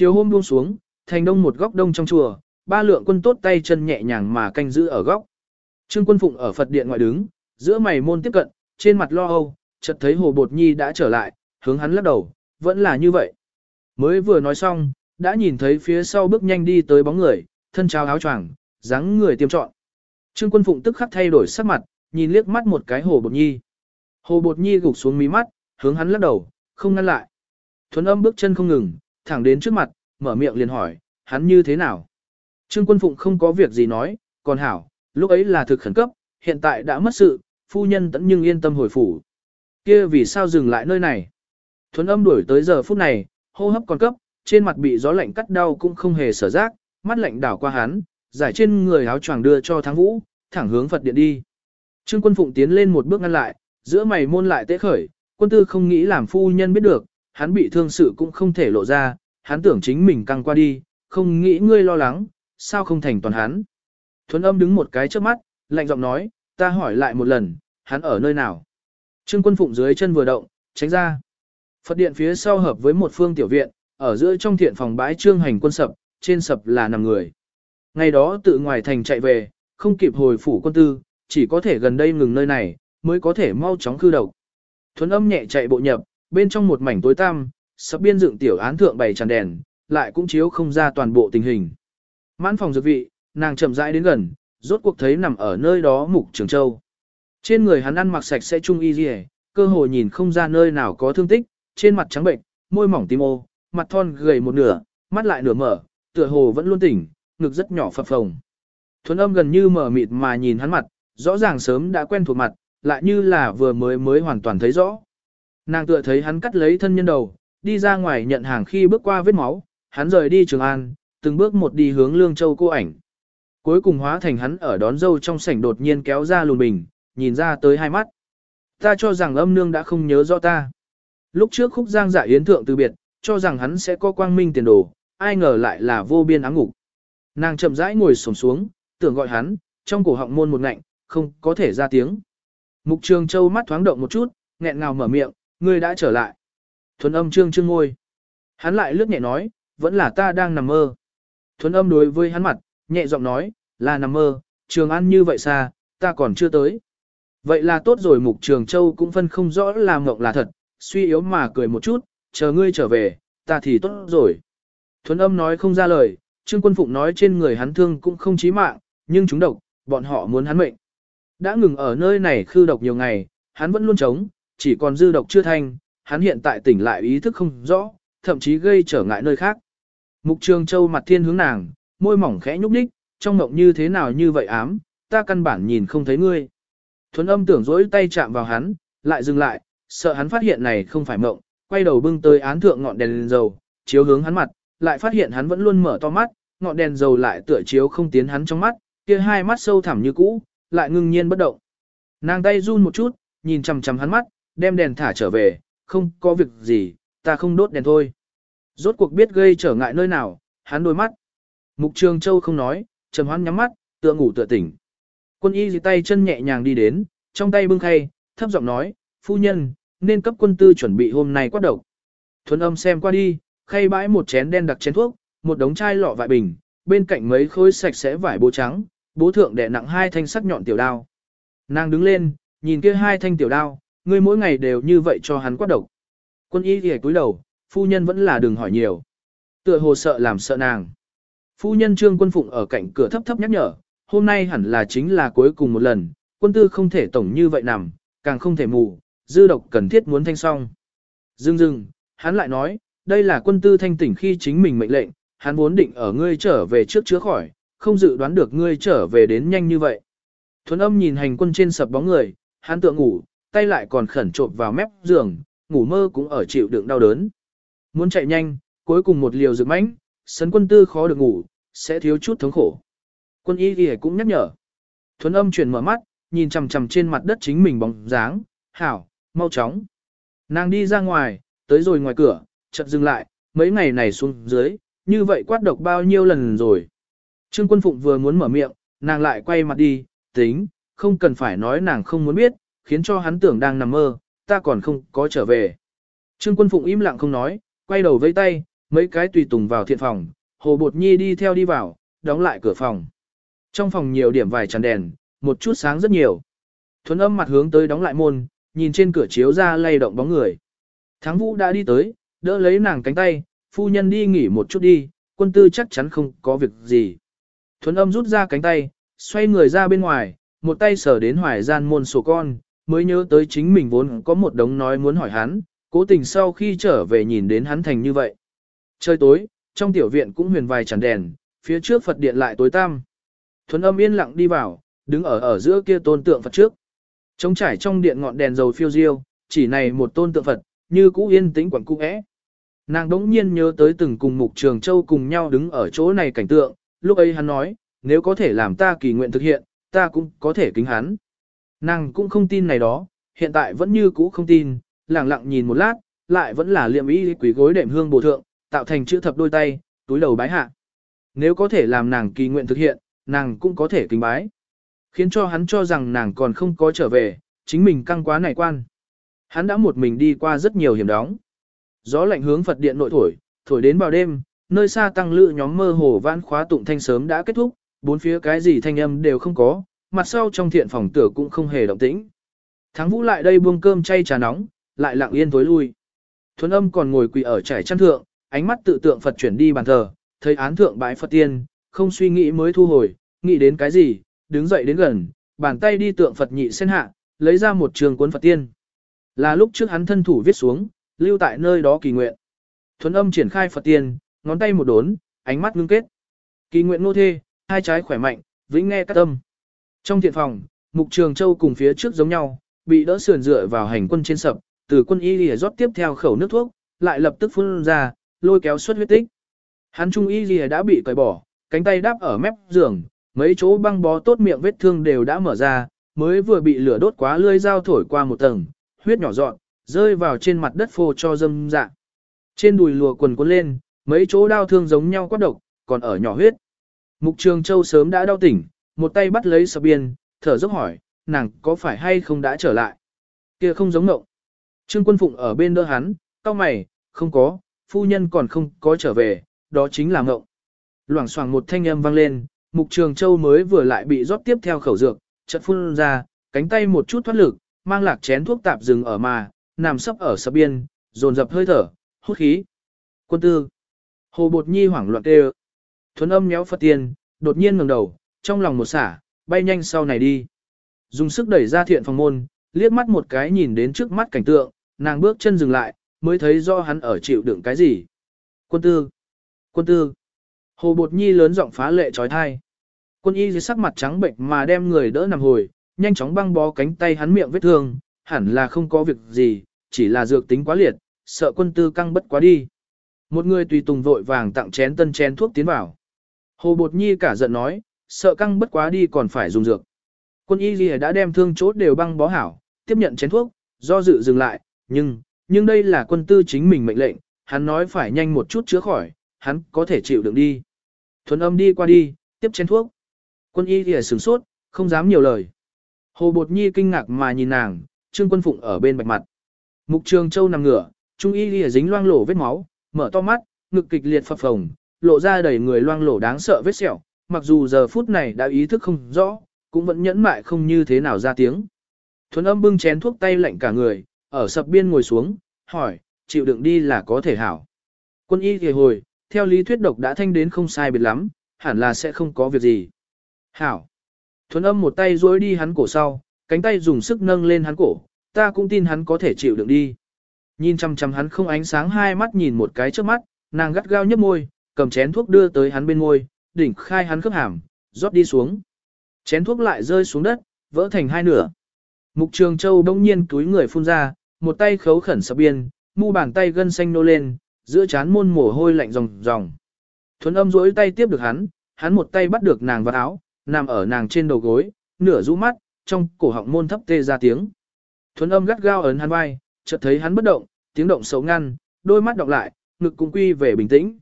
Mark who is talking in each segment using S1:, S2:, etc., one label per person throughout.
S1: Chiều hôm buông xuống, thành đông một góc đông trong chùa, ba lượng quân tốt tay chân nhẹ nhàng mà canh giữ ở góc. Trương quân phụng ở Phật điện ngoại đứng, giữa mày môn tiếp cận, trên mặt lo âu, chợt thấy hồ bột nhi đã trở lại, hướng hắn lắc đầu, vẫn là như vậy. Mới vừa nói xong, đã nhìn thấy phía sau bước nhanh đi tới bóng người, thân trao áo choàng, dáng người tiêm trọn. Trương quân phụng tức khắc thay đổi sắc mặt, nhìn liếc mắt một cái hồ bột nhi. Hồ bột nhi gục xuống mí mắt, hướng hắn lắc đầu, không ngăn lại. Thuấn âm bước chân không ngừng, thẳng đến trước mặt, mở miệng liền hỏi, hắn như thế nào? Trương quân phụng không có việc gì nói, còn hảo, lúc ấy là thực khẩn cấp, hiện tại đã mất sự, phu nhân tẫn nhưng yên tâm hồi phủ. kia vì sao dừng lại nơi này? Thuấn âm đuổi tới giờ phút này, hô hấp còn cấp, trên mặt bị gió lạnh cắt đau cũng không hề sở giác, mắt lạnh đảo qua hắn, giải trên người áo choàng đưa cho thắng vũ, thẳng hướng Phật điện đi. Trương quân phụng tiến lên một bước ngăn lại, giữa mày môn lại tế khởi, quân tư không nghĩ làm phu nhân biết được, hắn bị thương sự cũng không thể lộ ra, hắn tưởng chính mình căng qua đi, không nghĩ ngươi lo lắng, sao không thành toàn hắn. Thuấn âm đứng một cái trước mắt, lạnh giọng nói, ta hỏi lại một lần, hắn ở nơi nào. Trương quân phụng dưới chân vừa động, tránh ra. Phật điện phía sau hợp với một phương tiểu viện, ở giữa trong thiện phòng bãi trương hành quân sập, trên sập là nằm người. Ngày đó tự ngoài thành chạy về, không kịp hồi phủ quân tư, chỉ có thể gần đây ngừng nơi này, mới có thể mau chóng cư độc. Thuấn âm nhẹ chạy bộ nhập, bên trong một mảnh tối tăm, sắp biên dựng tiểu án thượng bày tràn đèn, lại cũng chiếu không ra toàn bộ tình hình. Mãn phòng dược vị, nàng chậm rãi đến gần, rốt cuộc thấy nằm ở nơi đó mục trường châu. Trên người hắn ăn mặc sạch sẽ trung y dì cơ hồ nhìn không ra nơi nào có thương tích, trên mặt trắng bệnh, môi mỏng tím ô, mặt thon gầy một nửa, mắt lại nửa mở, tựa hồ vẫn luôn tỉnh, ngực rất nhỏ phập phồng. Thuấn âm gần như mở mịt mà nhìn hắn mặt, rõ ràng sớm đã quen thuộc mặt, lại như là vừa mới mới hoàn toàn thấy rõ. Nàng tựa thấy hắn cắt lấy thân nhân đầu, đi ra ngoài nhận hàng khi bước qua vết máu, hắn rời đi Trường An, từng bước một đi hướng Lương Châu cô ảnh. Cuối cùng hóa thành hắn ở đón dâu trong sảnh đột nhiên kéo ra lùn bình, nhìn ra tới hai mắt. Ta cho rằng âm nương đã không nhớ rõ ta. Lúc trước khúc giang dạ yến thượng từ biệt, cho rằng hắn sẽ có quang minh tiền đồ, ai ngờ lại là vô biên áng ngục. Nàng chậm rãi ngồi xổm xuống, tưởng gọi hắn, trong cổ họng môn một ngạnh, không có thể ra tiếng. Mục Trường Châu mắt thoáng động một chút, nghẹn ngào mở miệng, ngươi đã trở lại. Thuấn âm trương trương ngôi. Hắn lại lướt nhẹ nói, vẫn là ta đang nằm mơ. Thuấn âm đối với hắn mặt, nhẹ giọng nói, là nằm mơ, trường ăn như vậy xa, ta còn chưa tới. Vậy là tốt rồi mục trường châu cũng phân không rõ là mộng là thật, suy yếu mà cười một chút, chờ ngươi trở về, ta thì tốt rồi. Thuấn âm nói không ra lời, Trương Quân Phụng nói trên người hắn thương cũng không chí mạng, nhưng chúng độc, bọn họ muốn hắn mệnh. Đã ngừng ở nơi này khư độc nhiều ngày, hắn vẫn luôn chống, chỉ còn dư độc chưa thanh, hắn hiện tại tỉnh lại ý thức không rõ, thậm chí gây trở ngại nơi khác. Mục Trường Châu mặt thiên hướng nàng, môi mỏng khẽ nhúc nhích, trong mộng như thế nào như vậy ám, ta căn bản nhìn không thấy ngươi. Thuấn âm tưởng dỗi tay chạm vào hắn, lại dừng lại, sợ hắn phát hiện này không phải mộng, quay đầu bưng tới án thượng ngọn đèn, đèn dầu, chiếu hướng hắn mặt, lại phát hiện hắn vẫn luôn mở to mắt, ngọn đèn dầu lại tựa chiếu không tiến hắn trong mắt, kia hai mắt sâu thẳm như cũ, lại ngưng nhiên bất động. Nàng tay run một chút, nhìn chằm chằm hắn mắt, đem đèn thả trở về, không có việc gì, ta không đốt đèn thôi. Rốt cuộc biết gây trở ngại nơi nào, hắn đôi mắt. Mục Trường Châu không nói, trầm hoan nhắm mắt, tựa ngủ tựa tỉnh. Quân y dì tay chân nhẹ nhàng đi đến, trong tay bưng khay, thấp giọng nói, phu nhân, nên cấp quân tư chuẩn bị hôm nay quát độc. Thuấn âm xem qua đi, khay bãi một chén đen đặc chén thuốc, một đống chai lọ vại bình, bên cạnh mấy khối sạch sẽ vải bố trắng, bố thượng đè nặng hai thanh sắc nhọn tiểu đao. Nàng đứng lên, nhìn kia hai thanh tiểu đao, ngươi mỗi ngày đều như vậy cho hắn quát độc. Quân y thì cúi đầu, phu nhân vẫn là đừng hỏi nhiều. Tựa hồ sợ làm sợ nàng. Phu nhân trương quân phụng ở cạnh cửa thấp thấp nhắc nhở, hôm nay hẳn là chính là cuối cùng một lần, quân tư không thể tổng như vậy nằm, càng không thể mù, dư độc cần thiết muốn thanh song. Dưng dưng, hắn lại nói, đây là quân tư thanh tỉnh khi chính mình mệnh lệnh, hắn vốn định ở ngươi trở về trước chữa khỏi, không dự đoán được ngươi trở về đến nhanh như vậy. Thuấn âm nhìn hành quân trên sập bóng người, hắn tựa ngủ, tay lại còn khẩn trộm vào mép giường, ngủ mơ cũng ở chịu đựng đau đớn. Muốn chạy nhanh, cuối cùng một liều dược mãnh, sấn quân tư khó được ngủ, sẽ thiếu chút thống khổ. Quân y ghi cũng nhắc nhở. Thuấn âm chuyển mở mắt, nhìn chằm chằm trên mặt đất chính mình bóng dáng, hảo, mau chóng. Nàng đi ra ngoài, tới rồi ngoài cửa, chợt dừng lại, mấy ngày này xuống dưới, như vậy quát độc bao nhiêu lần rồi. Trương quân phụng vừa muốn mở miệng, nàng lại quay mặt đi, tính, không cần phải nói nàng không muốn biết, khiến cho hắn tưởng đang nằm mơ, ta còn không có trở về. Trương quân phụng im lặng không nói, quay đầu vẫy tay, mấy cái tùy tùng vào thiện phòng, Hồ Bột Nhi đi theo đi vào, đóng lại cửa phòng. Trong phòng nhiều điểm vài tràn đèn, một chút sáng rất nhiều. Thuấn âm mặt hướng tới đóng lại môn, nhìn trên cửa chiếu ra lay động bóng người. Thắng Vũ đã đi tới, đỡ lấy nàng cánh tay, phu nhân đi nghỉ một chút đi, quân tư chắc chắn không có việc gì. Thuấn âm rút ra cánh tay, xoay người ra bên ngoài, một tay sở đến hoài gian môn sổ con, mới nhớ tới chính mình vốn có một đống nói muốn hỏi hắn, cố tình sau khi trở về nhìn đến hắn thành như vậy. Trời tối, trong tiểu viện cũng huyền vài chẳng đèn, phía trước Phật điện lại tối tăm. Thuấn âm yên lặng đi vào, đứng ở ở giữa kia tôn tượng Phật trước. Trống trải trong điện ngọn đèn dầu phiêu diêu, chỉ này một tôn tượng Phật, như cũ yên tĩnh quẩn cũ é. Nàng đống nhiên nhớ tới từng cùng Mục Trường Châu cùng nhau đứng ở chỗ này cảnh tượng, lúc ấy hắn nói, nếu có thể làm ta kỳ nguyện thực hiện, ta cũng có thể kính hắn. Nàng cũng không tin này đó, hiện tại vẫn như cũ không tin, Lẳng lặng nhìn một lát, lại vẫn là liệm ý quỷ gối đệm hương bổ thượng, tạo thành chữ thập đôi tay, túi đầu bái hạ. Nếu có thể làm nàng kỳ nguyện thực hiện, nàng cũng có thể kính bái. Khiến cho hắn cho rằng nàng còn không có trở về, chính mình căng quá này quan. Hắn đã một mình đi qua rất nhiều hiểm đóng. Gió lạnh hướng Phật điện nội thổi, thổi đến vào đêm, nơi xa tăng lự nhóm mơ hồ vãn khóa tụng thanh sớm đã kết thúc, bốn phía cái gì thanh âm đều không có, mặt sau trong thiện phòng tử cũng không hề động tĩnh. Thắng vũ lại đây buông cơm chay trà nóng, lại lặng yên tối lui. Thuấn âm còn ngồi quỳ ở trải chăn thượng, ánh mắt tự tượng Phật chuyển đi bàn thờ, thấy án thượng bãi Phật tiên, không suy nghĩ mới thu hồi, nghĩ đến cái gì, đứng dậy đến gần, bàn tay đi tượng Phật nhị sen hạ, lấy ra một trường cuốn Phật tiên. Là lúc trước hắn thân thủ viết xuống, lưu tại nơi đó kỳ nguyện. Thuấn âm triển khai Phật tiên, ngón tay một đốn, ánh mắt ngưng kết. Kỳ nguyện nô thê, hai trái khỏe mạnh, vĩnh nghe các tâm. Trong thiện phòng, Mục Trường Châu cùng phía trước giống nhau, bị đỡ sườn dựa vào hành quân trên sập, từ quân y lìa rót tiếp theo khẩu nước thuốc, lại lập tức phun ra, lôi kéo xuất huyết tích. Hắn trung y lìa đã bị cởi bỏ, cánh tay đáp ở mép giường, mấy chỗ băng bó tốt miệng vết thương đều đã mở ra, mới vừa bị lửa đốt quá lưỡi dao thổi qua một tầng, huyết nhỏ dọn, rơi vào trên mặt đất phô cho dâm dạ. Trên đùi lùa quần cuốn lên, mấy chỗ đau thương giống nhau quát độc, còn ở nhỏ huyết. Mục Trường Châu sớm đã đau tỉnh, một tay bắt lấy sập biên, thở dốc hỏi, nàng có phải hay không đã trở lại? Kia không giống ngộng. Trương Quân Phụng ở bên đỡ hắn, cao mày, không có, phu nhân còn không có trở về, đó chính là ngộng. Loảng xoảng một thanh âm vang lên, Mục Trường Châu mới vừa lại bị rót tiếp theo khẩu dược, chợt phun ra, cánh tay một chút thoát lực, mang lạc chén thuốc tạp dừng ở mà, nằm sấp ở sập biên, dồn dập hơi thở, hút khí. Quân tư. Hồ Bột Nhi hoảng loạn kêu. Thuấn âm méo Phật tiền, đột nhiên ngẩng đầu, trong lòng một xả, bay nhanh sau này đi. Dùng sức đẩy ra thiện phòng môn, liếc mắt một cái nhìn đến trước mắt cảnh tượng, nàng bước chân dừng lại, mới thấy do hắn ở chịu đựng cái gì. Quân tư! Quân tư! Hồ Bột Nhi lớn giọng phá lệ trói thai. Quân y dưới sắc mặt trắng bệnh mà đem người đỡ nằm hồi, nhanh chóng băng bó cánh tay hắn miệng vết thương, hẳn là không có việc gì, chỉ là dược tính quá liệt, sợ quân tư căng bất quá đi. Một người tùy tùng vội vàng tặng chén tân chén thuốc tiến vào. Hồ Bột Nhi cả giận nói, sợ căng bất quá đi còn phải dùng dược. Quân y gì đã đem thương chốt đều băng bó hảo, tiếp nhận chén thuốc, do dự dừng lại, nhưng, nhưng đây là quân tư chính mình mệnh lệnh, hắn nói phải nhanh một chút chữa khỏi, hắn có thể chịu đựng đi. Thuần âm đi qua đi, tiếp chén thuốc. Quân y thì sửng sốt, không dám nhiều lời. Hồ Bột Nhi kinh ngạc mà nhìn nàng, Trương Quân Phụng ở bên bạch mặt. Mục Trường Châu nằm ngửa, Trung y lìa dính loang lổ vết máu, mở to mắt, ngực kịch liệt phập phồng, lộ ra đầy người loang lổ đáng sợ vết sẹo, mặc dù giờ phút này đã ý thức không rõ, cũng vẫn nhẫn mại không như thế nào ra tiếng. Thuấn âm bưng chén thuốc tay lạnh cả người, ở sập biên ngồi xuống, hỏi, chịu đựng đi là có thể hảo. Quân y thì hồi, theo lý thuyết độc đã thanh đến không sai biệt lắm, hẳn là sẽ không có việc gì. Hảo. Thuấn âm một tay duỗi đi hắn cổ sau, cánh tay dùng sức nâng lên hắn cổ, ta cũng tin hắn có thể chịu đựng đi. Nhìn chăm chăm hắn không ánh sáng hai mắt nhìn một cái trước mắt, nàng gắt gao nhấp môi, cầm chén thuốc đưa tới hắn bên môi, đỉnh khai hắn khớp hàm, rót đi xuống. Chén thuốc lại rơi xuống đất, vỡ thành hai nửa. Mục Trường Châu đông nhiên túi người phun ra, một tay khấu khẩn sập biên, mu bàn tay gân xanh nô lên, giữa chán môn mồ hôi lạnh ròng ròng. Thuấn âm duỗi tay tiếp được hắn, hắn một tay bắt được nàng vào áo, nằm ở nàng trên đầu gối, nửa rũ mắt, trong cổ họng môn thấp tê ra tiếng. Thuấn âm gắt gao ấn hắn vai, chợt thấy hắn bất động, tiếng động xấu ngăn, đôi mắt đọc lại, ngực cũng quy về bình tĩnh.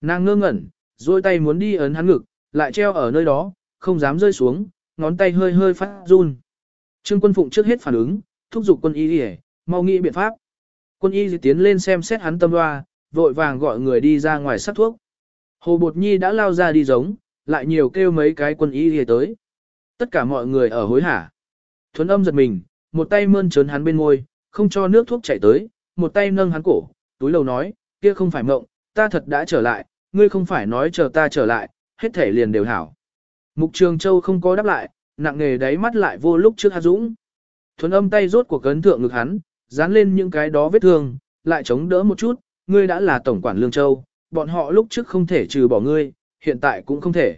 S1: Nàng ngơ ngẩn, duỗi tay muốn đi ấn hắn ngực, lại treo ở nơi đó, không dám rơi xuống, ngón tay hơi hơi phát run. Trương quân phụng trước hết phản ứng, thúc giục quân y đi mau nghĩ biện pháp. Quân y tiến lên xem xét hắn tâm loa, vội vàng gọi người đi ra ngoài sắc thuốc. Hồ Bột Nhi đã lao ra đi giống, lại nhiều kêu mấy cái quân y đi tới. Tất cả mọi người ở hối hả. Thuấn âm giật mình, một tay mơn trớn hắn bên ngôi, không cho nước thuốc chảy tới, một tay nâng hắn cổ, túi lầu nói, kia không phải mộng, ta thật đã trở lại, ngươi không phải nói chờ ta trở lại, hết thể liền đều hảo. Mục Trường Châu không có đáp lại, nặng nề đáy mắt lại vô lúc trước hát dũng. Thuấn âm tay rốt của cấn thượng ngực hắn, dán lên những cái đó vết thương, lại chống đỡ một chút, ngươi đã là tổng quản Lương Châu, bọn họ lúc trước không thể trừ bỏ ngươi, hiện tại cũng không thể.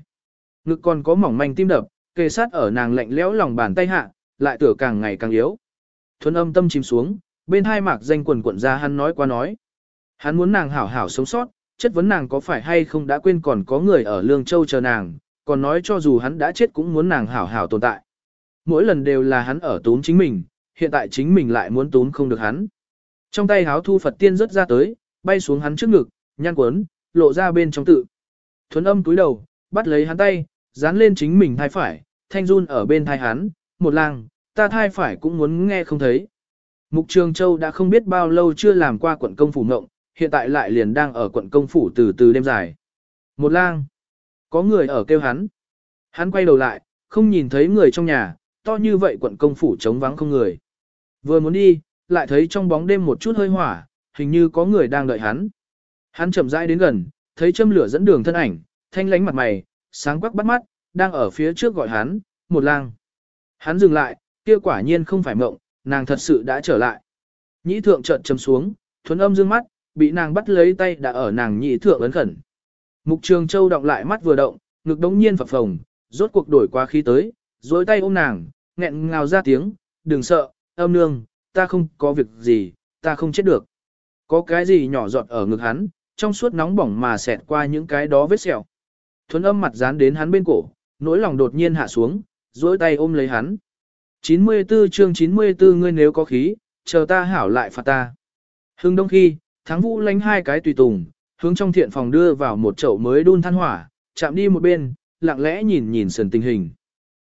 S1: Ngực còn có mỏng manh tim đập, kề sát ở nàng lạnh lẽo lòng bàn tay hạ, lại tựa càng ngày càng yếu. Thuấn âm tâm chìm xuống, bên hai mạc danh quần quận ra hắn nói qua nói. Hắn muốn nàng hảo hảo sống sót, chất vấn nàng có phải hay không đã quên còn có người ở Lương Châu chờ nàng, còn nói cho dù hắn đã chết cũng muốn nàng hảo hảo tồn tại. Mỗi lần đều là hắn ở tốn chính mình, hiện tại chính mình lại muốn tốn không được hắn. Trong tay háo thu Phật tiên rớt ra tới, bay xuống hắn trước ngực, nhăn cuốn, lộ ra bên trong tự. Thuấn âm túi đầu, bắt lấy hắn tay, dán lên chính mình thai phải, thanh run ở bên thai hắn, một làng, ta thai phải cũng muốn nghe không thấy. Mục Trường Châu đã không biết bao lâu chưa làm qua quận công phủ ngộng, hiện tại lại liền đang ở quận công phủ từ từ đêm dài. Một lang, có người ở kêu hắn. Hắn quay đầu lại, không nhìn thấy người trong nhà, to như vậy quận công phủ trống vắng không người. Vừa muốn đi, lại thấy trong bóng đêm một chút hơi hỏa, hình như có người đang đợi hắn. Hắn chậm rãi đến gần, thấy châm lửa dẫn đường thân ảnh, thanh lánh mặt mày, sáng quắc bắt mắt, đang ở phía trước gọi hắn, một lang. Hắn dừng lại, kia quả nhiên không phải mộng, nàng thật sự đã trở lại. Nhĩ thượng chợt châm xuống, thuấn âm dương mắt, bị nàng bắt lấy tay đã ở nàng nhị thượng ấn khẩn. Mục trường châu động lại mắt vừa động, ngực đống nhiên phập phồng, rốt cuộc đổi qua khí tới, dối tay ôm nàng, nghẹn ngào ra tiếng, đừng sợ, âm nương, ta không có việc gì, ta không chết được. Có cái gì nhỏ giọt ở ngực hắn, trong suốt nóng bỏng mà xẹt qua những cái đó vết sẹo. Thuấn âm mặt dán đến hắn bên cổ, nỗi lòng đột nhiên hạ xuống, dối tay ôm lấy hắn. 94 chương 94 ngươi nếu có khí, chờ ta hảo lại phạt ta. Hưng đông khi, thắng vũ lánh hai cái tùy tùng, hướng trong thiện phòng đưa vào một chậu mới đun than hỏa, chạm đi một bên, lặng lẽ nhìn nhìn sườn tình hình.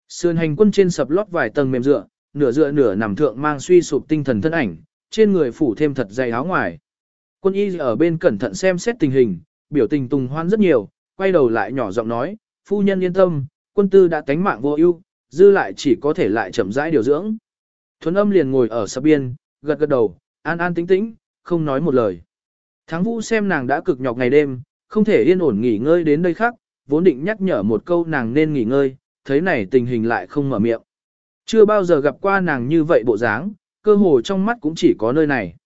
S1: Sườn hành quân trên sập lót vài tầng mềm dựa, nửa dựa nửa nằm thượng mang suy sụp tinh thần thân ảnh, trên người phủ thêm thật dày áo ngoài. Quân y ở bên cẩn thận xem xét tình hình, biểu tình tùng hoan rất nhiều, quay đầu lại nhỏ giọng nói, phu nhân yên tâm, quân tư đã tánh mạng vô ưu, dư lại chỉ có thể lại chậm rãi điều dưỡng. Thuấn âm liền ngồi ở sập biên, gật gật đầu, an an tĩnh tĩnh, không nói một lời. Thắng vũ xem nàng đã cực nhọc ngày đêm, không thể yên ổn nghỉ ngơi đến đây khác, vốn định nhắc nhở một câu nàng nên nghỉ ngơi, thấy này tình hình lại không mở miệng. Chưa bao giờ gặp qua nàng như vậy bộ dáng, cơ hồ trong mắt cũng chỉ có nơi này.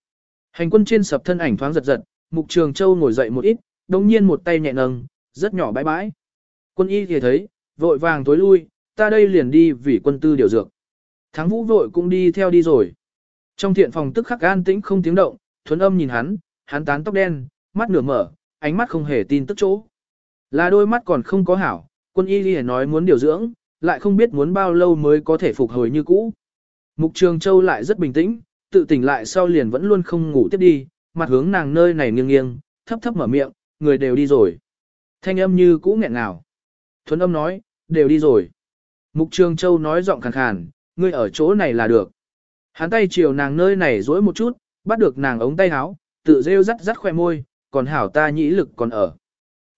S1: Hành quân trên sập thân ảnh thoáng giật giật, Mục Trường Châu ngồi dậy một ít, đồng nhiên một tay nhẹ nâng, rất nhỏ bãi bãi. Quân y thì thấy, vội vàng tối lui, ta đây liền đi vì quân tư điều dược. Thắng vũ vội cũng đi theo đi rồi. Trong thiện phòng tức khắc an tĩnh không tiếng động, thuấn âm nhìn hắn, hắn tán tóc đen, mắt nửa mở, ánh mắt không hề tin tức chỗ. Là đôi mắt còn không có hảo, quân y liền nói muốn điều dưỡng, lại không biết muốn bao lâu mới có thể phục hồi như cũ. Mục Trường Châu lại rất bình tĩnh, tự tỉnh lại sau liền vẫn luôn không ngủ tiếp đi, mặt hướng nàng nơi này nghiêng nghiêng, thấp thấp mở miệng, người đều đi rồi. Thanh âm như cũ nghẹn ngào. Thuấn âm nói, đều đi rồi. Mục Trường Châu nói giọng khàn khàn, ngươi ở chỗ này là được. Hắn tay chiều nàng nơi này dối một chút, bắt được nàng ống tay áo, tự rêu rắt rắt khoe môi, còn hảo ta nhĩ lực còn ở.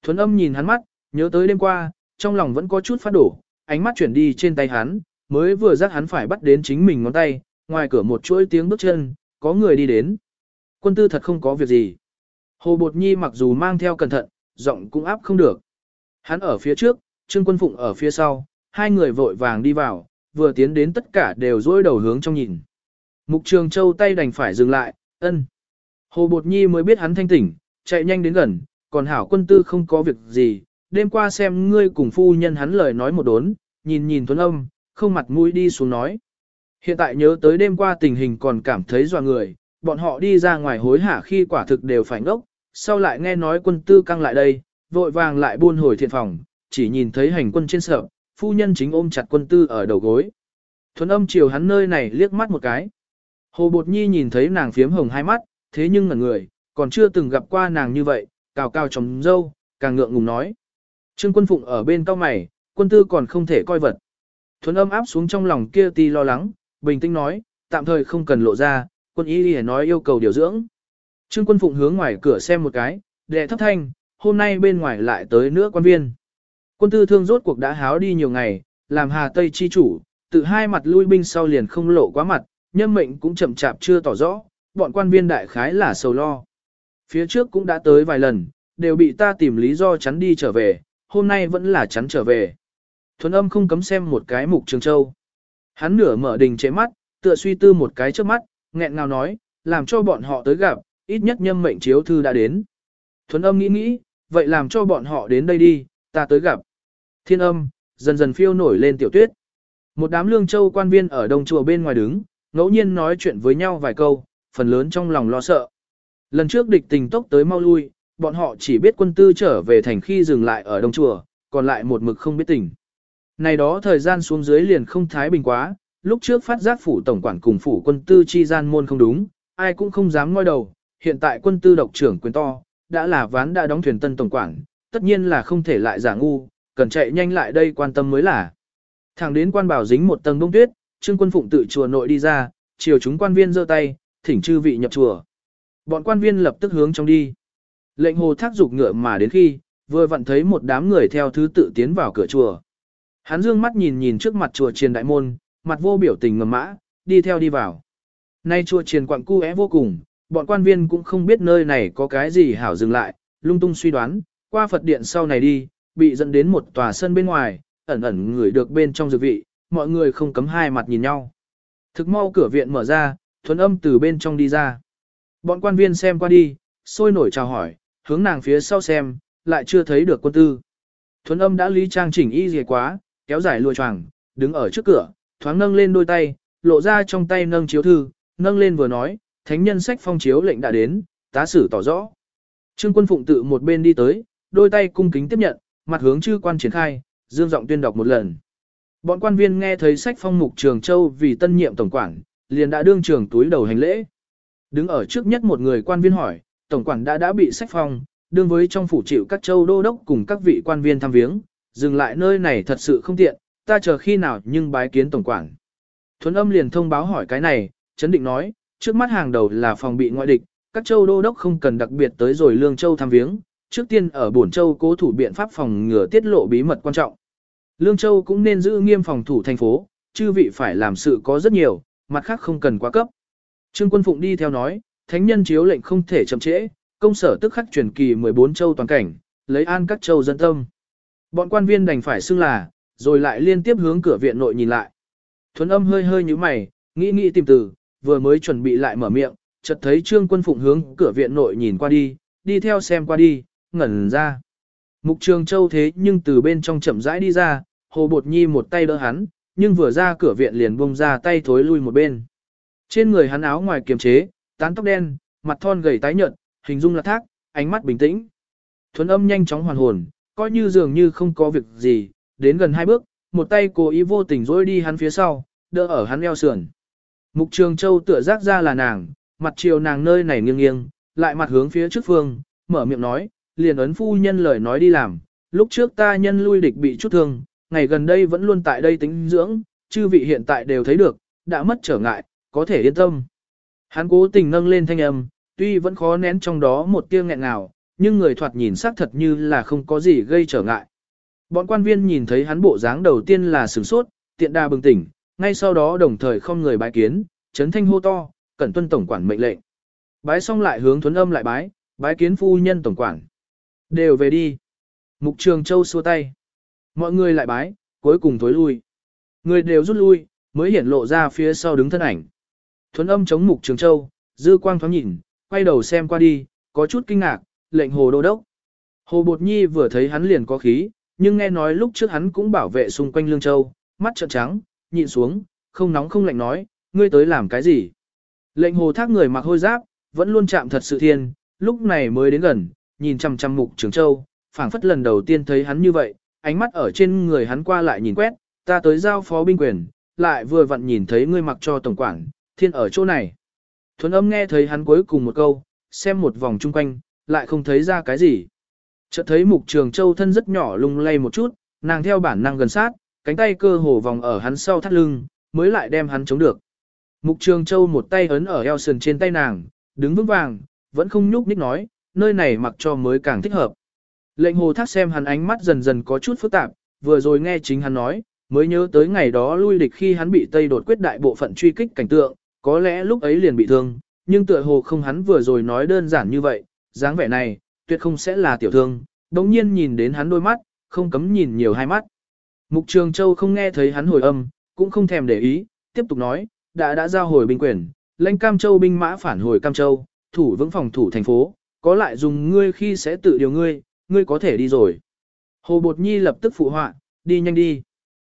S1: Thuấn âm nhìn hắn mắt, nhớ tới đêm qua, trong lòng vẫn có chút phát đổ, ánh mắt chuyển đi trên tay hắn, mới vừa dắt hắn phải bắt đến chính mình ngón tay, ngoài cửa một chuỗi tiếng bước chân, có người đi đến. Quân tư thật không có việc gì. Hồ Bột Nhi mặc dù mang theo cẩn thận, giọng cũng áp không được. Hắn ở phía trước, Trương Quân Phụng ở phía sau, hai người vội vàng đi vào, vừa tiến đến tất cả đều dối đầu hướng trong nhìn. Mục Trường Châu tay đành phải dừng lại, ân. Hồ Bột Nhi mới biết hắn thanh tỉnh, chạy nhanh đến gần, còn hảo quân tư không có việc gì, đêm qua xem ngươi cùng phu nhân hắn lời nói một đốn, nhìn nhìn Tuấn Âm, không mặt mũi đi xuống nói. Hiện tại nhớ tới đêm qua tình hình còn cảm thấy dọa người, bọn họ đi ra ngoài hối hả khi quả thực đều phải ngốc, sau lại nghe nói quân tư căng lại đây, vội vàng lại buôn hồi thiện phòng, chỉ nhìn thấy hành quân trên sợ, phu nhân chính ôm chặt quân tư ở đầu gối. Thuấn âm chiều hắn nơi này liếc mắt một cái. Hồ Bột Nhi nhìn thấy nàng phiếm hồng hai mắt, thế nhưng ngẩn người, còn chưa từng gặp qua nàng như vậy, cào cao trong dâu, càng ngượng ngùng nói. Trương quân phụng ở bên cao mày, quân tư còn không thể coi vật. Thuấn âm áp xuống trong lòng kia ti lo lắng, bình tĩnh nói, tạm thời không cần lộ ra, quân y đi nói yêu cầu điều dưỡng. Trương Quân Phụng hướng ngoài cửa xem một cái, đệ thấp thanh, hôm nay bên ngoài lại tới nữa quan viên. Quân tư thương rốt cuộc đã háo đi nhiều ngày, làm Hà Tây chi chủ, tự hai mặt lui binh sau liền không lộ quá mặt, nhân mệnh cũng chậm chạp chưa tỏ rõ, bọn quan viên đại khái là sầu lo. Phía trước cũng đã tới vài lần, đều bị ta tìm lý do chắn đi trở về, hôm nay vẫn là chắn trở về. Thuần âm không cấm xem một cái mục trường châu. Hắn nửa mở đình chế mắt, tựa suy tư một cái trước mắt, nghẹn ngào nói, làm cho bọn họ tới gặp, ít nhất nhâm mệnh chiếu thư đã đến. Thuần âm nghĩ nghĩ, vậy làm cho bọn họ đến đây đi, ta tới gặp. Thiên âm, dần dần phiêu nổi lên tiểu tuyết. Một đám lương châu quan viên ở đông chùa bên ngoài đứng, ngẫu nhiên nói chuyện với nhau vài câu, phần lớn trong lòng lo sợ. Lần trước địch tình tốc tới mau lui, bọn họ chỉ biết quân tư trở về thành khi dừng lại ở đông chùa, còn lại một mực không biết tình. Này đó thời gian xuống dưới liền không thái bình quá, lúc trước phát giác phủ tổng quản cùng phủ quân tư chi gian môn không đúng, ai cũng không dám ngoi đầu, hiện tại quân tư độc trưởng quyền to, đã là ván đã đóng thuyền tân tổng quản, tất nhiên là không thể lại giả ngu, cần chạy nhanh lại đây quan tâm mới là. Thẳng đến quan bảo dính một tầng đông tuyết, trương quân phụng tự chùa nội đi ra, chiều chúng quan viên giơ tay, thỉnh chư vị nhập chùa. Bọn quan viên lập tức hướng trong đi. Lệnh hồ thác dục ngựa mà đến khi, vừa vặn thấy một đám người theo thứ tự tiến vào cửa chùa. Hắn dương mắt nhìn nhìn trước mặt chùa triền đại môn, mặt vô biểu tình ngầm mã, đi theo đi vào. Nay chùa triền quặng cu é vô cùng, bọn quan viên cũng không biết nơi này có cái gì hảo dừng lại, lung tung suy đoán, qua Phật điện sau này đi, bị dẫn đến một tòa sân bên ngoài, ẩn ẩn ngửi được bên trong dược vị, mọi người không cấm hai mặt nhìn nhau. Thực mau cửa viện mở ra, thuần âm từ bên trong đi ra. Bọn quan viên xem qua đi, sôi nổi chào hỏi, hướng nàng phía sau xem, lại chưa thấy được quân tư. Thuần âm đã lý trang chỉnh y dề quá, kéo dài lùa choàng, đứng ở trước cửa, thoáng nâng lên đôi tay, lộ ra trong tay nâng chiếu thư, nâng lên vừa nói, thánh nhân sách phong chiếu lệnh đã đến, tá sử tỏ rõ. Trương quân phụng tự một bên đi tới, đôi tay cung kính tiếp nhận, mặt hướng chư quan triển khai, dương giọng tuyên đọc một lần. Bọn quan viên nghe thấy sách phong mục trường châu vì tân nhiệm tổng quản, liền đã đương trường túi đầu hành lễ. Đứng ở trước nhất một người quan viên hỏi, tổng quản đã đã bị sách phong, đương với trong phủ chịu các châu đô đốc cùng các vị quan viên thăm viếng, dừng lại nơi này thật sự không tiện, ta chờ khi nào nhưng bái kiến tổng quản. Thuấn âm liền thông báo hỏi cái này, chấn định nói, trước mắt hàng đầu là phòng bị ngoại địch, các châu đô đốc không cần đặc biệt tới rồi lương châu thăm viếng, trước tiên ở bổn châu cố thủ biện pháp phòng ngừa tiết lộ bí mật quan trọng. Lương châu cũng nên giữ nghiêm phòng thủ thành phố, chư vị phải làm sự có rất nhiều, mặt khác không cần quá cấp. Trương quân phụng đi theo nói, thánh nhân chiếu lệnh không thể chậm trễ, công sở tức khắc truyền kỳ 14 châu toàn cảnh, lấy an các châu dân tâm. Bọn quan viên đành phải xưng là, rồi lại liên tiếp hướng cửa viện nội nhìn lại. Thuấn âm hơi hơi như mày, nghĩ nghĩ tìm từ, vừa mới chuẩn bị lại mở miệng, chợt thấy trương quân phụng hướng cửa viện nội nhìn qua đi, đi theo xem qua đi, ngẩn ra. Mục trường châu thế nhưng từ bên trong chậm rãi đi ra, hồ bột nhi một tay đỡ hắn, nhưng vừa ra cửa viện liền bông ra tay thối lui một bên. Trên người hắn áo ngoài kiềm chế, tán tóc đen, mặt thon gầy tái nhợt, hình dung là thác, ánh mắt bình tĩnh. Thuấn âm nhanh chóng hoàn hồn, coi như dường như không có việc gì, đến gần hai bước, một tay cố ý vô tình dối đi hắn phía sau, đỡ ở hắn eo sườn. Mục Trường Châu tựa giác ra là nàng, mặt chiều nàng nơi này nghiêng nghiêng, lại mặt hướng phía trước phương, mở miệng nói, liền ấn phu nhân lời nói đi làm, lúc trước ta nhân lui địch bị chút thương, ngày gần đây vẫn luôn tại đây tính dưỡng, chư vị hiện tại đều thấy được, đã mất trở ngại, có thể yên tâm. Hắn cố tình nâng lên thanh âm, tuy vẫn khó nén trong đó một tia nghẹn nào, nhưng người thoạt nhìn xác thật như là không có gì gây trở ngại. Bọn quan viên nhìn thấy hắn bộ dáng đầu tiên là sửng sốt, tiện đa bừng tỉnh, ngay sau đó đồng thời không người bái kiến, chấn thanh hô to, cẩn tuân tổng quản mệnh lệnh. Bái xong lại hướng thuấn âm lại bái, bái kiến phu nhân tổng quản. Đều về đi. Mục trường châu xua tay. Mọi người lại bái, cuối cùng tối lui. Người đều rút lui, mới hiển lộ ra phía sau đứng thân ảnh. Thuấn âm chống mục trường châu, dư quang thoáng nhìn, quay đầu xem qua đi, có chút kinh ngạc, lệnh hồ đô đốc. Hồ Bột Nhi vừa thấy hắn liền có khí, nhưng nghe nói lúc trước hắn cũng bảo vệ xung quanh Lương Châu, mắt trợn trắng, nhịn xuống, không nóng không lạnh nói, ngươi tới làm cái gì. Lệnh hồ thác người mặc hôi giáp, vẫn luôn chạm thật sự thiên, lúc này mới đến gần, nhìn chăm chăm mục trường châu, phảng phất lần đầu tiên thấy hắn như vậy, ánh mắt ở trên người hắn qua lại nhìn quét, ta tới giao phó binh quyền, lại vừa vặn nhìn thấy ngươi mặc cho tổng quản, thiên ở chỗ này. Thuấn âm nghe thấy hắn cuối cùng một câu, xem một vòng chung quanh, lại không thấy ra cái gì. Chợt thấy mục trường châu thân rất nhỏ lung lay một chút, nàng theo bản năng gần sát, cánh tay cơ hồ vòng ở hắn sau thắt lưng, mới lại đem hắn chống được. Mục trường châu một tay ấn ở eo sườn trên tay nàng, đứng vững vàng, vẫn không nhúc nhích nói, nơi này mặc cho mới càng thích hợp. Lệnh hồ thác xem hắn ánh mắt dần dần có chút phức tạp, vừa rồi nghe chính hắn nói, mới nhớ tới ngày đó lui địch khi hắn bị Tây đột quyết đại bộ phận truy kích cảnh tượng, có lẽ lúc ấy liền bị thương, nhưng tựa hồ không hắn vừa rồi nói đơn giản như vậy, dáng vẻ này, tuyệt không sẽ là tiểu thương, đồng nhiên nhìn đến hắn đôi mắt, không cấm nhìn nhiều hai mắt. Mục Trường Châu không nghe thấy hắn hồi âm, cũng không thèm để ý, tiếp tục nói, đã đã giao hồi binh quyền, lãnh Cam Châu binh mã phản hồi Cam Châu, thủ vững phòng thủ thành phố, có lại dùng ngươi khi sẽ tự điều ngươi, ngươi có thể đi rồi. Hồ Bột Nhi lập tức phụ họa, đi nhanh đi.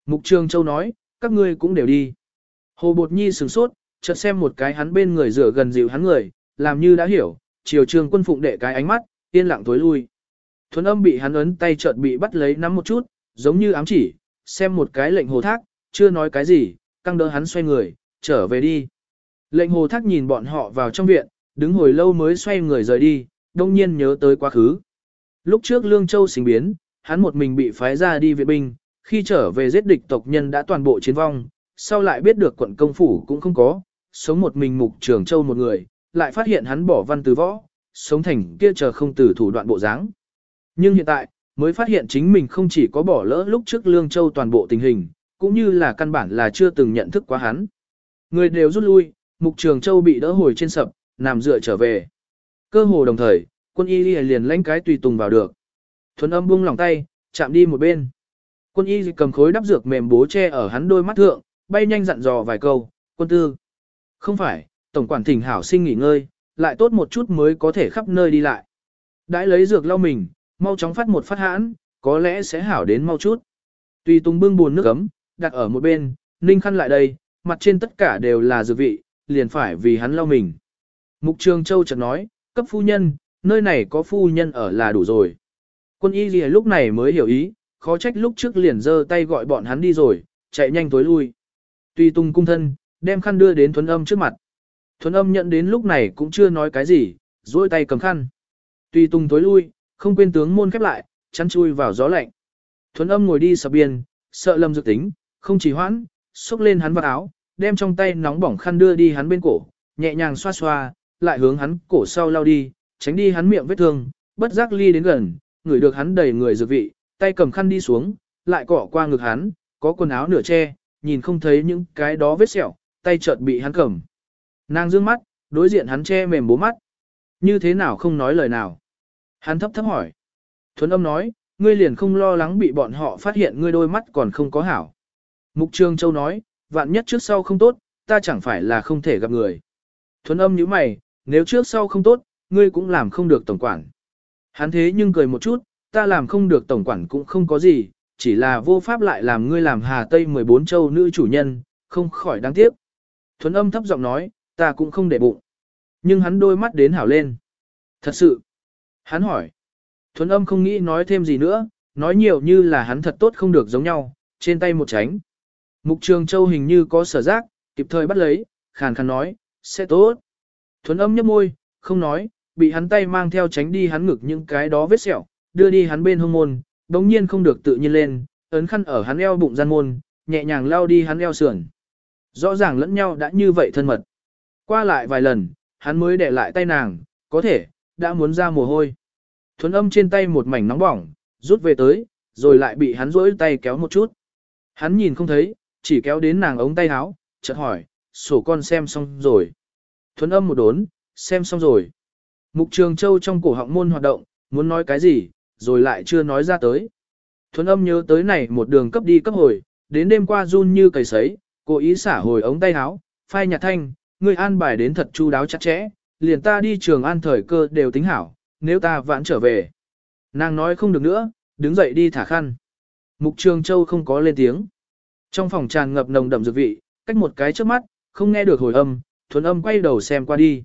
S1: Mục Trường Châu nói, các ngươi cũng đều đi. Hồ Bột Nhi sửng sốt, chợt xem một cái hắn bên người rửa gần dịu hắn người, làm như đã hiểu, chiều trường quân phụng đệ cái ánh mắt, yên lặng tối lui. Thuấn âm bị hắn ấn tay chợt bị bắt lấy nắm một chút, giống như ám chỉ, xem một cái lệnh hồ thác, chưa nói cái gì, căng đỡ hắn xoay người, trở về đi. Lệnh hồ thác nhìn bọn họ vào trong viện, đứng hồi lâu mới xoay người rời đi, đông nhiên nhớ tới quá khứ. Lúc trước Lương Châu sinh biến, hắn một mình bị phái ra đi viện binh, khi trở về giết địch tộc nhân đã toàn bộ chiến vong, sau lại biết được quận công phủ cũng không có, sống một mình mục trường châu một người, lại phát hiện hắn bỏ văn từ võ, sống thành kia chờ không từ thủ đoạn bộ dáng. Nhưng hiện tại, mới phát hiện chính mình không chỉ có bỏ lỡ lúc trước Lương Châu toàn bộ tình hình, cũng như là căn bản là chưa từng nhận thức quá hắn. Người đều rút lui, Mục Trường Châu bị đỡ hồi trên sập, nằm dựa trở về. Cơ hồ đồng thời, quân y liền lãnh cái tùy tùng vào được. Thuấn âm buông lòng tay, chạm đi một bên. Quân y cầm khối đắp dược mềm bố che ở hắn đôi mắt thượng, bay nhanh dặn dò vài câu, quân tư. Không phải, tổng quản thỉnh hảo sinh nghỉ ngơi, lại tốt một chút mới có thể khắp nơi đi lại. Đãi lấy dược lau mình, mau chóng phát một phát hãn, có lẽ sẽ hảo đến mau chút. Tùy Tùng bưng buồn nước ấm, đặt ở một bên, ninh khăn lại đây, mặt trên tất cả đều là dược vị, liền phải vì hắn lau mình. Mục Trường Châu chợt nói, cấp phu nhân, nơi này có phu nhân ở là đủ rồi. Quân y gì lúc này mới hiểu ý, khó trách lúc trước liền giơ tay gọi bọn hắn đi rồi, chạy nhanh tối lui. Tùy Tùng cung thân, đem khăn đưa đến Thuấn Âm trước mặt. Thuấn Âm nhận đến lúc này cũng chưa nói cái gì, duỗi tay cầm khăn. Tùy Tùng tối lui, không quên tướng môn khép lại, chắn chui vào gió lạnh. Thuấn âm ngồi đi sập biên, sợ lâm dược tính, không chỉ hoãn, xúc lên hắn vào áo, đem trong tay nóng bỏng khăn đưa đi hắn bên cổ, nhẹ nhàng xoa xoa, lại hướng hắn cổ sau lao đi, tránh đi hắn miệng vết thương, bất giác ly đến gần, ngửi được hắn đầy người dược vị, tay cầm khăn đi xuống, lại cọ qua ngực hắn, có quần áo nửa che, nhìn không thấy những cái đó vết sẹo, tay chợt bị hắn cầm. Nàng dương mắt, đối diện hắn che mềm bố mắt. Như thế nào không nói lời nào. Hắn thấp thấp hỏi. Thuấn âm nói, ngươi liền không lo lắng bị bọn họ phát hiện ngươi đôi mắt còn không có hảo. Mục trương Châu nói, vạn nhất trước sau không tốt, ta chẳng phải là không thể gặp người. Thuấn âm như mày, nếu trước sau không tốt, ngươi cũng làm không được tổng quản. Hắn thế nhưng cười một chút, ta làm không được tổng quản cũng không có gì, chỉ là vô pháp lại làm ngươi làm Hà Tây 14 châu nữ chủ nhân, không khỏi đáng tiếc. Thuấn âm thấp giọng nói, ta cũng không để bụng. Nhưng hắn đôi mắt đến hảo lên. Thật sự. Hắn hỏi. Thuấn âm không nghĩ nói thêm gì nữa, nói nhiều như là hắn thật tốt không được giống nhau, trên tay một tránh. Mục trường châu hình như có sở giác, kịp thời bắt lấy, khàn khàn nói, sẽ tốt. Thuấn âm nhấp môi, không nói, bị hắn tay mang theo tránh đi hắn ngực những cái đó vết sẹo, đưa đi hắn bên hông môn, đống nhiên không được tự nhiên lên, ấn khăn ở hắn eo bụng gian môn, nhẹ nhàng lao đi hắn eo sườn. Rõ ràng lẫn nhau đã như vậy thân mật. Qua lại vài lần, hắn mới để lại tay nàng, có thể, đã muốn ra mồ hôi. Thuấn âm trên tay một mảnh nóng bỏng, rút về tới, rồi lại bị hắn rỗi tay kéo một chút. Hắn nhìn không thấy, chỉ kéo đến nàng ống tay áo, chợt hỏi, sổ con xem xong rồi. Thuấn âm một đốn, xem xong rồi. Mục trường châu trong cổ họng môn hoạt động, muốn nói cái gì, rồi lại chưa nói ra tới. Thuấn âm nhớ tới này một đường cấp đi cấp hồi, đến đêm qua run như cầy sấy, cố ý xả hồi ống tay áo, phai nhạt thanh, người an bài đến thật chu đáo chặt chẽ, liền ta đi trường an thời cơ đều tính hảo, nếu ta vãn trở về. Nàng nói không được nữa, đứng dậy đi thả khăn. Mục Trường Châu không có lên tiếng. Trong phòng tràn ngập nồng đậm dược vị, cách một cái trước mắt, không nghe được hồi âm, thuần âm quay đầu xem qua đi.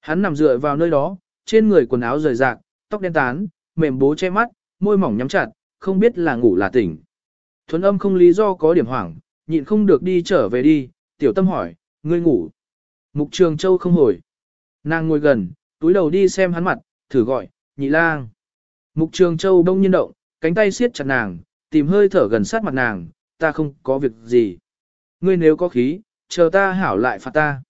S1: Hắn nằm dựa vào nơi đó, trên người quần áo rời rạc, tóc đen tán, mềm bố che mắt, môi mỏng nhắm chặt, không biết là ngủ là tỉnh. Thuần âm không lý do có điểm hoảng, nhịn không được đi trở về đi, tiểu tâm hỏi, ngươi ngủ. Mục Trường Châu không hồi. Nàng ngồi gần, túi đầu đi xem hắn mặt, thử gọi, nhị lang. Mục Trường Châu đông nhiên động, cánh tay siết chặt nàng, tìm hơi thở gần sát mặt nàng, ta không có việc gì. Ngươi nếu có khí, chờ ta hảo lại phạt ta.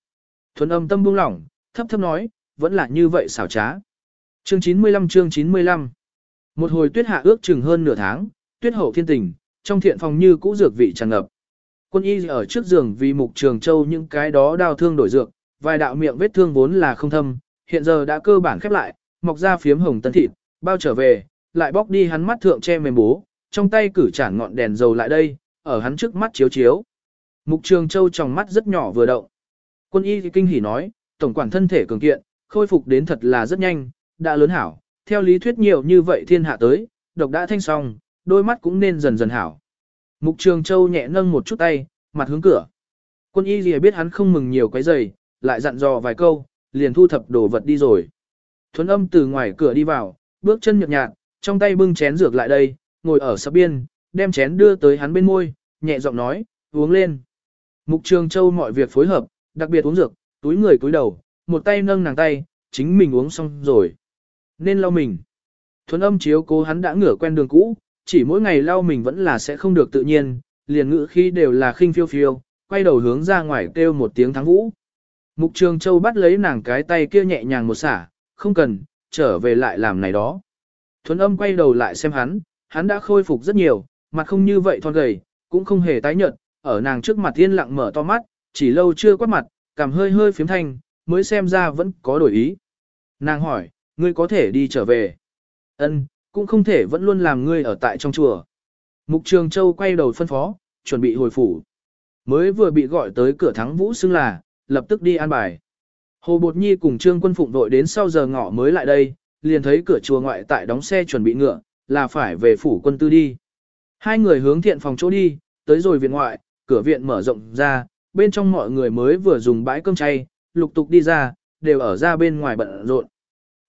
S1: Thuần âm tâm buông lỏng, thấp thấp nói, vẫn là như vậy xảo trá. Chương 95 chương 95 Một hồi tuyết hạ ước chừng hơn nửa tháng, tuyết hậu thiên tình, trong thiện phòng như cũ dược vị tràn ngập. Quân y ở trước giường vì mục trường châu những cái đó đau thương đổi dược, vài đạo miệng vết thương vốn là không thâm, hiện giờ đã cơ bản khép lại, mọc ra phiếm hồng tân thịt, bao trở về, lại bóc đi hắn mắt thượng che mềm bố, trong tay cử chản ngọn đèn dầu lại đây, ở hắn trước mắt chiếu chiếu. Mục Trường Châu trong mắt rất nhỏ vừa động. Quân y kinh hỉ nói, tổng quản thân thể cường kiện, khôi phục đến thật là rất nhanh, đã lớn hảo, theo lý thuyết nhiều như vậy thiên hạ tới, độc đã thanh xong, đôi mắt cũng nên dần dần hảo. Mục Trường Châu nhẹ nâng một chút tay, mặt hướng cửa. Quân y lìa biết hắn không mừng nhiều cái giày, lại dặn dò vài câu, liền thu thập đồ vật đi rồi. Thuấn âm từ ngoài cửa đi vào, bước chân nhợt nhạt, trong tay bưng chén dược lại đây, ngồi ở sắp biên, đem chén đưa tới hắn bên môi, nhẹ giọng nói, uống lên. Mục Trường Châu mọi việc phối hợp, đặc biệt uống dược, túi người túi đầu, một tay nâng nàng tay, chính mình uống xong rồi. Nên lau mình. Thuấn âm chiếu cố hắn đã ngửa quen đường cũ, chỉ mỗi ngày lau mình vẫn là sẽ không được tự nhiên, liền ngữ khi đều là khinh phiêu phiêu, quay đầu hướng ra ngoài kêu một tiếng thắng vũ. Mục Trường Châu bắt lấy nàng cái tay kia nhẹ nhàng một xả, không cần, trở về lại làm này đó. Thuấn âm quay đầu lại xem hắn, hắn đã khôi phục rất nhiều, mặt không như vậy thon gầy, cũng không hề tái nhợt, ở nàng trước mặt yên lặng mở to mắt, chỉ lâu chưa quát mặt, cảm hơi hơi phiếm thanh, mới xem ra vẫn có đổi ý. Nàng hỏi, ngươi có thể đi trở về. Ân, cũng không thể vẫn luôn làm ngươi ở tại trong chùa. Mục Trường Châu quay đầu phân phó, chuẩn bị hồi phủ. Mới vừa bị gọi tới cửa thắng vũ xưng là, lập tức đi an bài. Hồ Bột Nhi cùng Trương Quân Phụng đội đến sau giờ ngọ mới lại đây, liền thấy cửa chùa ngoại tại đóng xe chuẩn bị ngựa, là phải về phủ quân tư đi. Hai người hướng thiện phòng chỗ đi, tới rồi viện ngoại, cửa viện mở rộng ra, bên trong mọi người mới vừa dùng bãi cơm chay, lục tục đi ra, đều ở ra bên ngoài bận rộn.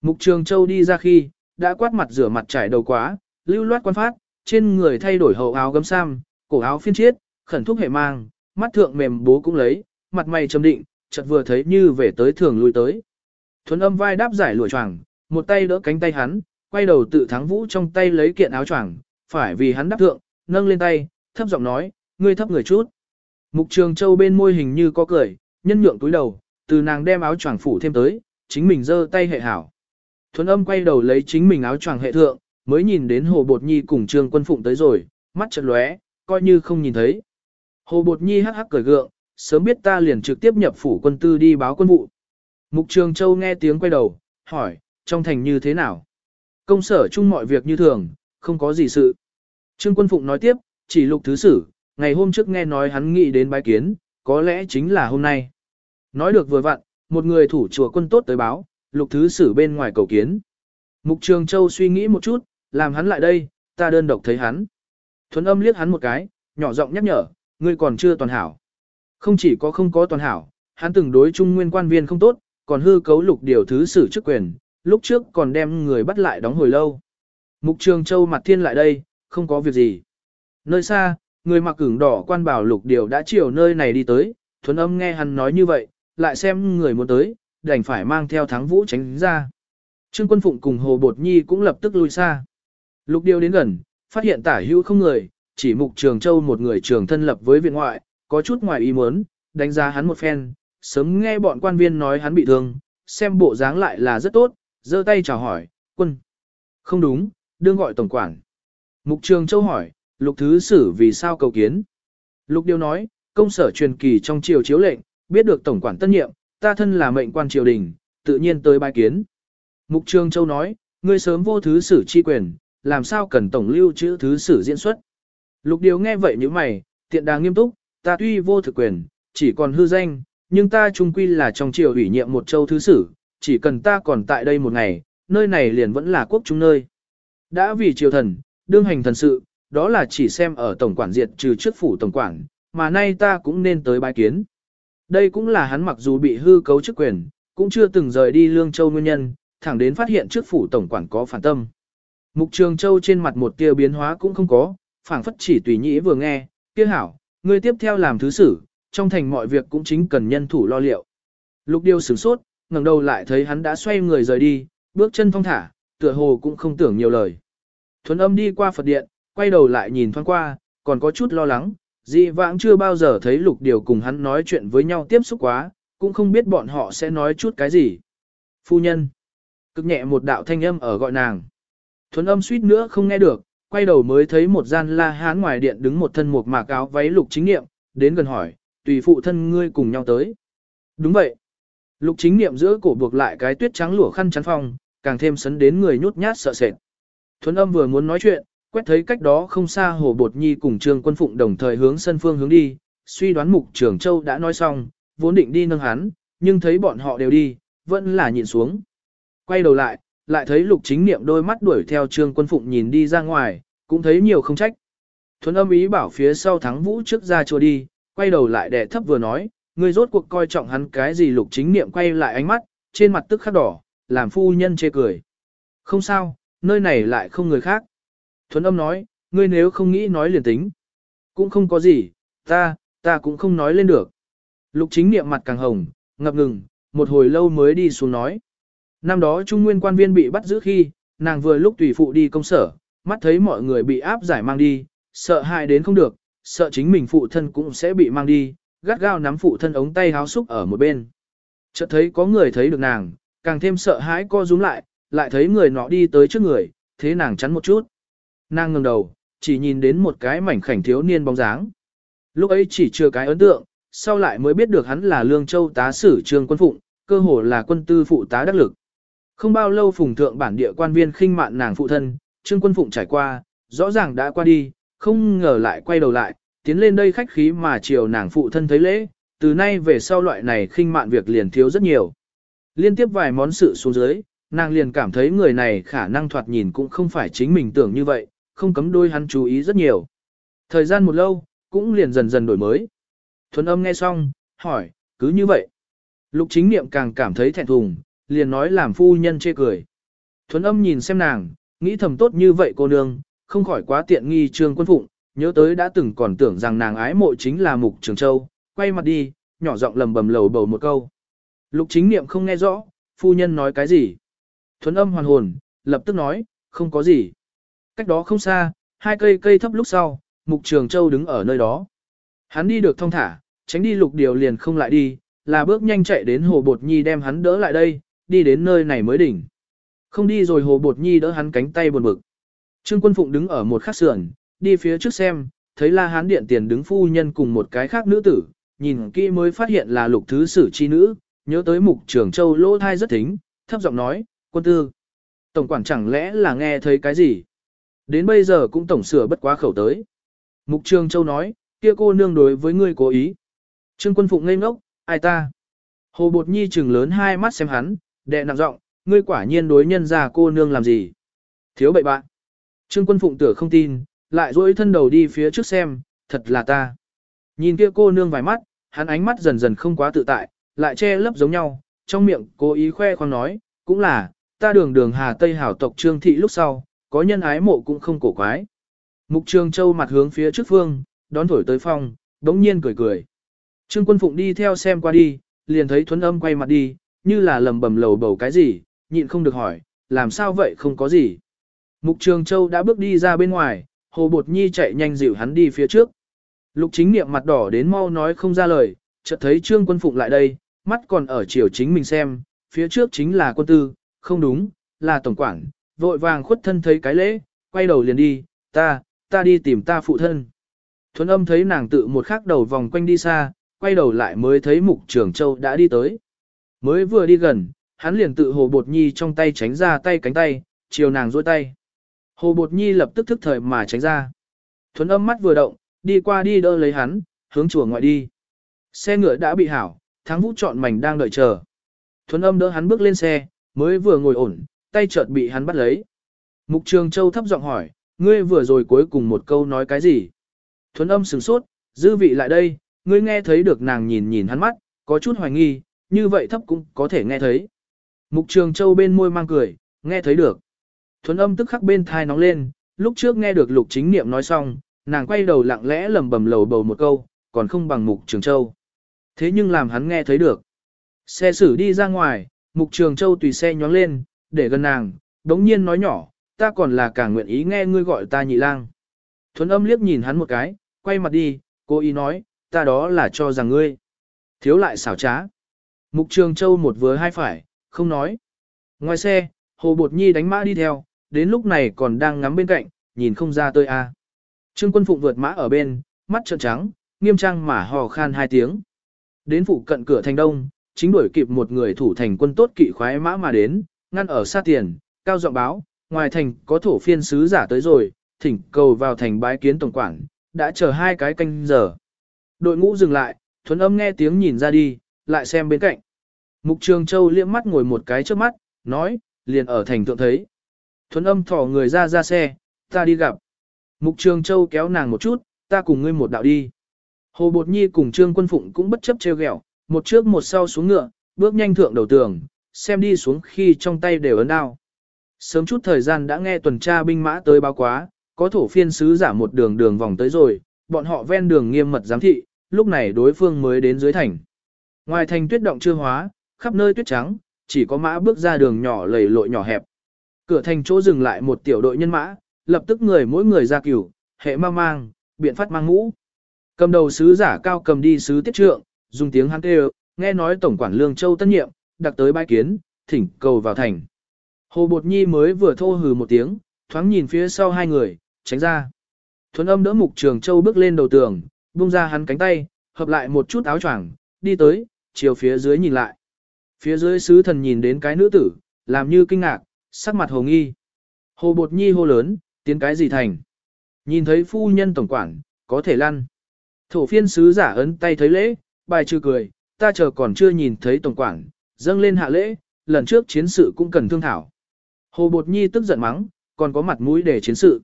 S1: Mục Trường Châu đi ra khi, đã quát mặt rửa mặt trải đầu quá, lưu loát quan phát, trên người thay đổi hậu áo gấm sam, cổ áo phiên chiết, khẩn thúc hệ mang, mắt thượng mềm bố cũng lấy, mặt mày trầm định, chợt vừa thấy như về tới thường lui tới. Thuấn âm vai đáp giải lụa choàng, một tay đỡ cánh tay hắn, quay đầu tự thắng vũ trong tay lấy kiện áo choàng, phải vì hắn đáp thượng, nâng lên tay, thấp giọng nói, ngươi thấp người chút. Mục trường châu bên môi hình như có cười, nhân nhượng túi đầu, từ nàng đem áo choàng phủ thêm tới, chính mình giơ tay hệ hảo. Thuấn âm quay đầu lấy chính mình áo choàng hệ thượng, mới nhìn đến hồ bột nhi cùng trương quân phụng tới rồi, mắt chợt lóe, coi như không nhìn thấy. Hồ bột nhi hắc hắc cười gượng, sớm biết ta liền trực tiếp nhập phủ quân tư đi báo quân vụ. Mục trường châu nghe tiếng quay đầu, hỏi, trong thành như thế nào? Công sở chung mọi việc như thường, không có gì sự. Trương quân phụng nói tiếp, chỉ lục thứ sử, ngày hôm trước nghe nói hắn nghĩ đến bái kiến, có lẽ chính là hôm nay. Nói được vừa vặn, một người thủ chùa quân tốt tới báo, lục thứ sử bên ngoài cầu kiến. Mục Trường Châu suy nghĩ một chút, làm hắn lại đây, ta đơn độc thấy hắn. Thuấn âm liếc hắn một cái, nhỏ giọng nhắc nhở, ngươi còn chưa toàn hảo. Không chỉ có không có toàn hảo, hắn từng đối trung nguyên quan viên không tốt, còn hư cấu lục điều thứ sử chức quyền, lúc trước còn đem người bắt lại đóng hồi lâu. Mục Trường Châu mặt thiên lại đây, không có việc gì. Nơi xa, người mặc cửng đỏ quan bảo lục điều đã chiều nơi này đi tới, thuấn âm nghe hắn nói như vậy, lại xem người muốn tới, đành phải mang theo thắng vũ tránh ra. Trương quân phụng cùng Hồ Bột Nhi cũng lập tức lui xa. Lục điều đến gần, phát hiện tả hữu không người, chỉ mục trường châu một người trường thân lập với viện ngoại, có chút ngoài ý muốn, đánh giá hắn một phen, sớm nghe bọn quan viên nói hắn bị thương, xem bộ dáng lại là rất tốt, giơ tay chào hỏi, quân. Không đúng, đương gọi tổng quản. Mục trường châu hỏi, lục thứ sử vì sao cầu kiến. Lục điều nói, công sở truyền kỳ trong triều chiếu lệnh, biết được tổng quản tân nhiệm, ta thân là mệnh quan triều đình, tự nhiên tới bài kiến. Mục trường châu nói, ngươi sớm vô thứ sử chi quyền, làm sao cần tổng lưu chữ thứ sử diễn xuất. Lục điều nghe vậy như mày, tiện đáng nghiêm túc, ta tuy vô thực quyền, chỉ còn hư danh, nhưng ta trung quy là trong triều ủy nhiệm một châu thứ sử, chỉ cần ta còn tại đây một ngày, nơi này liền vẫn là quốc trung nơi. Đã vì triều thần, đương hành thần sự, đó là chỉ xem ở tổng quản diệt trừ trước phủ tổng quản, mà nay ta cũng nên tới bái kiến. Đây cũng là hắn mặc dù bị hư cấu chức quyền, cũng chưa từng rời đi Lương Châu nguyên nhân, thẳng đến phát hiện trước phủ tổng quản có phản tâm. Mục Trường Châu trên mặt một tia biến hóa cũng không có, phảng phất chỉ tùy nhĩ vừa nghe, kia hảo, ngươi tiếp theo làm thứ sử, trong thành mọi việc cũng chính cần nhân thủ lo liệu. Lục Điêu sửng sốt, ngẩng đầu lại thấy hắn đã xoay người rời đi, bước chân thong thả, tựa hồ cũng không tưởng nhiều lời. Thuấn âm đi qua Phật điện, quay đầu lại nhìn thoáng qua, còn có chút lo lắng, dị vãng chưa bao giờ thấy lục điều cùng hắn nói chuyện với nhau tiếp xúc quá, cũng không biết bọn họ sẽ nói chút cái gì. Phu nhân. Cực nhẹ một đạo thanh âm ở gọi nàng. Thuấn âm suýt nữa không nghe được, quay đầu mới thấy một gian la hán ngoài điện đứng một thân một mạc áo váy lục chính niệm, đến gần hỏi, tùy phụ thân ngươi cùng nhau tới. Đúng vậy. Lục chính niệm giữa cổ buộc lại cái tuyết trắng lụa khăn chắn phòng, càng thêm sấn đến người nhút nhát sợ sệt. Thuấn âm vừa muốn nói chuyện, quét thấy cách đó không xa hồ bột nhi cùng trương quân phụng đồng thời hướng sân phương hướng đi, suy đoán mục trường châu đã nói xong, vốn định đi nâng hắn, nhưng thấy bọn họ đều đi, vẫn là nhìn xuống. Quay đầu lại, lại thấy lục chính niệm đôi mắt đuổi theo trương quân phụng nhìn đi ra ngoài, cũng thấy nhiều không trách. Thuấn âm ý bảo phía sau thắng vũ trước ra chùa đi, quay đầu lại đẻ thấp vừa nói, người rốt cuộc coi trọng hắn cái gì lục chính niệm quay lại ánh mắt, trên mặt tức khắc đỏ, làm phu nhân chê cười. Không sao, nơi này lại không người khác. Thuấn âm nói, ngươi nếu không nghĩ nói liền tính. Cũng không có gì, ta, ta cũng không nói lên được. Lục chính niệm mặt càng hồng, ngập ngừng, một hồi lâu mới đi xuống nói. Năm đó Trung Nguyên quan viên bị bắt giữ khi, nàng vừa lúc tùy phụ đi công sở, mắt thấy mọi người bị áp giải mang đi, sợ hại đến không được, sợ chính mình phụ thân cũng sẽ bị mang đi, gắt gao nắm phụ thân ống tay háo xúc ở một bên. Chợt thấy có người thấy được nàng, càng thêm sợ hãi co rúm lại, lại thấy người nọ đi tới trước người, thế nàng chắn một chút. Nàng ngẩng đầu, chỉ nhìn đến một cái mảnh khảnh thiếu niên bóng dáng. Lúc ấy chỉ chưa cái ấn tượng, sau lại mới biết được hắn là Lương Châu tá sử trương quân phụng, cơ hồ là quân tư phụ tá đắc lực. Không bao lâu phùng thượng bản địa quan viên khinh mạn nàng phụ thân, trương quân phụng trải qua, rõ ràng đã qua đi, không ngờ lại quay đầu lại, tiến lên đây khách khí mà chiều nàng phụ thân thấy lễ, từ nay về sau loại này khinh mạn việc liền thiếu rất nhiều. Liên tiếp vài món sự xuống dưới, nàng liền cảm thấy người này khả năng thoạt nhìn cũng không phải chính mình tưởng như vậy, không cấm đôi hắn chú ý rất nhiều. Thời gian một lâu, cũng liền dần dần đổi mới. Thuấn âm nghe xong, hỏi, cứ như vậy. Lục chính niệm càng cảm thấy thẹn thùng, liền nói làm phu nhân chê cười. Thuấn âm nhìn xem nàng, nghĩ thầm tốt như vậy cô nương, không khỏi quá tiện nghi trương quân phụng, nhớ tới đã từng còn tưởng rằng nàng ái mộ chính là mục trường châu, quay mặt đi, nhỏ giọng lầm bầm lầu bầu một câu. Lục chính niệm không nghe rõ, phu nhân nói cái gì. Thuấn âm hoàn hồn, lập tức nói, không có gì. Cách đó không xa, hai cây cây thấp lúc sau, mục trường châu đứng ở nơi đó. Hắn đi được thong thả, tránh đi lục điều liền không lại đi, là bước nhanh chạy đến hồ bột nhi đem hắn đỡ lại đây, đi đến nơi này mới đỉnh. Không đi rồi hồ bột nhi đỡ hắn cánh tay buồn bực. Trương quân phụng đứng ở một khắc sườn, đi phía trước xem, thấy la hán điện tiền đứng phu nhân cùng một cái khác nữ tử, nhìn kỹ mới phát hiện là lục thứ sử chi nữ, nhớ tới mục trường châu lỗ thai rất thính, thấp giọng nói, quân tư. Tổng quản chẳng lẽ là nghe thấy cái gì? Đến bây giờ cũng tổng sửa bất quá khẩu tới. Mục trường châu nói, kia cô nương đối với ngươi cố ý. Trương quân phụng ngây ngốc, ai ta? Hồ bột nhi trừng lớn hai mắt xem hắn, đệ nặng giọng, ngươi quả nhiên đối nhân ra cô nương làm gì? Thiếu bậy bạn. Trương quân phụng tửa không tin, lại duỗi thân đầu đi phía trước xem, thật là ta. Nhìn kia cô nương vài mắt, hắn ánh mắt dần dần không quá tự tại, lại che lấp giống nhau, trong miệng cố ý khoe khoang nói, cũng là, ta đường đường hà tây hảo tộc trương thị lúc sau, có nhân ái mộ cũng không cổ quái. Mục trường châu mặt hướng phía trước phương, đón thổi tới phong, đống nhiên cười cười. Trương quân phụng đi theo xem qua đi, liền thấy thuấn âm quay mặt đi, như là lầm bầm lầu bầu cái gì, nhịn không được hỏi, làm sao vậy không có gì. Mục trường châu đã bước đi ra bên ngoài, hồ bột nhi chạy nhanh dịu hắn đi phía trước. Lục chính niệm mặt đỏ đến mau nói không ra lời, chợt thấy trương quân phụng lại đây, mắt còn ở chiều chính mình xem, phía trước chính là quân tư, không đúng, là tổng quản, vội vàng khuất thân thấy cái lễ, quay đầu liền đi, ta, ta đi tìm ta phụ thân. Thuấn âm thấy nàng tự một khắc đầu vòng quanh đi xa, quay đầu lại mới thấy mục Trường châu đã đi tới. Mới vừa đi gần, hắn liền tự hồ bột nhi trong tay tránh ra tay cánh tay, chiều nàng dôi tay. Hồ bột nhi lập tức thức thời mà tránh ra. Thuấn âm mắt vừa động, đi qua đi đỡ lấy hắn, hướng chùa ngoại đi. Xe ngựa đã bị hảo, thắng vũ chọn mảnh đang đợi chờ. Thuấn âm đỡ hắn bước lên xe, mới vừa ngồi ổn, tay chợt bị hắn bắt lấy. Mục Trường Châu thấp giọng hỏi, ngươi vừa rồi cuối cùng một câu nói cái gì? Thuấn âm sửng sốt, dư vị lại đây, ngươi nghe thấy được nàng nhìn nhìn hắn mắt, có chút hoài nghi, như vậy thấp cũng có thể nghe thấy. Mục Trường Châu bên môi mang cười, nghe thấy được. Thuấn âm tức khắc bên thai nóng lên, lúc trước nghe được lục chính niệm nói xong, nàng quay đầu lặng lẽ lầm bầm lầu bầu một câu, còn không bằng Mục Trường Châu. Thế nhưng làm hắn nghe thấy được. Xe xử đi ra ngoài, Mục Trường Châu tùy xe nhóng lên, để gần nàng, đống nhiên nói nhỏ, ta còn là càng nguyện ý nghe ngươi gọi ta nhị lang. Thuấn âm liếc nhìn hắn một cái, quay mặt đi, cô ý nói, ta đó là cho rằng ngươi. Thiếu lại xảo trá. Mục Trường Châu một vừa hai phải, không nói. Ngoài xe, Hồ Bột Nhi đánh mã đi theo, đến lúc này còn đang ngắm bên cạnh, nhìn không ra tôi a. Trương Quân Phụng vượt mã ở bên, mắt trợn trắng, nghiêm trang mà hò khan hai tiếng. Đến phụ cận cửa thành đông, chính đuổi kịp một người thủ thành quân tốt kỵ khoái mã mà đến, ngăn ở xa tiền, cao giọng báo, ngoài thành có thổ phiên sứ giả tới rồi, thỉnh cầu vào thành bái kiến tổng quản, đã chờ hai cái canh giờ. Đội ngũ dừng lại, thuấn âm nghe tiếng nhìn ra đi, lại xem bên cạnh. Mục Trường Châu liếc mắt ngồi một cái trước mắt, nói, liền ở thành thượng thấy. Thuấn âm thỏ người ra ra xe, ta đi gặp. Mục Trường Châu kéo nàng một chút, ta cùng ngươi một đạo đi. Hồ Bột Nhi cùng Trương Quân Phụng cũng bất chấp treo ghẹo, một trước một sau xuống ngựa, bước nhanh thượng đầu tường, xem đi xuống khi trong tay đều ấn đao. Sớm chút thời gian đã nghe tuần tra binh mã tới báo quá, có thổ phiên sứ giả một đường đường vòng tới rồi, bọn họ ven đường nghiêm mật giám thị, lúc này đối phương mới đến dưới thành. Ngoài thành tuyết động chưa hóa, khắp nơi tuyết trắng, chỉ có mã bước ra đường nhỏ lầy lội nhỏ hẹp. Cửa thành chỗ dừng lại một tiểu đội nhân mã, lập tức người mỗi người ra cửu, hệ mang mang, biện phát mang ngũ. Cầm đầu sứ giả cao cầm đi sứ tiết trượng, dùng tiếng hắn kêu, nghe nói tổng quản lương châu tân nhiệm, đặc tới bái kiến, thỉnh cầu vào thành. Hồ Bột Nhi mới vừa thô hừ một tiếng, thoáng nhìn phía sau hai người, tránh ra. Thuấn âm đỡ mục trường châu bước lên đầu tường, buông ra hắn cánh tay, hợp lại một chút áo choàng, đi tới, chiều phía dưới nhìn lại. Phía dưới sứ thần nhìn đến cái nữ tử, làm như kinh ngạc, sắc mặt hồ nghi. Hồ Bột Nhi hô lớn, tiến cái gì thành? Nhìn thấy phu nhân tổng quản, có thể lăn. Thổ phiên sứ giả ấn tay thấy lễ, bài trừ cười, ta chờ còn chưa nhìn thấy tổng quản, dâng lên hạ lễ, lần trước chiến sự cũng cần thương thảo. Hồ Bột Nhi tức giận mắng, còn có mặt mũi để chiến sự.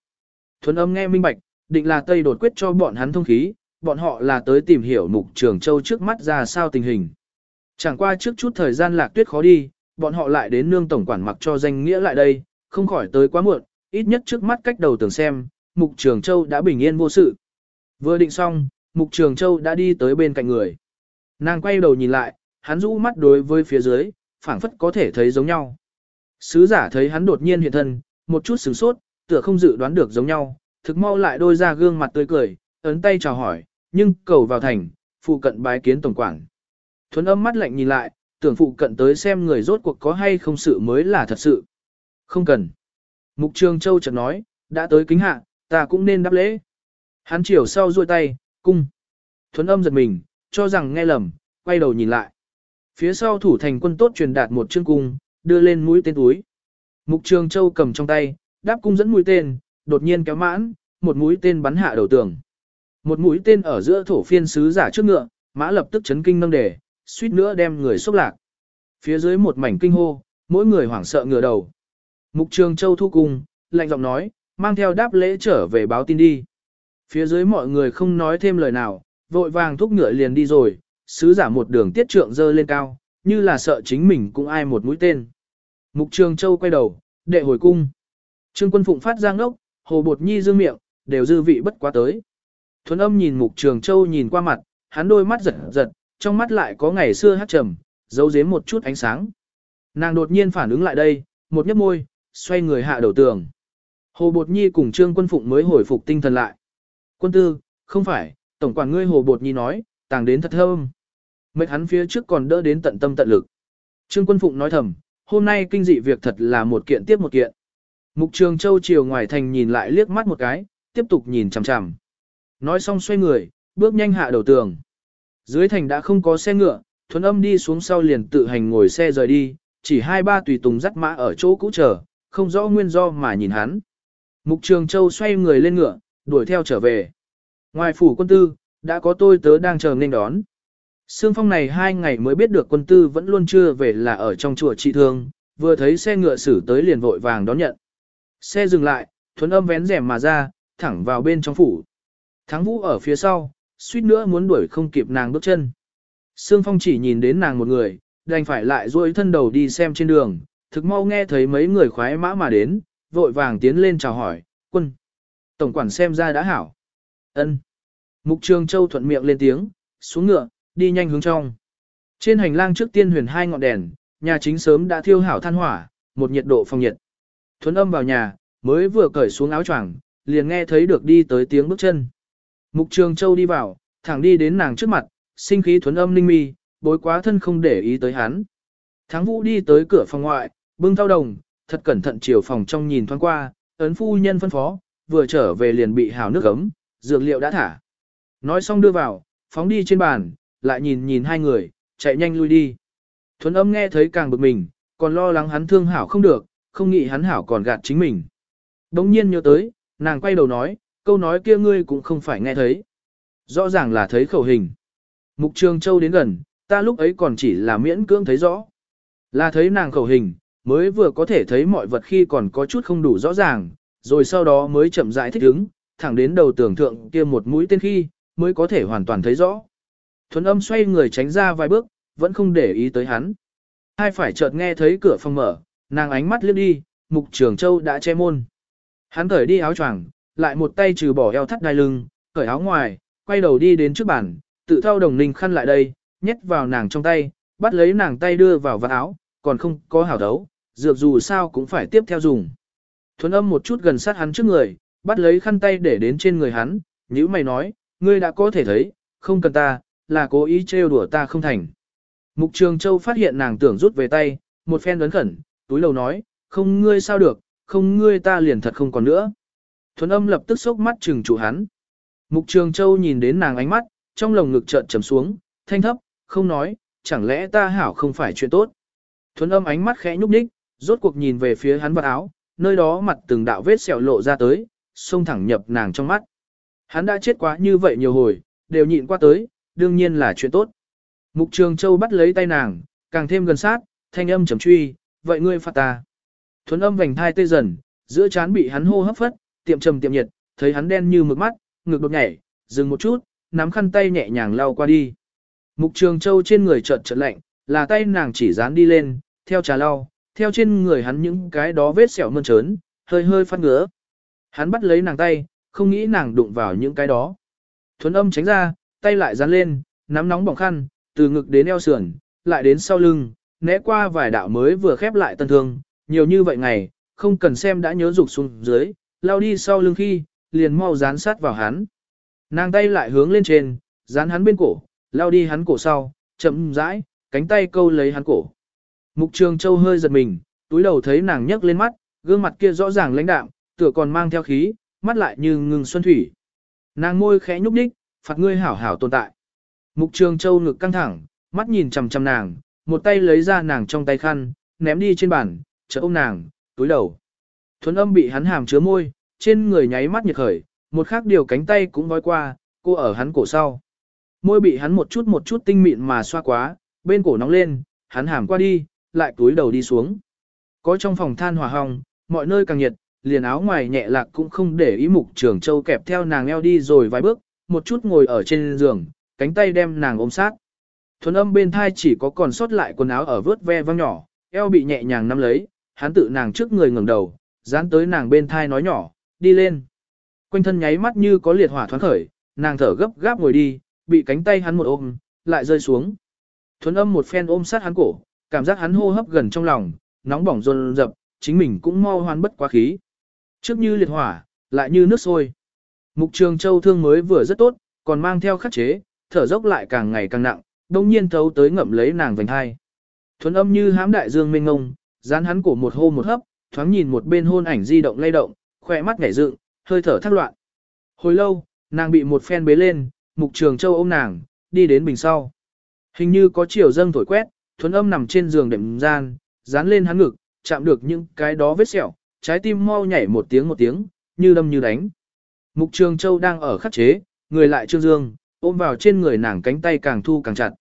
S1: Thuấn âm nghe minh bạch, định là Tây đột quyết cho bọn hắn thông khí, bọn họ là tới tìm hiểu mục trường châu trước mắt ra sao tình hình. Chẳng qua trước chút thời gian lạc tuyết khó đi, bọn họ lại đến nương tổng quản mặc cho danh nghĩa lại đây, không khỏi tới quá muộn, ít nhất trước mắt cách đầu tường xem, mục trường châu đã bình yên vô sự. Vừa định xong, mục trường châu đã đi tới bên cạnh người. Nàng quay đầu nhìn lại, hắn rũ mắt đối với phía dưới, phảng phất có thể thấy giống nhau. Sứ giả thấy hắn đột nhiên hiện thân, một chút sửng sốt, tựa không dự đoán được giống nhau, thực mau lại đôi ra gương mặt tươi cười, ấn tay chào hỏi, nhưng cầu vào thành, phụ cận bái kiến tổng quản. Thuấn âm mắt lạnh nhìn lại, tưởng phụ cận tới xem người rốt cuộc có hay không sự mới là thật sự. Không cần. Mục Trường Châu chợt nói, đã tới kính hạ, ta cũng nên đáp lễ. Hắn chiều sau duỗi tay, cung. Thuấn âm giật mình, cho rằng nghe lầm, quay đầu nhìn lại. Phía sau thủ thành quân tốt truyền đạt một chương cung, đưa lên mũi tên túi. Mục Trường Châu cầm trong tay, đáp cung dẫn mũi tên, đột nhiên kéo mãn, một mũi tên bắn hạ đầu tường. Một mũi tên ở giữa thổ phiên sứ giả trước ngựa, mã lập tức chấn kinh nâng đề, suýt nữa đem người xúc lạc. Phía dưới một mảnh kinh hô, mỗi người hoảng sợ ngửa đầu. Mục Trường Châu thu cung, lạnh giọng nói, mang theo đáp lễ trở về báo tin đi. Phía dưới mọi người không nói thêm lời nào, vội vàng thúc ngựa liền đi rồi, sứ giả một đường tiết trượng dơ lên cao, như là sợ chính mình cũng ai một mũi tên. Mục Trường Châu quay đầu, đệ hồi cung. Trương quân phụng phát giang ngốc, hồ bột nhi dương miệng, đều dư vị bất quá tới. Thuấn âm nhìn Mục Trường Châu nhìn qua mặt, hắn đôi mắt giật giật, trong mắt lại có ngày xưa hát trầm, giấu giếm một chút ánh sáng. Nàng đột nhiên phản ứng lại đây, một nhấp môi, xoay người hạ đầu tường. Hồ Bột Nhi cùng Trương Quân Phụng mới hồi phục tinh thần lại. Quân tư, không phải, tổng quản ngươi Hồ Bột Nhi nói, tàng đến thật thơm. Mệt hắn phía trước còn đỡ đến tận tâm tận lực. Trương Quân Phụng nói thầm, hôm nay kinh dị việc thật là một kiện tiếp một kiện. Mục Trường Châu chiều ngoài thành nhìn lại liếc mắt một cái, tiếp tục nhìn chằm chằm. Nói xong xoay người, bước nhanh hạ đầu tường. Dưới thành đã không có xe ngựa, thuần âm đi xuống sau liền tự hành ngồi xe rời đi, chỉ hai ba tùy tùng dắt mã ở chỗ cũ chờ, không rõ nguyên do mà nhìn hắn. Mục Trường Châu xoay người lên ngựa, đuổi theo trở về. Ngoài phủ quân tư, đã có tôi tớ đang chờ nên đón. Sương phong này hai ngày mới biết được quân tư vẫn luôn chưa về là ở trong chùa trị thương, vừa thấy xe ngựa xử tới liền vội vàng đón nhận. Xe dừng lại, thuấn âm vén rèm mà ra, thẳng vào bên trong phủ. Thắng vũ ở phía sau, suýt nữa muốn đuổi không kịp nàng bước chân. Sương phong chỉ nhìn đến nàng một người, đành phải lại duỗi thân đầu đi xem trên đường, thực mau nghe thấy mấy người khoái mã mà đến, vội vàng tiến lên chào hỏi, quân. Tổng quản xem ra đã hảo. ân Mục Trường Châu thuận miệng lên tiếng, xuống ngựa, đi nhanh hướng trong. Trên hành lang trước tiên huyền hai ngọn đèn, nhà chính sớm đã thiêu hảo than hỏa, một nhiệt độ phòng nhiệt. Thuấn âm vào nhà, mới vừa cởi xuống áo choàng, liền nghe thấy được đi tới tiếng bước chân. Mục Trường Châu đi vào, thẳng đi đến nàng trước mặt, sinh khí thuấn âm ninh mi, bối quá thân không để ý tới hắn. Thắng Vũ đi tới cửa phòng ngoại, Bưng thao đồng, thật cẩn thận chiều phòng trong nhìn thoáng qua, ấn phu nhân phân phó, vừa trở về liền bị hào nước ấm, dược liệu đã thả. Nói xong đưa vào, phóng đi trên bàn, lại nhìn nhìn hai người, chạy nhanh lui đi. Thuấn âm nghe thấy càng bực mình, còn lo lắng hắn thương hảo không được, không nghĩ hắn hảo còn gạt chính mình. Đống nhiên nhớ tới, nàng quay đầu nói, câu nói kia ngươi cũng không phải nghe thấy. Rõ ràng là thấy khẩu hình. Mục Trường Châu đến gần, ta lúc ấy còn chỉ là miễn cưỡng thấy rõ. Là thấy nàng khẩu hình, mới vừa có thể thấy mọi vật khi còn có chút không đủ rõ ràng, rồi sau đó mới chậm rãi thích ứng, thẳng đến đầu tưởng thượng kia một mũi tên khi, mới có thể hoàn toàn thấy rõ. Thuấn âm xoay người tránh ra vài bước, vẫn không để ý tới hắn. Hai phải chợt nghe thấy cửa phòng mở, nàng ánh mắt liếc đi, mục trường châu đã che môn. Hắn cởi đi áo choàng, lại một tay trừ bỏ eo thắt đai lưng, cởi áo ngoài, quay đầu đi đến trước bàn, tự thao đồng ninh khăn lại đây, nhét vào nàng trong tay, bắt lấy nàng tay đưa vào vạt áo, còn không có hảo đấu, dược dù sao cũng phải tiếp theo dùng. Thuấn âm một chút gần sát hắn trước người, bắt lấy khăn tay để đến trên người hắn, nhữ mày nói, ngươi đã có thể thấy, không cần ta, là cố ý trêu đùa ta không thành. Mục Trường Châu phát hiện nàng tưởng rút về tay, một phen ấn khẩn, túi lầu nói, không ngươi sao được, không ngươi ta liền thật không còn nữa. Thuấn âm lập tức sốc mắt trừng trụ hắn. Mục Trường Châu nhìn đến nàng ánh mắt, trong lồng ngực chợt trầm xuống, thanh thấp, không nói, chẳng lẽ ta hảo không phải chuyện tốt. Thuấn âm ánh mắt khẽ nhúc nhích, rốt cuộc nhìn về phía hắn vật áo, nơi đó mặt từng đạo vết sẹo lộ ra tới, xông thẳng nhập nàng trong mắt. Hắn đã chết quá như vậy nhiều hồi, đều nhịn qua tới, đương nhiên là chuyện tốt. Mục Trường Châu bắt lấy tay nàng, càng thêm gần sát, thanh âm trầm truy, vậy ngươi phạt ta. Thuấn âm vành thai tê dần, giữa chán bị hắn hô hấp phất, tiệm trầm tiệm nhiệt, thấy hắn đen như mực mắt, ngực đột nhảy, dừng một chút, nắm khăn tay nhẹ nhàng lau qua đi. Mục Trường Châu trên người chợt chợt lạnh, là tay nàng chỉ dán đi lên, theo trà lau, theo trên người hắn những cái đó vết sẹo mơn trớn, hơi hơi phát ngứa. Hắn bắt lấy nàng tay, không nghĩ nàng đụng vào những cái đó. Thuấn âm tránh ra, tay lại dán lên, nắm nóng bỏng khăn, từ ngực đến eo sườn, lại đến sau lưng, né qua vài đạo mới vừa khép lại tân thương, nhiều như vậy ngày, không cần xem đã nhớ dục xuống dưới, lao đi sau lưng khi, liền mau dán sát vào hắn. Nàng tay lại hướng lên trên, dán hắn bên cổ, lao đi hắn cổ sau, chậm rãi, cánh tay câu lấy hắn cổ. Mục Trường Châu hơi giật mình, túi đầu thấy nàng nhấc lên mắt, gương mặt kia rõ ràng lãnh đạm, tựa còn mang theo khí, mắt lại như ngừng xuân thủy. Nàng môi khẽ nhúc nhích, phạt ngươi hảo hảo tồn tại. Mục Trường Châu ngực căng thẳng, mắt nhìn chằm chằm nàng, một tay lấy ra nàng trong tay khăn, ném đi trên bàn, chợ ôm nàng, túi đầu. Thuấn âm bị hắn hàm chứa môi, trên người nháy mắt nhiệt khởi, một khác điều cánh tay cũng vói qua, cô ở hắn cổ sau. Môi bị hắn một chút một chút tinh mịn mà xoa quá, bên cổ nóng lên, hắn hàm qua đi, lại túi đầu đi xuống. Có trong phòng than hòa hồng, mọi nơi càng nhiệt, liền áo ngoài nhẹ lạc cũng không để ý mục trường châu kẹp theo nàng eo đi rồi vài bước, một chút ngồi ở trên giường, cánh tay đem nàng ôm sát. Thuần âm bên thai chỉ có còn sót lại quần áo ở vớt ve văng nhỏ, eo bị nhẹ nhàng nắm lấy, hắn tự nàng trước người ngẩng đầu, dán tới nàng bên thai nói nhỏ, đi lên. Quanh thân nháy mắt như có liệt hỏa thoáng khởi, nàng thở gấp gáp ngồi đi, bị cánh tay hắn một ôm, lại rơi xuống. Thuấn âm một phen ôm sát hắn cổ, cảm giác hắn hô hấp gần trong lòng, nóng bỏng rôn rập, chính mình cũng mau hoan bất quá khí. Trước như liệt hỏa, lại như nước sôi. Mục trường châu thương mới vừa rất tốt, còn mang theo khắc chế, thở dốc lại càng ngày càng nặng, đông nhiên thấu tới ngậm lấy nàng vành hai. Thuấn âm như hám đại dương mênh ngông, dán hắn cổ một hô một hấp, thoáng nhìn một bên hôn ảnh di động lay động, khỏe mắt nhảy dựng, hơi thở thác loạn. Hồi lâu, nàng bị một phen bế lên, mục trường châu ôm nàng, đi đến bình sau. Hình như có chiều dâng thổi quét, thuấn âm nằm trên giường đệm gian, dán lên hắn ngực, chạm được những cái đó vết sẹo, trái tim mau nhảy một tiếng một tiếng, như đâm như đánh. Mục trường châu đang ở khắc chế, người lại trương dương, ôm vào trên người nàng cánh tay càng thu càng chặt.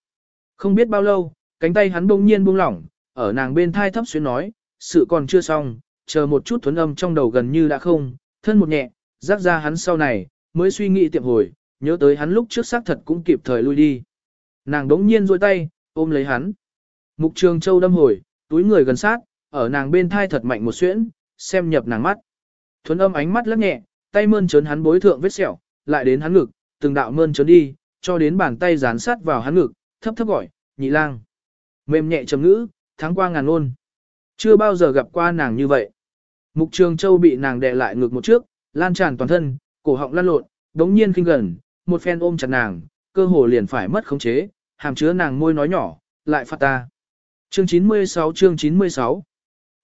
S1: Không biết bao lâu, cánh tay hắn bỗng nhiên buông lỏng, ở nàng bên thai thấp xuyến nói, sự còn chưa xong, chờ một chút thuấn âm trong đầu gần như đã không, thân một nhẹ, rắc ra hắn sau này, mới suy nghĩ tiệm hồi, nhớ tới hắn lúc trước xác thật cũng kịp thời lui đi. Nàng đống nhiên duỗi tay, ôm lấy hắn. Mục trường châu đâm hồi, túi người gần sát, ở nàng bên thai thật mạnh một xuyễn, xem nhập nàng mắt. Thuấn âm ánh mắt lắc nhẹ, tay mơn trớn hắn bối thượng vết sẹo, lại đến hắn ngực, từng đạo mơn trớn đi, cho đến bàn tay dán sát vào hắn ngực, thấp thấp gọi, nhị lang. Mềm nhẹ trầm ngữ, tháng qua ngàn ôn. Chưa bao giờ gặp qua nàng như vậy. Mục Trường Châu bị nàng đè lại ngực một trước, lan tràn toàn thân, cổ họng lăn lộn, đống nhiên kinh gần, một phen ôm chặt nàng, cơ hồ liền phải mất khống chế, hàm chứa nàng môi nói nhỏ, lại phạt ta. Chương 96 chương 96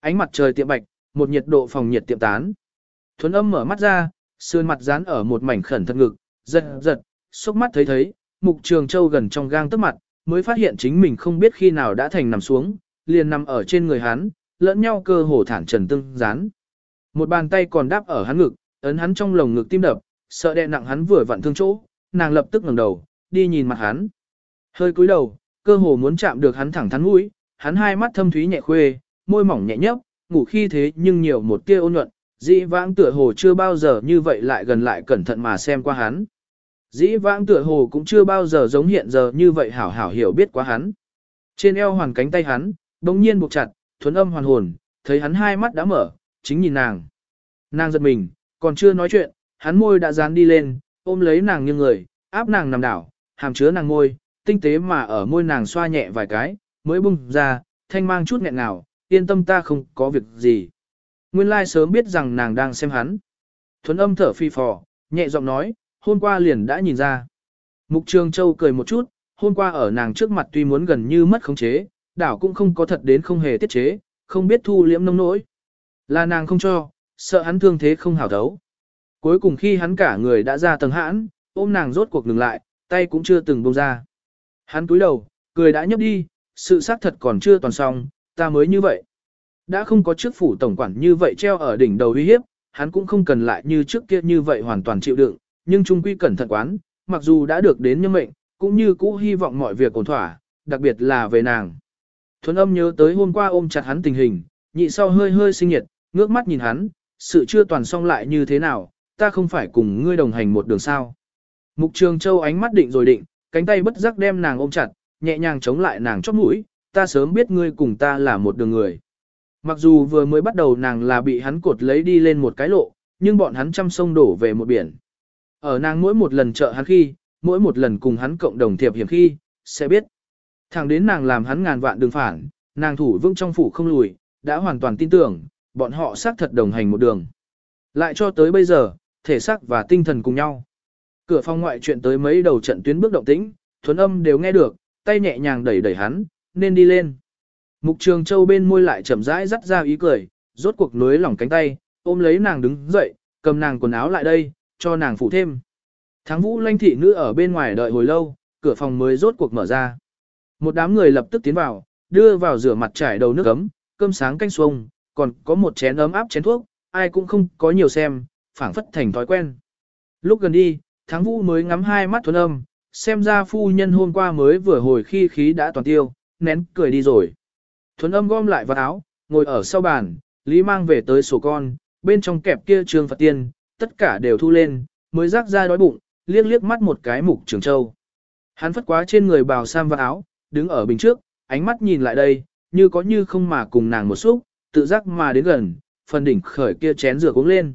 S1: ánh mặt trời tiệm bạch, một nhiệt độ phòng nhiệt tiệm tán. Thuấn âm mở mắt ra, sườn mặt dán ở một mảnh khẩn thật ngực, giật giật, sốc mắt thấy thấy, mục trường châu gần trong gang tấp mặt, mới phát hiện chính mình không biết khi nào đã thành nằm xuống, liền nằm ở trên người hắn, lẫn nhau cơ hồ thản trần tương dán. Một bàn tay còn đáp ở hắn ngực, ấn hắn trong lồng ngực tim đập, sợ đè nặng hắn vừa vặn thương chỗ, nàng lập tức ngẩng đầu, đi nhìn mặt hắn. Hơi cúi đầu, cơ hồ muốn chạm được hắn thẳng thắn mũi, hắn hai mắt thâm thúy nhẹ khuê, môi mỏng nhẹ nhấp, ngủ khi thế nhưng nhiều một tia ôn nhuận, dĩ vãng tựa hồ chưa bao giờ như vậy lại gần lại cẩn thận mà xem qua hắn. Dĩ vãng tựa hồ cũng chưa bao giờ giống hiện giờ như vậy hảo hảo hiểu biết quá hắn. Trên eo hoàn cánh tay hắn, bỗng nhiên buộc chặt, thuấn âm hoàn hồn, thấy hắn hai mắt đã mở, chính nhìn nàng. Nàng giật mình, còn chưa nói chuyện, hắn môi đã dán đi lên, ôm lấy nàng như người, áp nàng nằm đảo, hàm chứa nàng môi, tinh tế mà ở môi nàng xoa nhẹ vài cái, mới bung ra, thanh mang chút nghẹn ngào, yên tâm ta không có việc gì. Nguyên lai sớm biết rằng nàng đang xem hắn. Thuấn âm thở phi phò, nhẹ giọng nói, hôm qua liền đã nhìn ra. Mục Trường Châu cười một chút, hôm qua ở nàng trước mặt tuy muốn gần như mất khống chế, đảo cũng không có thật đến không hề tiết chế, không biết thu liễm nông nỗi. Là nàng không cho, sợ hắn thương thế không hảo thấu. Cuối cùng khi hắn cả người đã ra tầng hãn, ôm nàng rốt cuộc ngừng lại, tay cũng chưa từng buông ra. Hắn cúi đầu, cười đã nhấp đi, sự xác thật còn chưa toàn xong, ta mới như vậy. Đã không có trước phủ tổng quản như vậy treo ở đỉnh đầu uy hiếp, hắn cũng không cần lại như trước kia như vậy hoàn toàn chịu đựng, nhưng trung quy cẩn thận quán, mặc dù đã được đến nhân mệnh, cũng như cũ hy vọng mọi việc ổn thỏa, đặc biệt là về nàng. Thuấn âm nhớ tới hôm qua ôm chặt hắn tình hình, nhị sau hơi hơi sinh nhiệt, ngước mắt nhìn hắn, sự chưa toàn xong lại như thế nào, ta không phải cùng ngươi đồng hành một đường sao. Mục Trường Châu ánh mắt định rồi định, cánh tay bất giác đem nàng ôm chặt, nhẹ nhàng chống lại nàng chóp mũi, ta sớm biết ngươi cùng ta là một đường người. Mặc dù vừa mới bắt đầu nàng là bị hắn cột lấy đi lên một cái lộ, nhưng bọn hắn trăm sông đổ về một biển. Ở nàng mỗi một lần trợ hắn khi, mỗi một lần cùng hắn cộng đồng thiệp hiểm khi, sẽ biết. Thẳng đến nàng làm hắn ngàn vạn đường phản, nàng thủ vững trong phủ không lùi, đã hoàn toàn tin tưởng, bọn họ xác thật đồng hành một đường. Lại cho tới bây giờ, thể xác và tinh thần cùng nhau. Cửa phòng ngoại chuyện tới mấy đầu trận tuyến bước động tĩnh, thuấn âm đều nghe được, tay nhẹ nhàng đẩy đẩy hắn, nên đi lên. Mục Trường Châu bên môi lại chậm rãi dắt ra ý cười, rốt cuộc nối lỏng cánh tay, ôm lấy nàng đứng dậy, cầm nàng quần áo lại đây, cho nàng phụ thêm. Thắng vũ lanh thị nữ ở bên ngoài đợi hồi lâu, cửa phòng mới rốt cuộc mở ra. Một đám người lập tức tiến vào, đưa vào rửa mặt trải đầu nước ấm, cơm sáng canh xuông, còn có một chén ấm áp chén thuốc, ai cũng không có nhiều xem, phảng phất thành thói quen. Lúc gần đi, Thắng Vũ mới ngắm hai mắt thuần âm, xem ra phu nhân hôm qua mới vừa hồi khi khí đã toàn tiêu, nén cười đi rồi. Thuần âm gom lại vào áo, ngồi ở sau bàn, Lý mang về tới sổ con, bên trong kẹp kia trường Phật tiên, tất cả đều thu lên, mới rác ra đói bụng, liếc liếc mắt một cái mục trường châu. Hắn phất quá trên người bào sam và áo, đứng ở bình trước, ánh mắt nhìn lại đây, như có như không mà cùng nàng một xúc, tự giác mà đến gần, phần đỉnh khởi kia chén rửa uống lên.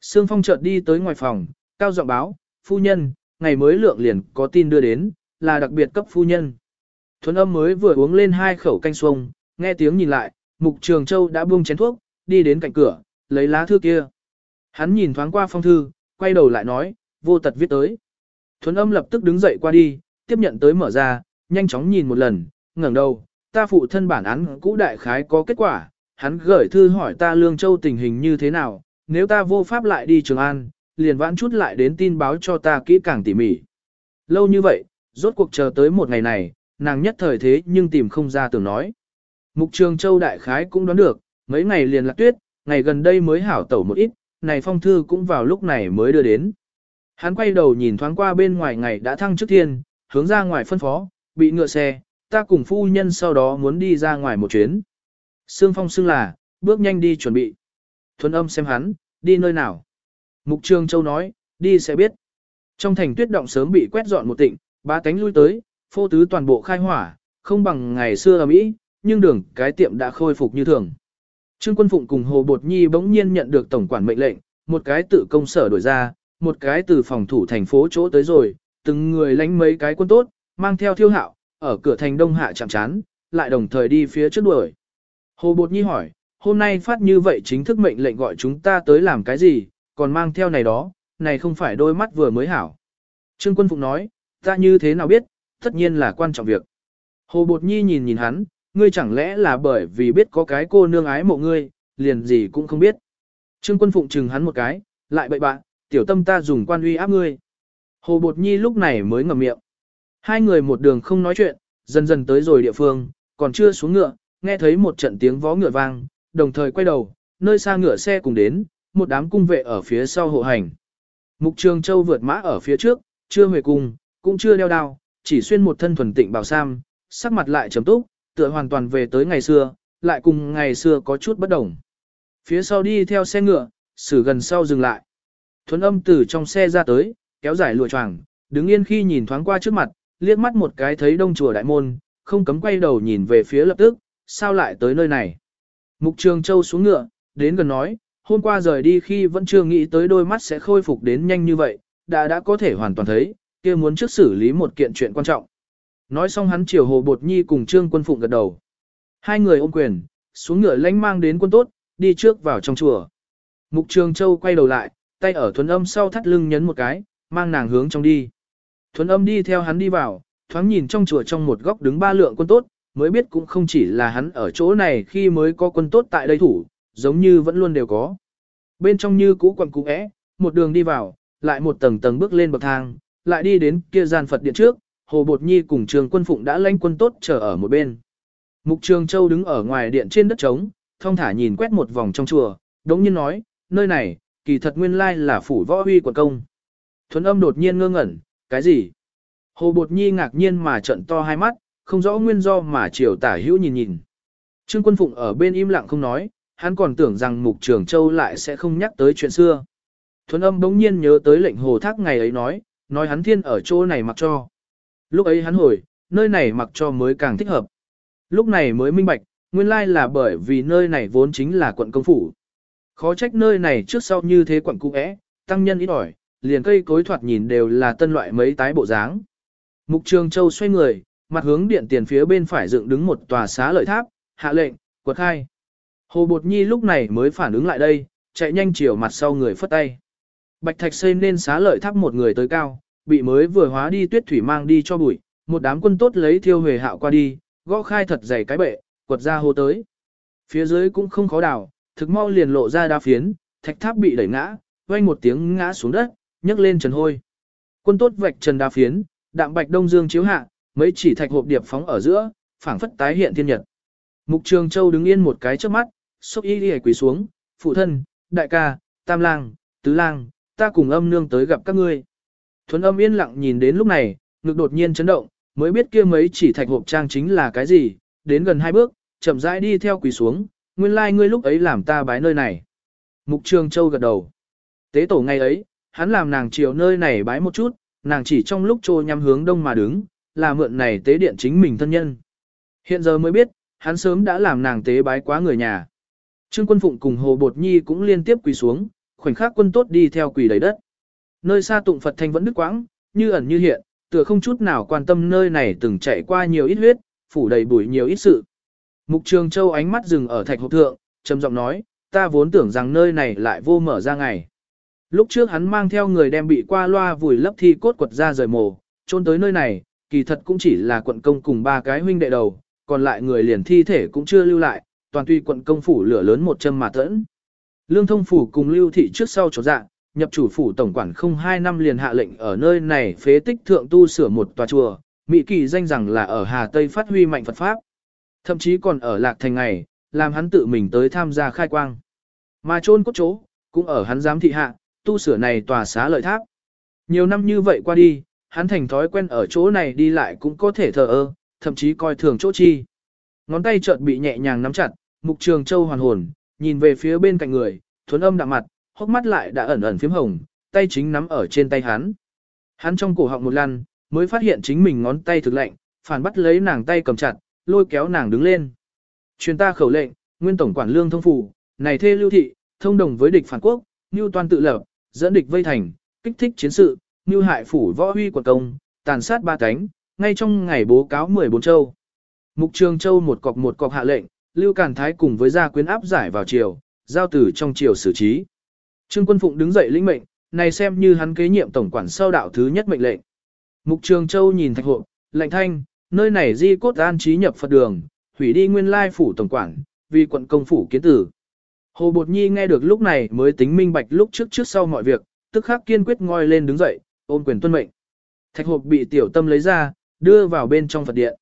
S1: Sương Phong chợt đi tới ngoài phòng, cao giọng báo, phu nhân, ngày mới lượng liền có tin đưa đến, là đặc biệt cấp phu nhân. Thuấn âm mới vừa uống lên hai khẩu canh xuông, nghe tiếng nhìn lại, Mục Trường Châu đã buông chén thuốc, đi đến cạnh cửa, lấy lá thư kia. Hắn nhìn thoáng qua phong thư, quay đầu lại nói, vô tật viết tới. Thuấn âm lập tức đứng dậy qua đi, tiếp nhận tới mở ra, nhanh chóng nhìn một lần, ngẩng đầu, ta phụ thân bản án cũ đại khái có kết quả, hắn gửi thư hỏi ta Lương Châu tình hình như thế nào, nếu ta vô pháp lại đi Trường An, liền vãn chút lại đến tin báo cho ta kỹ càng tỉ mỉ. Lâu như vậy, rốt cuộc chờ tới một ngày này, nàng nhất thời thế nhưng tìm không ra tưởng nói. Mục Trường Châu đại khái cũng đoán được, mấy ngày liền lạc tuyết, ngày gần đây mới hảo tẩu một ít, này phong thư cũng vào lúc này mới đưa đến. Hắn quay đầu nhìn thoáng qua bên ngoài ngày đã thăng trước thiên, hướng ra ngoài phân phó, bị ngựa xe, ta cùng phu nhân sau đó muốn đi ra ngoài một chuyến. Sương Phong xưng là, bước nhanh đi chuẩn bị. Thuấn âm xem hắn, đi nơi nào. Mục Trường Châu nói, đi sẽ biết. Trong thành tuyết động sớm bị quét dọn một tịnh, ba tánh lui tới, phô tứ toàn bộ khai hỏa, không bằng ngày xưa ở Mỹ, nhưng đường cái tiệm đã khôi phục như thường. Trương Quân Phụng cùng Hồ Bột Nhi bỗng nhiên nhận được tổng quản mệnh lệnh, một cái tự công sở đổi ra, một cái từ phòng thủ thành phố chỗ tới rồi, từng người lánh mấy cái quân tốt, mang theo thiêu hạo, ở cửa thành đông hạ chạm chán, lại đồng thời đi phía trước đuổi. Hồ Bột Nhi hỏi, hôm nay phát như vậy chính thức mệnh lệnh gọi chúng ta tới làm cái gì, còn mang theo này đó, này không phải đôi mắt vừa mới hảo. Trương Quân Phụng nói, ta như thế nào biết, tất nhiên là quan trọng việc. Hồ Bột Nhi nhìn nhìn hắn, ngươi chẳng lẽ là bởi vì biết có cái cô nương ái mộ ngươi, liền gì cũng không biết. Trương quân phụng chừng hắn một cái, lại bậy bạn, tiểu tâm ta dùng quan uy áp ngươi. Hồ Bột Nhi lúc này mới ngậm miệng. Hai người một đường không nói chuyện, dần dần tới rồi địa phương, còn chưa xuống ngựa, nghe thấy một trận tiếng vó ngựa vang, đồng thời quay đầu, nơi xa ngựa xe cùng đến, một đám cung vệ ở phía sau hộ hành. Mục Trường Châu vượt mã ở phía trước, chưa huề cung, cũng chưa đeo đao, chỉ xuyên một thân thuần tịnh bảo sam, sắc mặt lại trầm túc, tựa hoàn toàn về tới ngày xưa, lại cùng ngày xưa có chút bất đồng. Phía sau đi theo xe ngựa, xử gần sau dừng lại. Thuấn âm từ trong xe ra tới, kéo dài lụa choàng, đứng yên khi nhìn thoáng qua trước mặt, liếc mắt một cái thấy đông chùa đại môn, không cấm quay đầu nhìn về phía lập tức, sao lại tới nơi này. Mục Trường Châu xuống ngựa, đến gần nói, hôm qua rời đi khi vẫn chưa nghĩ tới đôi mắt sẽ khôi phục đến nhanh như vậy, đã đã có thể hoàn toàn thấy, kia muốn trước xử lý một kiện chuyện quan trọng. Nói xong hắn chiều Hồ Bột Nhi cùng Trương Quân Phụng gật đầu. Hai người ôm quyền, xuống ngựa lánh mang đến quân tốt, đi trước vào trong chùa. Mục Trường Châu quay đầu lại, tay ở thuần âm sau thắt lưng nhấn một cái, mang nàng hướng trong đi. Thuần âm đi theo hắn đi vào, thoáng nhìn trong chùa trong một góc đứng ba lượng quân tốt, mới biết cũng không chỉ là hắn ở chỗ này khi mới có quân tốt tại đây thủ, giống như vẫn luôn đều có. Bên trong như cũ quặng cũ é, một đường đi vào, lại một tầng tầng bước lên bậc thang, lại đi đến kia gian Phật điện trước, Hồ Bột Nhi cùng Trường Quân Phụng đã lãnh quân tốt chờ ở một bên. Mục Trường Châu đứng ở ngoài điện trên đất trống, thông thả nhìn quét một vòng trong chùa, đống nhiên nói, nơi này, kỳ thật nguyên lai là phủ võ huy quận công. Thuấn âm đột nhiên ngơ ngẩn, cái gì? Hồ Bột Nhi ngạc nhiên mà trận to hai mắt, không rõ nguyên do mà chiều tả hữu nhìn nhìn. Trương Quân Phụng ở bên im lặng không nói, hắn còn tưởng rằng Mục Trường Châu lại sẽ không nhắc tới chuyện xưa. Thuấn âm đống nhiên nhớ tới lệnh hồ thác ngày ấy nói, nói hắn thiên ở chỗ này mặc cho. Lúc ấy hắn hồi, nơi này mặc cho mới càng thích hợp. Lúc này mới minh bạch, nguyên lai là bởi vì nơi này vốn chính là quận công phủ. Khó trách nơi này trước sau như thế quận cũ é, tăng nhân ít ỏi, liền cây cối thoạt nhìn đều là tân loại mấy tái bộ dáng. Mục Trường Châu xoay người, mặt hướng điện tiền phía bên phải dựng đứng một tòa xá lợi tháp, hạ lệnh, quật khai. Hồ Bột Nhi lúc này mới phản ứng lại đây, chạy nhanh chiều mặt sau người phất tay. Bạch Thạch xây nên xá lợi tháp một người tới cao, bị mới vừa hóa đi tuyết thủy mang đi cho bụi, một đám quân tốt lấy thiêu hề hạo qua đi, gõ khai thật dày cái bệ, quật ra hô tới. Phía dưới cũng không khó đào, thực mau liền lộ ra đa phiến, thạch tháp bị đẩy ngã, vang một tiếng ngã xuống đất, nhấc lên trần hôi. Quân tốt vạch trần đa phiến, đạm bạch đông dương chiếu hạ, mấy chỉ thạch hộp điệp phóng ở giữa, phảng phất tái hiện thiên nhật. Mục Trường Châu đứng yên một cái trước mắt, sốc y đi quỳ xuống, phụ thân, đại ca, tam lang, tứ lang, ta cùng âm nương tới gặp các ngươi. Thuấn âm yên lặng nhìn đến lúc này, ngực đột nhiên chấn động, mới biết kia mấy chỉ thạch hộp trang chính là cái gì, đến gần hai bước, chậm rãi đi theo quỳ xuống, nguyên lai like ngươi lúc ấy làm ta bái nơi này. Mục Trường Châu gật đầu. Tế tổ ngày ấy, hắn làm nàng chiều nơi này bái một chút, nàng chỉ trong lúc trô nhắm hướng đông mà đứng, là mượn này tế điện chính mình thân nhân. Hiện giờ mới biết, hắn sớm đã làm nàng tế bái quá người nhà. Trương Quân Phụng cùng Hồ Bột Nhi cũng liên tiếp quỳ xuống, khoảnh khắc quân tốt đi theo quỳ đầy đất. Nơi xa tụng Phật thanh vẫn đứt quãng, như ẩn như hiện, tựa không chút nào quan tâm nơi này từng chạy qua nhiều ít huyết, phủ đầy bụi nhiều ít sự. Mục Trường Châu ánh mắt dừng ở thạch hộp thượng, trầm giọng nói, ta vốn tưởng rằng nơi này lại vô mở ra ngày. Lúc trước hắn mang theo người đem bị qua loa vùi lấp thi cốt quật ra rời mồ, trôn tới nơi này, kỳ thật cũng chỉ là quận công cùng ba cái huynh đệ đầu, còn lại người liền thi thể cũng chưa lưu lại, toàn tuy quận công phủ lửa lớn một châm mà thẫn. Lương thông phủ cùng lưu thị trước sau chỗ dạng nhập chủ phủ tổng quản không hai năm liền hạ lệnh ở nơi này phế tích thượng tu sửa một tòa chùa, Mỹ kỳ danh rằng là ở Hà Tây phát huy mạnh Phật Pháp. Thậm chí còn ở Lạc Thành ngày, làm hắn tự mình tới tham gia khai quang. Mà chôn cốt chỗ, cũng ở hắn giám thị hạ, tu sửa này tòa xá lợi tháp. Nhiều năm như vậy qua đi, hắn thành thói quen ở chỗ này đi lại cũng có thể thờ ơ, thậm chí coi thường chỗ chi. Ngón tay chợt bị nhẹ nhàng nắm chặt, mục trường châu hoàn hồn, nhìn về phía bên cạnh người, thuấn âm đạm mặt, hốc mắt lại đã ẩn ẩn phím hồng, tay chính nắm ở trên tay hắn. Hắn trong cổ họng một lần, mới phát hiện chính mình ngón tay thực lạnh, phản bắt lấy nàng tay cầm chặt, lôi kéo nàng đứng lên. Truyền ta khẩu lệnh, nguyên tổng quản lương thông phủ, này thê lưu thị, thông đồng với địch phản quốc, như toàn tự lập, dẫn địch vây thành, kích thích chiến sự, như hại phủ võ huy quận công, tàn sát ba cánh, ngay trong ngày bố cáo 14 châu. Mục Trường Châu một cọc một cọc hạ lệnh, Lưu Càn Thái cùng với gia quyến áp giải vào triều, giao tử trong triều xử trí. Trương Quân Phụng đứng dậy lĩnh mệnh, này xem như hắn kế nhiệm tổng quản sau đạo thứ nhất mệnh lệnh. Mục Trường Châu nhìn thạch hộ, lệnh thanh, nơi này di cốt an trí nhập Phật đường, hủy đi nguyên lai phủ tổng quản, vì quận công phủ kiến tử. Hồ Bột Nhi nghe được lúc này mới tính minh bạch lúc trước trước sau mọi việc, tức khắc kiên quyết ngoi lên đứng dậy, ôm quyền tuân mệnh. Thạch hộp bị tiểu tâm lấy ra, đưa vào bên trong Phật điện.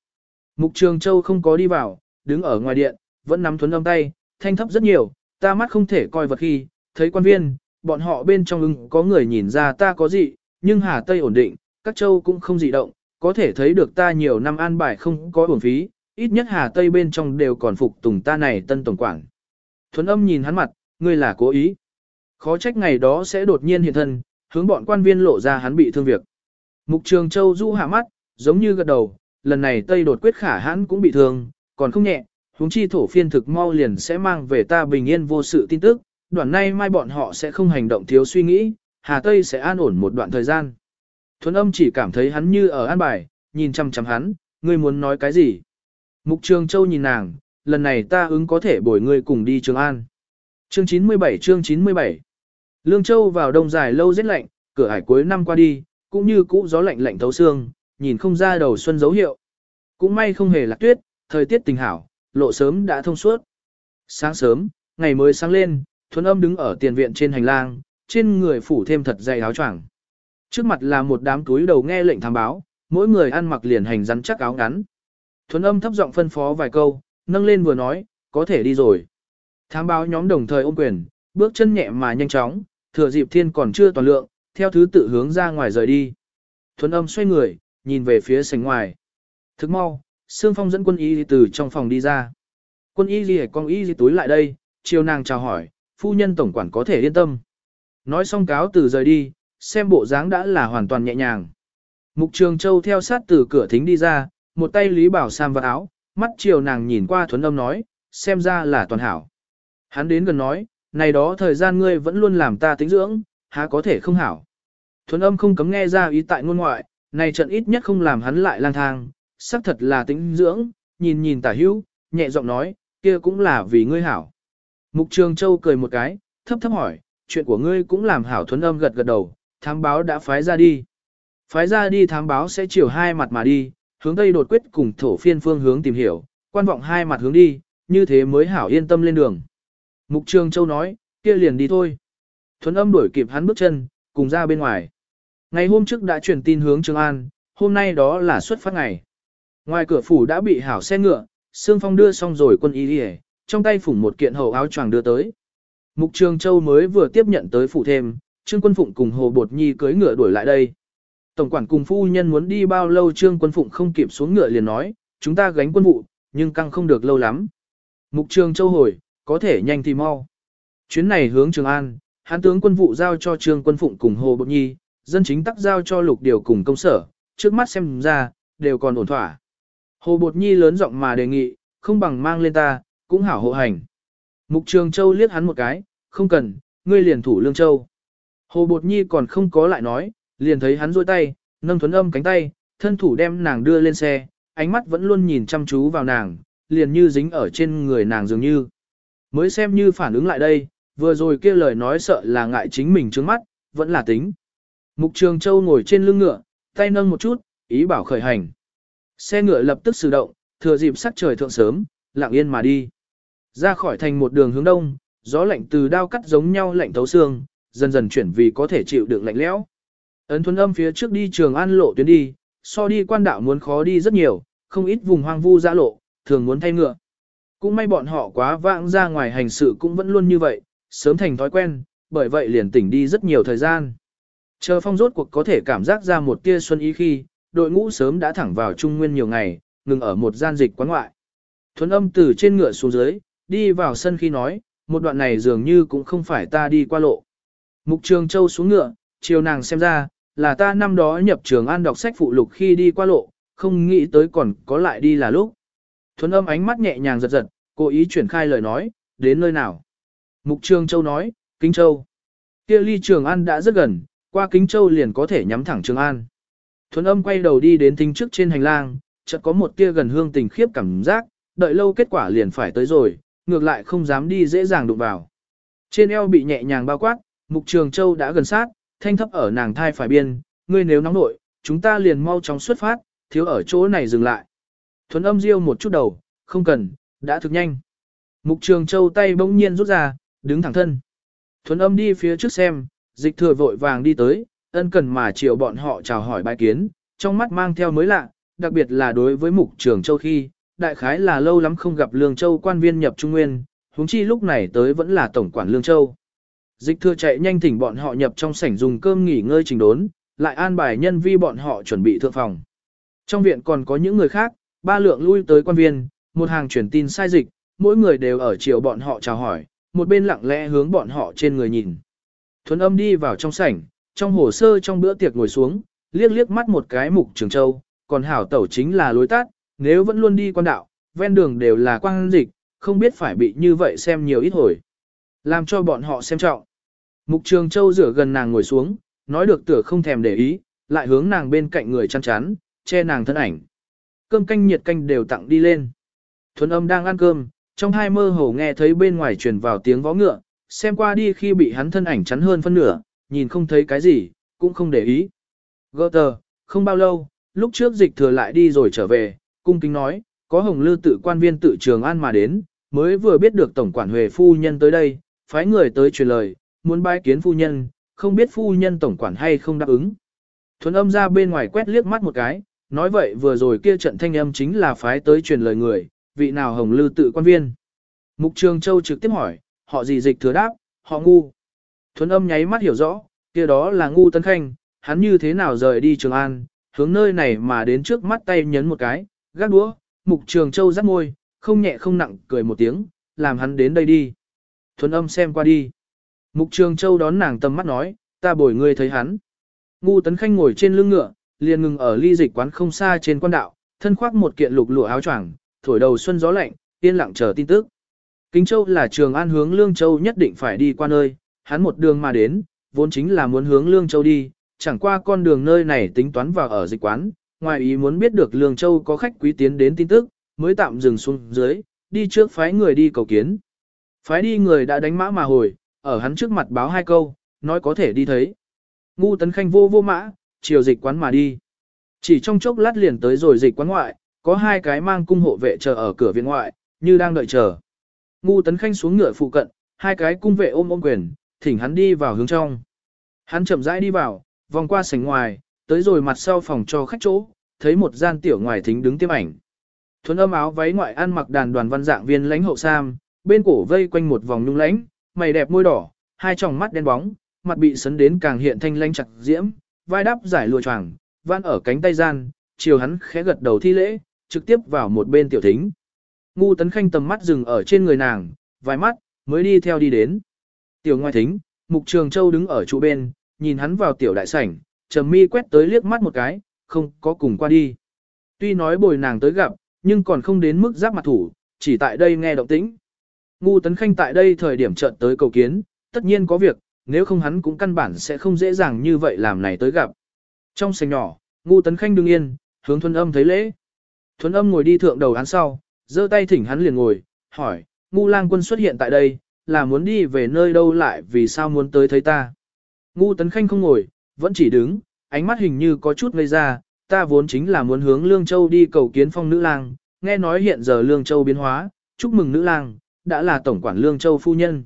S1: Mục Trường Châu không có đi vào, đứng ở ngoài điện, vẫn nắm thuấn âm tay, thanh thấp rất nhiều, ta mắt không thể coi vật khi, thấy quan viên, bọn họ bên trong ưng có người nhìn ra ta có gì, nhưng Hà Tây ổn định, các châu cũng không dị động, có thể thấy được ta nhiều năm an bài không có uổng phí, ít nhất Hà Tây bên trong đều còn phục tùng ta này tân tổng quản. Thuấn âm nhìn hắn mặt, ngươi là cố ý. Khó trách ngày đó sẽ đột nhiên hiện thân, hướng bọn quan viên lộ ra hắn bị thương việc. Mục Trường Châu du hạ mắt, giống như gật đầu, lần này Tây đột quyết khả hắn cũng bị thương, còn không nhẹ, huống chi thổ phiên thực mau liền sẽ mang về ta bình yên vô sự tin tức, đoạn nay mai bọn họ sẽ không hành động thiếu suy nghĩ, Hà Tây sẽ an ổn một đoạn thời gian. Thuấn âm chỉ cảm thấy hắn như ở an bài, nhìn chăm chăm hắn, ngươi muốn nói cái gì? Mục Trường Châu nhìn nàng, lần này ta ứng có thể bồi ngươi cùng đi Trường An. Chương 97 chương 97 Lương Châu vào đông dài lâu rất lạnh, cửa hải cuối năm qua đi, cũng như cũ gió lạnh lạnh thấu xương, nhìn không ra đầu xuân dấu hiệu. Cũng may không hề lạc tuyết, thời tiết tình hảo, lộ sớm đã thông suốt. Sáng sớm, ngày mới sáng lên, thuần âm đứng ở tiền viện trên hành lang, trên người phủ thêm thật dày áo choàng. Trước mặt là một đám túi đầu nghe lệnh thám báo, mỗi người ăn mặc liền hành rắn chắc áo ngắn. Thuần âm thấp giọng phân phó vài câu, nâng lên vừa nói, có thể đi rồi. Thám báo nhóm đồng thời ôm quyền, bước chân nhẹ mà nhanh chóng, thừa dịp thiên còn chưa toàn lượng, theo thứ tự hướng ra ngoài rời đi. Thuần âm xoay người, nhìn về phía sảnh ngoài. Thức mau, Sương Phong dẫn quân y từ trong phòng đi ra. Quân y gì con y gì túi lại đây, chiều nàng chào hỏi, phu nhân tổng quản có thể yên tâm. Nói xong cáo từ rời đi, xem bộ dáng đã là hoàn toàn nhẹ nhàng. Mục Trường Châu theo sát từ cửa thính đi ra, một tay Lý Bảo Sam vào áo, mắt chiều nàng nhìn qua thuấn âm nói, xem ra là toàn hảo. Hắn đến gần nói, này đó thời gian ngươi vẫn luôn làm ta tính dưỡng, há có thể không hảo. Thuấn âm không cấm nghe ra ý tại ngôn ngoại, này trận ít nhất không làm hắn lại lang thang, xác thật là tính dưỡng, nhìn nhìn tả hữu, nhẹ giọng nói, kia cũng là vì ngươi hảo. Mục Trường Châu cười một cái, thấp thấp hỏi, chuyện của ngươi cũng làm hảo thuấn âm gật gật đầu, thám báo đã phái ra đi. Phái ra đi thám báo sẽ chiều hai mặt mà đi, hướng tây đột quyết cùng thổ phiên phương hướng tìm hiểu, quan vọng hai mặt hướng đi, như thế mới hảo yên tâm lên đường. Mục Trường Châu nói, kia liền đi thôi. Thuấn âm đuổi kịp hắn bước chân, cùng ra bên ngoài. Ngày hôm trước đã truyền tin hướng Trường An, hôm nay đó là xuất phát ngày. Ngoài cửa phủ đã bị hảo xe ngựa, Sương Phong đưa xong rồi quân y đi trong tay phủng một kiện hầu áo choàng đưa tới. Mục Trường Châu mới vừa tiếp nhận tới phủ thêm, Trương Quân Phụng cùng Hồ Bột Nhi cưới ngựa đuổi lại đây. Tổng quản cùng phu nhân muốn đi bao lâu Trương Quân Phụng không kịp xuống ngựa liền nói, chúng ta gánh quân vụ, nhưng căng không được lâu lắm. Mục Trường Châu hồi, có thể nhanh thì mau. Chuyến này hướng Trường An, hán tướng quân vụ giao cho Trương Quân Phụng cùng Hồ Bột Nhi, dân chính tắc giao cho lục điều cùng công sở, trước mắt xem ra, đều còn ổn thỏa. Hồ Bột Nhi lớn giọng mà đề nghị, không bằng mang lên ta, cũng hảo hộ hành. Mục Trường Châu liếc hắn một cái, không cần, ngươi liền thủ Lương Châu. Hồ Bột Nhi còn không có lại nói, liền thấy hắn rôi tay, nâng thuấn âm cánh tay, thân thủ đem nàng đưa lên xe, ánh mắt vẫn luôn nhìn chăm chú vào nàng, liền như dính ở trên người nàng dường như. Mới xem như phản ứng lại đây, vừa rồi kia lời nói sợ là ngại chính mình trước mắt, vẫn là tính. Mục Trường Châu ngồi trên lưng ngựa, tay nâng một chút, ý bảo khởi hành. Xe ngựa lập tức sử động, thừa dịp sắc trời thượng sớm, lặng yên mà đi. Ra khỏi thành một đường hướng đông, gió lạnh từ đao cắt giống nhau lạnh thấu xương, dần dần chuyển vì có thể chịu đựng lạnh lẽo. Ấn thuần âm phía trước đi trường an lộ tuyến đi, so đi quan đạo muốn khó đi rất nhiều, không ít vùng hoang vu dã lộ, thường muốn thay ngựa. Cũng may bọn họ quá vãng ra ngoài hành sự cũng vẫn luôn như vậy, sớm thành thói quen, bởi vậy liền tỉnh đi rất nhiều thời gian. Chờ phong rốt cuộc có thể cảm giác ra một tia xuân ý khi, đội ngũ sớm đã thẳng vào trung nguyên nhiều ngày, ngừng ở một gian dịch quán ngoại. Thuấn âm từ trên ngựa xuống dưới, đi vào sân khi nói, một đoạn này dường như cũng không phải ta đi qua lộ. Mục Trường Châu xuống ngựa, chiều nàng xem ra, là ta năm đó nhập trường an đọc sách phụ lục khi đi qua lộ, không nghĩ tới còn có lại đi là lúc. Thuấn âm ánh mắt nhẹ nhàng giật giật, cố ý chuyển khai lời nói, đến nơi nào. Mục Trường Châu nói, Kính Châu. Kia ly Trường An đã rất gần, qua Kính Châu liền có thể nhắm thẳng Trường An. Thuấn âm quay đầu đi đến thính trước trên hành lang, chợt có một tia gần hương tình khiếp cảm giác, đợi lâu kết quả liền phải tới rồi, ngược lại không dám đi dễ dàng đụng vào. Trên eo bị nhẹ nhàng bao quát, Mục Trường Châu đã gần sát, thanh thấp ở nàng thai phải biên, ngươi nếu nóng nội, chúng ta liền mau chóng xuất phát, thiếu ở chỗ này dừng lại. Thuấn âm riêu một chút đầu, không cần, đã thực nhanh. Mục trường châu tay bỗng nhiên rút ra, đứng thẳng thân. Thuấn âm đi phía trước xem, dịch thừa vội vàng đi tới, ân cần mà chiều bọn họ chào hỏi bài kiến, trong mắt mang theo mới lạ, đặc biệt là đối với mục trường châu khi, đại khái là lâu lắm không gặp lương châu quan viên nhập trung nguyên, huống chi lúc này tới vẫn là tổng quản lương châu. Dịch thừa chạy nhanh thỉnh bọn họ nhập trong sảnh dùng cơm nghỉ ngơi trình đốn, lại an bài nhân vi bọn họ chuẩn bị thượng phòng. Trong viện còn có những người khác, ba lượng lui tới quan viên, một hàng truyền tin sai dịch, mỗi người đều ở chiều bọn họ chào hỏi, một bên lặng lẽ hướng bọn họ trên người nhìn. Thuấn âm đi vào trong sảnh, trong hồ sơ trong bữa tiệc ngồi xuống, liếc liếc mắt một cái mục trường châu, còn hảo tẩu chính là lối tắt, nếu vẫn luôn đi quan đạo, ven đường đều là quan dịch, không biết phải bị như vậy xem nhiều ít hồi. Làm cho bọn họ xem trọng. Mục trường châu rửa gần nàng ngồi xuống, nói được tựa không thèm để ý, lại hướng nàng bên cạnh người chăn chắn, che nàng thân ảnh. Cơm canh nhiệt canh đều tặng đi lên. Thuấn âm đang ăn cơm, trong hai mơ hồ nghe thấy bên ngoài truyền vào tiếng vó ngựa, xem qua đi khi bị hắn thân ảnh chắn hơn phân nửa, nhìn không thấy cái gì, cũng không để ý. Gơ tờ, không bao lâu, lúc trước dịch thừa lại đi rồi trở về, cung kính nói, có hồng lư tự quan viên tự trường an mà đến, mới vừa biết được tổng quản huệ phu nhân tới đây, phái người tới truyền lời, muốn bái kiến phu nhân, không biết phu nhân tổng quản hay không đáp ứng. Thuấn âm ra bên ngoài quét liếc mắt một cái, nói vậy vừa rồi kia trận thanh âm chính là phái tới truyền lời người, vị nào hồng lư tự quan viên. Mục Trường Châu trực tiếp hỏi, họ gì dịch thừa đáp, họ ngu. Thuấn âm nháy mắt hiểu rõ, kia đó là ngu tấn khanh, hắn như thế nào rời đi Trường An, hướng nơi này mà đến trước mắt tay nhấn một cái, gác đũa, Mục Trường Châu rắc môi, không nhẹ không nặng cười một tiếng, làm hắn đến đây đi. Thuấn âm xem qua đi. Mục Trường Châu đón nàng tầm mắt nói, ta bồi ngươi thấy hắn. Ngu Tấn Khanh ngồi trên lưng ngựa, liền ngừng ở ly dịch quán không xa trên quan đạo, thân khoác một kiện lục lụa áo choàng, thổi đầu xuân gió lạnh, yên lặng chờ tin tức. Kính Châu là trường an hướng Lương Châu nhất định phải đi qua nơi, hắn một đường mà đến, vốn chính là muốn hướng Lương Châu đi, chẳng qua con đường nơi này tính toán vào ở dịch quán, ngoài ý muốn biết được Lương Châu có khách quý tiến đến tin tức, mới tạm dừng xuống dưới, đi trước phái người đi cầu kiến. Phái đi người đã đánh mã mà hồi, ở hắn trước mặt báo hai câu, nói có thể đi thấy. Ngu tấn khanh vô vô mã, chiều dịch quán mà đi. Chỉ trong chốc lát liền tới rồi dịch quán ngoại, có hai cái mang cung hộ vệ chờ ở cửa viện ngoại, như đang đợi chờ. Ngu tấn khanh xuống ngựa phụ cận, hai cái cung vệ ôm ôm quyền, thỉnh hắn đi vào hướng trong. Hắn chậm rãi đi vào, vòng qua sảnh ngoài, tới rồi mặt sau phòng cho khách chỗ, thấy một gian tiểu ngoài thính đứng tiêm ảnh. Thuấn âm áo váy ngoại ăn mặc đàn đoàn văn dạng viên lãnh hậu sam, bên cổ vây quanh một vòng nhung lãnh, mày đẹp môi đỏ, hai tròng mắt đen bóng, mặt bị sấn đến càng hiện thanh lanh chặt diễm, vai đắp giải lùa choàng, van ở cánh tay gian, chiều hắn khẽ gật đầu thi lễ, trực tiếp vào một bên tiểu thính. Ngu tấn khanh tầm mắt dừng ở trên người nàng, vài mắt, mới đi theo đi đến. Tiểu ngoài thính, mục trường châu đứng ở trụ bên, nhìn hắn vào tiểu đại sảnh, trầm mi quét tới liếc mắt một cái, không có cùng qua đi. Tuy nói bồi nàng tới gặp, nhưng còn không đến mức giáp mặt thủ, chỉ tại đây nghe động tĩnh. Ngu tấn khanh tại đây thời điểm chợt tới cầu kiến, tất nhiên có việc, nếu không hắn cũng căn bản sẽ không dễ dàng như vậy làm này tới gặp. Trong sảnh nhỏ, ngu tấn khanh đứng yên, hướng thuần âm thấy lễ. Thuần âm ngồi đi thượng đầu án sau, giơ tay thỉnh hắn liền ngồi, hỏi, ngu lang quân xuất hiện tại đây, là muốn đi về nơi đâu lại vì sao muốn tới thấy ta. Ngu tấn khanh không ngồi, vẫn chỉ đứng, ánh mắt hình như có chút ngây ra, ta vốn chính là muốn hướng Lương Châu đi cầu kiến phong nữ lang, nghe nói hiện giờ Lương Châu biến hóa, chúc mừng nữ lang, đã là tổng quản Lương Châu phu nhân.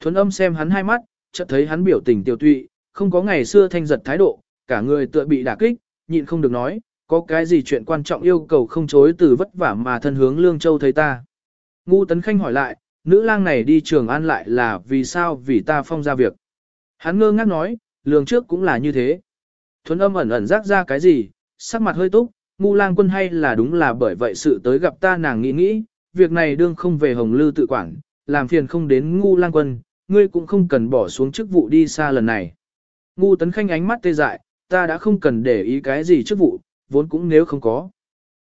S1: Thuấn âm xem hắn hai mắt, chợt thấy hắn biểu tình tiêu tụy, không có ngày xưa thanh giật thái độ, cả người tựa bị đả kích, nhịn không được nói, có cái gì chuyện quan trọng yêu cầu không chối từ vất vả mà thân hướng Lương Châu thấy ta. Ngu Tấn Khanh hỏi lại, nữ lang này đi trường an lại là vì sao vì ta phong ra việc. Hắn ngơ ngác nói, lường trước cũng là như thế. Thuấn âm ẩn ẩn rác ra cái gì, sắc mặt hơi túc, ngu lang quân hay là đúng là bởi vậy sự tới gặp ta nàng nghĩ nghĩ, việc này đương không về hồng lư tự quản, làm phiền không đến ngu lang quân, ngươi cũng không cần bỏ xuống chức vụ đi xa lần này. Ngu tấn khanh ánh mắt tê dại, ta đã không cần để ý cái gì chức vụ, vốn cũng nếu không có.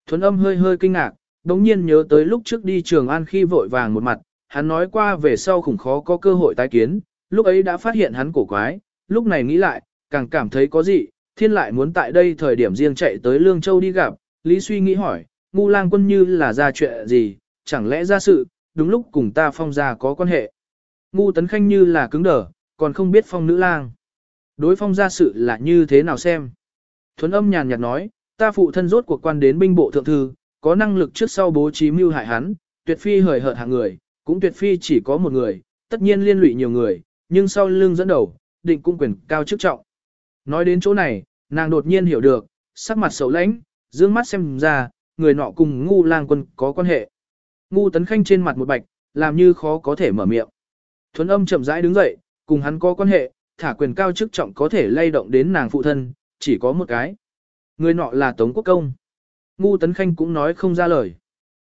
S1: Thuấn âm hơi hơi kinh ngạc, đống nhiên nhớ tới lúc trước đi trường an khi vội vàng một mặt, hắn nói qua về sau khủng khó có cơ hội tái kiến, lúc ấy đã phát hiện hắn cổ quái, lúc này nghĩ lại, càng cảm thấy có gì, thiên lại muốn tại đây thời điểm riêng chạy tới Lương Châu đi gặp, Lý suy nghĩ hỏi, ngu lang quân như là ra chuyện gì, chẳng lẽ ra sự, đúng lúc cùng ta phong ra có quan hệ. Ngu tấn khanh như là cứng đờ, còn không biết phong nữ lang. Đối phong ra sự là như thế nào xem. Thuấn âm nhàn nhạt nói, ta phụ thân rốt cuộc quan đến binh bộ thượng thư, có năng lực trước sau bố trí mưu hại hắn, tuyệt phi hời hợt hạng người, cũng tuyệt phi chỉ có một người, tất nhiên liên lụy nhiều người, nhưng sau lưng dẫn đầu, định cung quyền cao chức trọng. Nói đến chỗ này, nàng đột nhiên hiểu được, sắc mặt xấu lãnh, dương mắt xem ra, người nọ cùng ngu lang quân có quan hệ. Ngu tấn khanh trên mặt một bạch, làm như khó có thể mở miệng. Thuấn âm chậm rãi đứng dậy, cùng hắn có quan hệ, thả quyền cao chức trọng có thể lay động đến nàng phụ thân, chỉ có một cái. Người nọ là Tống Quốc Công. Ngu Tấn Khanh cũng nói không ra lời.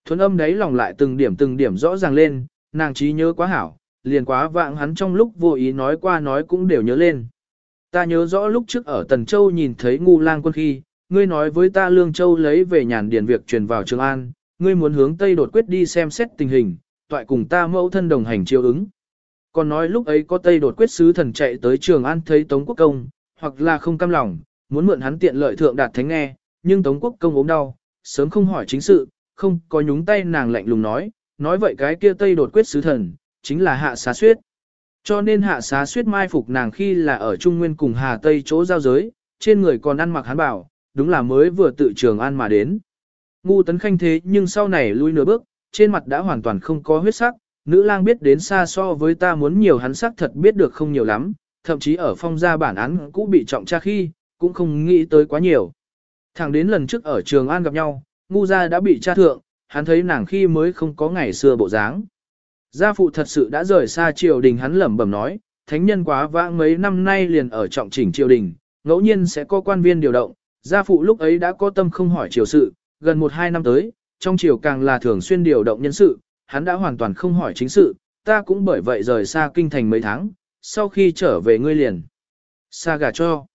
S1: Thuấn âm đấy lòng lại từng điểm từng điểm rõ ràng lên, nàng trí nhớ quá hảo, liền quá vạng hắn trong lúc vô ý nói qua nói cũng đều nhớ lên. Ta nhớ rõ lúc trước ở Tần Châu nhìn thấy ngu lang quân khi, ngươi nói với ta Lương Châu lấy về nhàn điền việc truyền vào Trường An, ngươi muốn hướng Tây đột quyết đi xem xét tình hình, toại cùng ta mẫu thân đồng hành chiêu ứng. Còn nói lúc ấy có Tây đột quyết sứ thần chạy tới Trường An thấy Tống Quốc Công, hoặc là không cam lòng, muốn mượn hắn tiện lợi thượng đạt thánh nghe, nhưng Tống Quốc Công ốm đau, sớm không hỏi chính sự, không có nhúng tay nàng lạnh lùng nói, nói vậy cái kia Tây đột quyết sứ thần, chính là hạ xá suyết. Cho nên hạ xá suyết mai phục nàng khi là ở Trung Nguyên cùng Hà Tây chỗ giao giới, trên người còn ăn mặc hắn bảo, đúng là mới vừa tự trường an mà đến. Ngu tấn khanh thế nhưng sau này lui nửa bước, trên mặt đã hoàn toàn không có huyết sắc, nữ lang biết đến xa so với ta muốn nhiều hắn sắc thật biết được không nhiều lắm, thậm chí ở phong gia bản án cũng bị trọng tra khi, cũng không nghĩ tới quá nhiều. Thẳng đến lần trước ở trường an gặp nhau, ngu gia đã bị tra thượng, hắn thấy nàng khi mới không có ngày xưa bộ dáng. Gia phụ thật sự đã rời xa triều đình hắn lẩm bẩm nói, thánh nhân quá vãng mấy năm nay liền ở trọng chỉnh triều đình, ngẫu nhiên sẽ có quan viên điều động, gia phụ lúc ấy đã có tâm không hỏi triều sự, gần một hai năm tới, trong triều càng là thường xuyên điều động nhân sự, hắn đã hoàn toàn không hỏi chính sự, ta cũng bởi vậy rời xa kinh thành mấy tháng, sau khi trở về ngươi liền. Xa gà cho.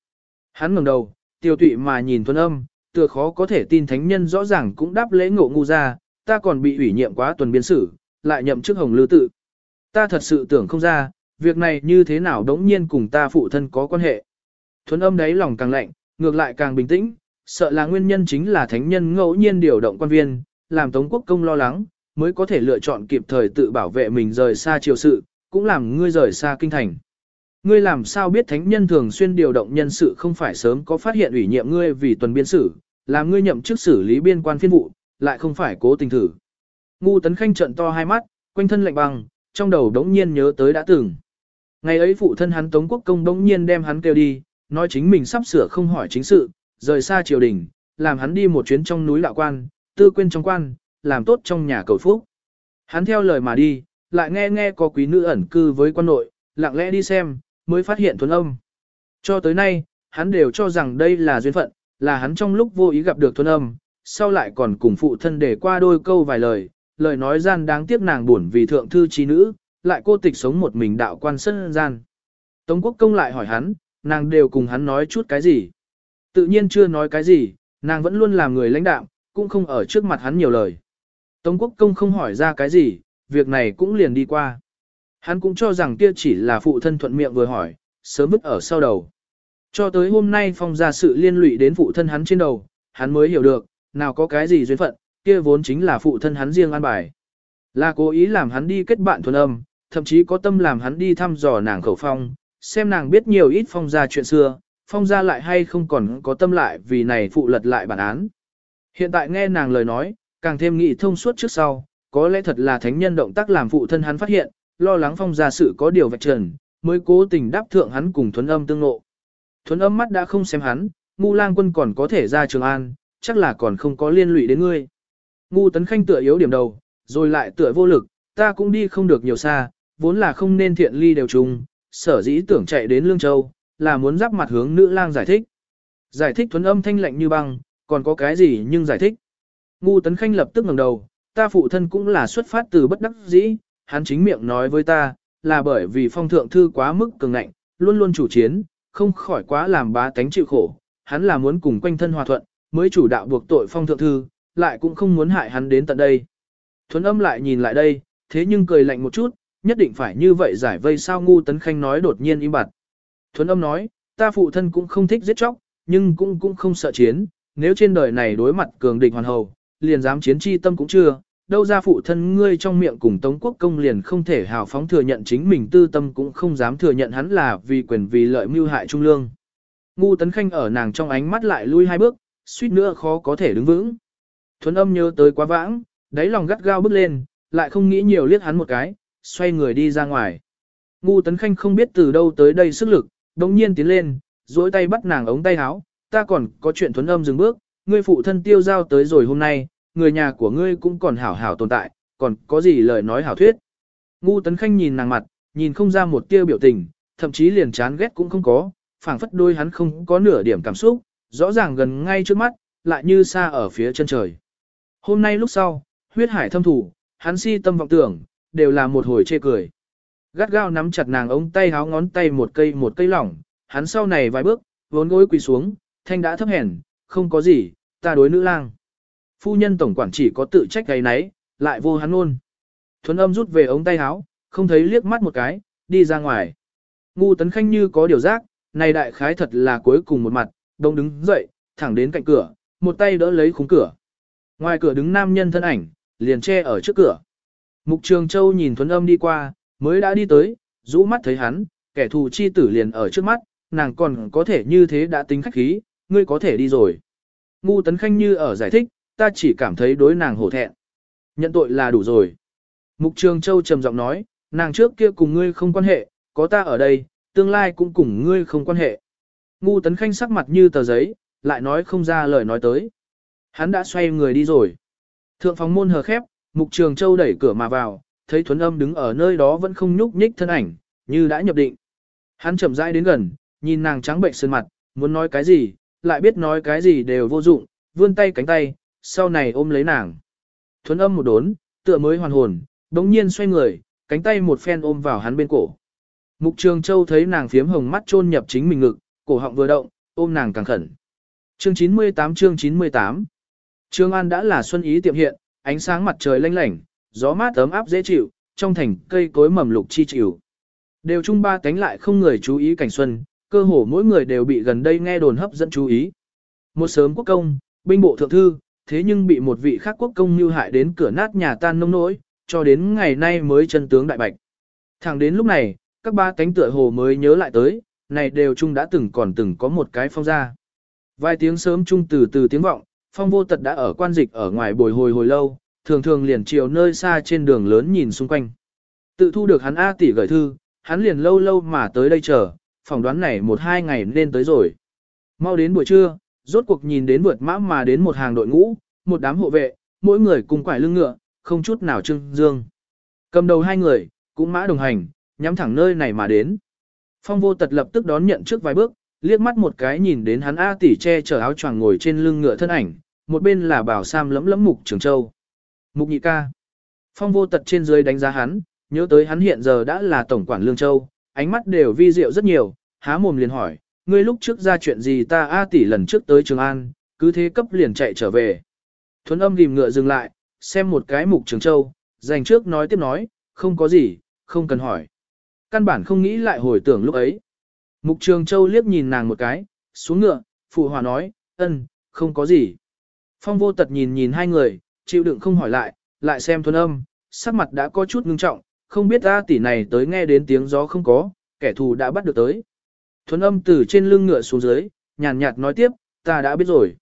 S1: Hắn ngẩng đầu, tiêu tụy mà nhìn tuân âm, tựa khó có thể tin thánh nhân rõ ràng cũng đáp lễ ngộ ngu ra, ta còn bị ủy nhiệm quá tuần biên sử, lại nhậm chức hồng lưu tự. Ta thật sự tưởng không ra, việc này như thế nào đống nhiên cùng ta phụ thân có quan hệ. Thuấn âm đấy lòng càng lạnh, ngược lại càng bình tĩnh, sợ là nguyên nhân chính là thánh nhân ngẫu nhiên điều động quan viên, làm Tống Quốc công lo lắng, mới có thể lựa chọn kịp thời tự bảo vệ mình rời xa triều sự, cũng làm ngươi rời xa kinh thành. Ngươi làm sao biết thánh nhân thường xuyên điều động nhân sự không phải sớm có phát hiện ủy nhiệm ngươi vì tuần biên sử, làm ngươi nhậm chức xử lý biên quan phiên vụ, lại không phải cố tình thử. Ngu tấn khanh trận to hai mắt, quanh thân lạnh băng, trong đầu đống nhiên nhớ tới đã từng. Ngày ấy phụ thân hắn Tống Quốc Công đống nhiên đem hắn kêu đi, nói chính mình sắp sửa không hỏi chính sự, rời xa triều đình, làm hắn đi một chuyến trong núi lạ quan, tư quên trong quan, làm tốt trong nhà cầu phúc. Hắn theo lời mà đi, lại nghe nghe có quý nữ ẩn cư với quan nội, lặng lẽ đi xem, mới phát hiện thuần âm. Cho tới nay, hắn đều cho rằng đây là duyên phận, là hắn trong lúc vô ý gặp được thuần âm, sau lại còn cùng phụ thân để qua đôi câu vài lời, lời nói gian đáng tiếc nàng buồn vì thượng thư trí nữ, lại cô tịch sống một mình đạo quan sân gian. Tống quốc công lại hỏi hắn, nàng đều cùng hắn nói chút cái gì. Tự nhiên chưa nói cái gì, nàng vẫn luôn làm người lãnh đạo, cũng không ở trước mặt hắn nhiều lời. Tống quốc công không hỏi ra cái gì, việc này cũng liền đi qua. Hắn cũng cho rằng kia chỉ là phụ thân thuận miệng vừa hỏi, sớm vứt ở sau đầu. Cho tới hôm nay phong ra sự liên lụy đến phụ thân hắn trên đầu, hắn mới hiểu được, nào có cái gì duyên phận, kia vốn chính là phụ thân hắn riêng an bài. Là cố ý làm hắn đi kết bạn thuần âm, thậm chí có tâm làm hắn đi thăm dò nàng khẩu phong, xem nàng biết nhiều ít phong ra chuyện xưa, phong ra lại hay không còn có tâm lại vì này phụ lật lại bản án. Hiện tại nghe nàng lời nói, càng thêm nghị thông suốt trước sau, có lẽ thật là thánh nhân động tác làm phụ thân hắn phát hiện, lo lắng phong ra sự có điều vạch trần, mới cố tình đáp thượng hắn cùng thuấn âm tương ngộ. Thuấn âm mắt đã không xem hắn, ngu lang quân còn có thể ra trường an, chắc là còn không có liên lụy đến ngươi. Ngu tấn khanh tựa yếu điểm đầu, rồi lại tựa vô lực, ta cũng đi không được nhiều xa, vốn là không nên thiện ly đều chung, sở dĩ tưởng chạy đến Lương Châu, là muốn giáp mặt hướng nữ lang giải thích. Giải thích thuấn âm thanh lạnh như băng, còn có cái gì nhưng giải thích. Ngu tấn khanh lập tức ngẩng đầu, ta phụ thân cũng là xuất phát từ bất đắc dĩ, hắn chính miệng nói với ta, là bởi vì phong thượng thư quá mức cường ngạnh, luôn luôn chủ chiến, không khỏi quá làm bá tánh chịu khổ, hắn là muốn cùng quanh thân hòa thuận, mới chủ đạo buộc tội phong thượng thư, lại cũng không muốn hại hắn đến tận đây. Thuấn âm lại nhìn lại đây, thế nhưng cười lạnh một chút, nhất định phải như vậy giải vây sao ngu tấn khanh nói đột nhiên im bặt. Thuấn âm nói, ta phụ thân cũng không thích giết chóc, nhưng cũng cũng không sợ chiến, nếu trên đời này đối mặt cường địch hoàn hầu, liền dám chiến chi tâm cũng chưa, đâu ra phụ thân ngươi trong miệng cùng Tống Quốc công liền không thể hào phóng thừa nhận chính mình tư tâm cũng không dám thừa nhận hắn là vì quyền vì lợi mưu hại trung lương. Ngu tấn khanh ở nàng trong ánh mắt lại lui hai bước, suýt nữa khó có thể đứng vững. Thuấn âm nhớ tới quá vãng, đáy lòng gắt gao bước lên, lại không nghĩ nhiều liếc hắn một cái, xoay người đi ra ngoài. Ngu tấn khanh không biết từ đâu tới đây sức lực, đồng nhiên tiến lên, duỗi tay bắt nàng ống tay áo, ta còn có chuyện thuấn âm dừng bước, ngươi phụ thân tiêu giao tới rồi hôm nay, người nhà của ngươi cũng còn hảo hảo tồn tại, còn có gì lời nói hảo thuyết. Ngu tấn khanh nhìn nàng mặt, nhìn không ra một tia biểu tình, thậm chí liền chán ghét cũng không có, phảng phất đôi hắn không có nửa điểm cảm xúc, rõ ràng gần ngay trước mắt, lại như xa ở phía chân trời. Hôm nay lúc sau, huyết hải thâm thủ, hắn si tâm vọng tưởng, đều là một hồi chê cười. Gắt gao nắm chặt nàng ống tay háo ngón tay một cây một cây lỏng, hắn sau này vài bước, vốn gối quỳ xuống, thanh đã thấp hèn, không có gì, ta đối nữ lang. Phu nhân tổng quản chỉ có tự trách cái náy, lại vô hắn luôn. Thuấn âm rút về ống tay háo, không thấy liếc mắt một cái, đi ra ngoài. Ngu tấn khanh như có điều giác, này đại khái thật là cuối cùng một mặt, đông đứng dậy, thẳng đến cạnh cửa, một tay đỡ lấy khung cửa. Ngoài cửa đứng nam nhân thân ảnh, liền che ở trước cửa. Mục Trường Châu nhìn Thuấn Âm đi qua, mới đã đi tới, rũ mắt thấy hắn, kẻ thù chi tử liền ở trước mắt, nàng còn có thể như thế đã tính khách khí, ngươi có thể đi rồi. Ngu Tấn Khanh như ở giải thích, ta chỉ cảm thấy đối nàng hổ thẹn. Nhận tội là đủ rồi. Mục Trường Châu trầm giọng nói, nàng trước kia cùng ngươi không quan hệ, có ta ở đây, tương lai cũng cùng ngươi không quan hệ. Ngu Tấn Khanh sắc mặt như tờ giấy, lại nói không ra lời nói tới. Hắn đã xoay người đi rồi. Thượng phòng môn hờ khép, Mục Trường Châu đẩy cửa mà vào, thấy Thuấn Âm đứng ở nơi đó vẫn không nhúc nhích thân ảnh, như đã nhập định. Hắn chậm rãi đến gần, nhìn nàng trắng bệnh sơn mặt, muốn nói cái gì, lại biết nói cái gì đều vô dụng, vươn tay cánh tay, sau này ôm lấy nàng. Thuấn Âm một đốn, tựa mới hoàn hồn, đống nhiên xoay người, cánh tay một phen ôm vào hắn bên cổ. Mục Trường Châu thấy nàng phiếm hồng mắt chôn nhập chính mình ngực, cổ họng vừa động, ôm nàng càng khẩn. Chương 98 chương 98 Trương An đã là xuân ý tiệm hiện, ánh sáng mặt trời lanh lảnh, gió mát ấm áp dễ chịu, trong thành cây cối mầm lục chi chịu. Đều chung ba cánh lại không người chú ý cảnh xuân, cơ hồ mỗi người đều bị gần đây nghe đồn hấp dẫn chú ý. Một sớm quốc công, binh bộ thượng thư, thế nhưng bị một vị khác quốc công mưu hại đến cửa nát nhà tan nông nỗi, cho đến ngày nay mới chân tướng đại bạch. Thẳng đến lúc này, các ba cánh tựa hồ mới nhớ lại tới, này đều chung đã từng còn từng có một cái phong ra. Vài tiếng sớm chung từ từ tiếng vọng, phong vô tật đã ở quan dịch ở ngoài bồi hồi hồi lâu, thường thường liền chiều nơi xa trên đường lớn nhìn xung quanh. Tự thu được hắn A tỷ gửi thư, hắn liền lâu lâu mà tới đây chờ, phỏng đoán này một hai ngày nên tới rồi. Mau đến buổi trưa, rốt cuộc nhìn đến vượt mã mà đến một hàng đội ngũ, một đám hộ vệ, mỗi người cùng quải lưng ngựa, không chút nào trưng dương. Cầm đầu hai người, cũng mã đồng hành, nhắm thẳng nơi này mà đến. Phong vô tật lập tức đón nhận trước vài bước, liếc mắt một cái nhìn đến hắn A tỷ che chở áo choàng ngồi trên lưng ngựa thân ảnh, một bên là bảo sam lấm lấm mục trường châu. Mục nhị ca. Phong vô tật trên dưới đánh giá hắn, nhớ tới hắn hiện giờ đã là tổng quản lương châu, ánh mắt đều vi diệu rất nhiều, há mồm liền hỏi, ngươi lúc trước ra chuyện gì ta A tỷ lần trước tới Trường An, cứ thế cấp liền chạy trở về. Thuấn âm ghim ngựa dừng lại, xem một cái mục trường châu, dành trước nói tiếp nói, không có gì, không cần hỏi. Căn bản không nghĩ lại hồi tưởng lúc ấy. Mục Trường Châu liếc nhìn nàng một cái, xuống ngựa, phụ hòa nói, ân, không có gì. Phong vô tật nhìn nhìn hai người, chịu đựng không hỏi lại, lại xem thuần âm, sắc mặt đã có chút ngưng trọng, không biết ra tỷ này tới nghe đến tiếng gió không có, kẻ thù đã bắt được tới. Thuần âm từ trên lưng ngựa xuống dưới, nhàn nhạt nói tiếp, ta đã biết rồi.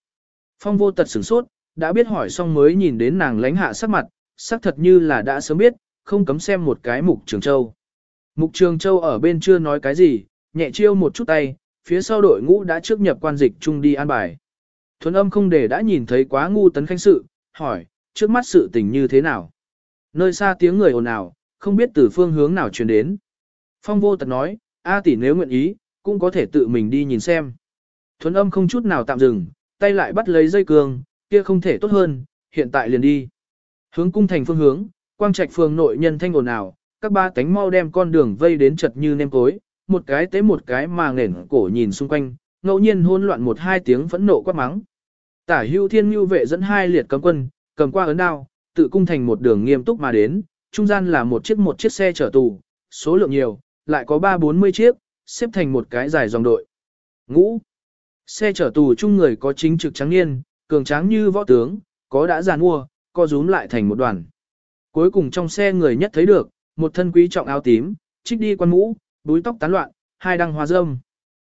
S1: Phong vô tật sửng sốt, đã biết hỏi xong mới nhìn đến nàng lánh hạ sắc mặt, sắc thật như là đã sớm biết, không cấm xem một cái mục trường châu. Mục trường châu ở bên chưa nói cái gì, nhẹ chiêu một chút tay, phía sau đội ngũ đã trước nhập quan dịch chung đi an bài. Thuấn âm không để đã nhìn thấy quá ngu tấn khanh sự, hỏi, trước mắt sự tình như thế nào? Nơi xa tiếng người ồn ào, không biết từ phương hướng nào truyền đến. Phong vô tật nói, A tỷ nếu nguyện ý, cũng có thể tự mình đi nhìn xem. Thuấn âm không chút nào tạm dừng, tay lại bắt lấy dây cương, kia không thể tốt hơn, hiện tại liền đi. Hướng cung thành phương hướng, quang trạch phường nội nhân thanh ồn ào, các ba cánh mau đem con đường vây đến chật như nêm cối, một cái tế một cái mà nghển cổ nhìn xung quanh, ngẫu nhiên hỗn loạn một hai tiếng phẫn nộ quát mắng. Tả hưu thiên như vệ dẫn hai liệt cấm quân, cầm qua ấn đao, tự cung thành một đường nghiêm túc mà đến, trung gian là một chiếc một chiếc xe chở tù, số lượng nhiều, lại có ba bốn mươi chiếc, xếp thành một cái dài dòng đội. Ngũ. Xe chở tù chung người có chính trực trắng niên, cường tráng như võ tướng, có đã giàn mua, co rúm lại thành một đoàn. Cuối cùng trong xe người nhất thấy được, một thân quý trọng áo tím, trích đi quan mũ, búi tóc tán loạn, hai đăng hoa râm.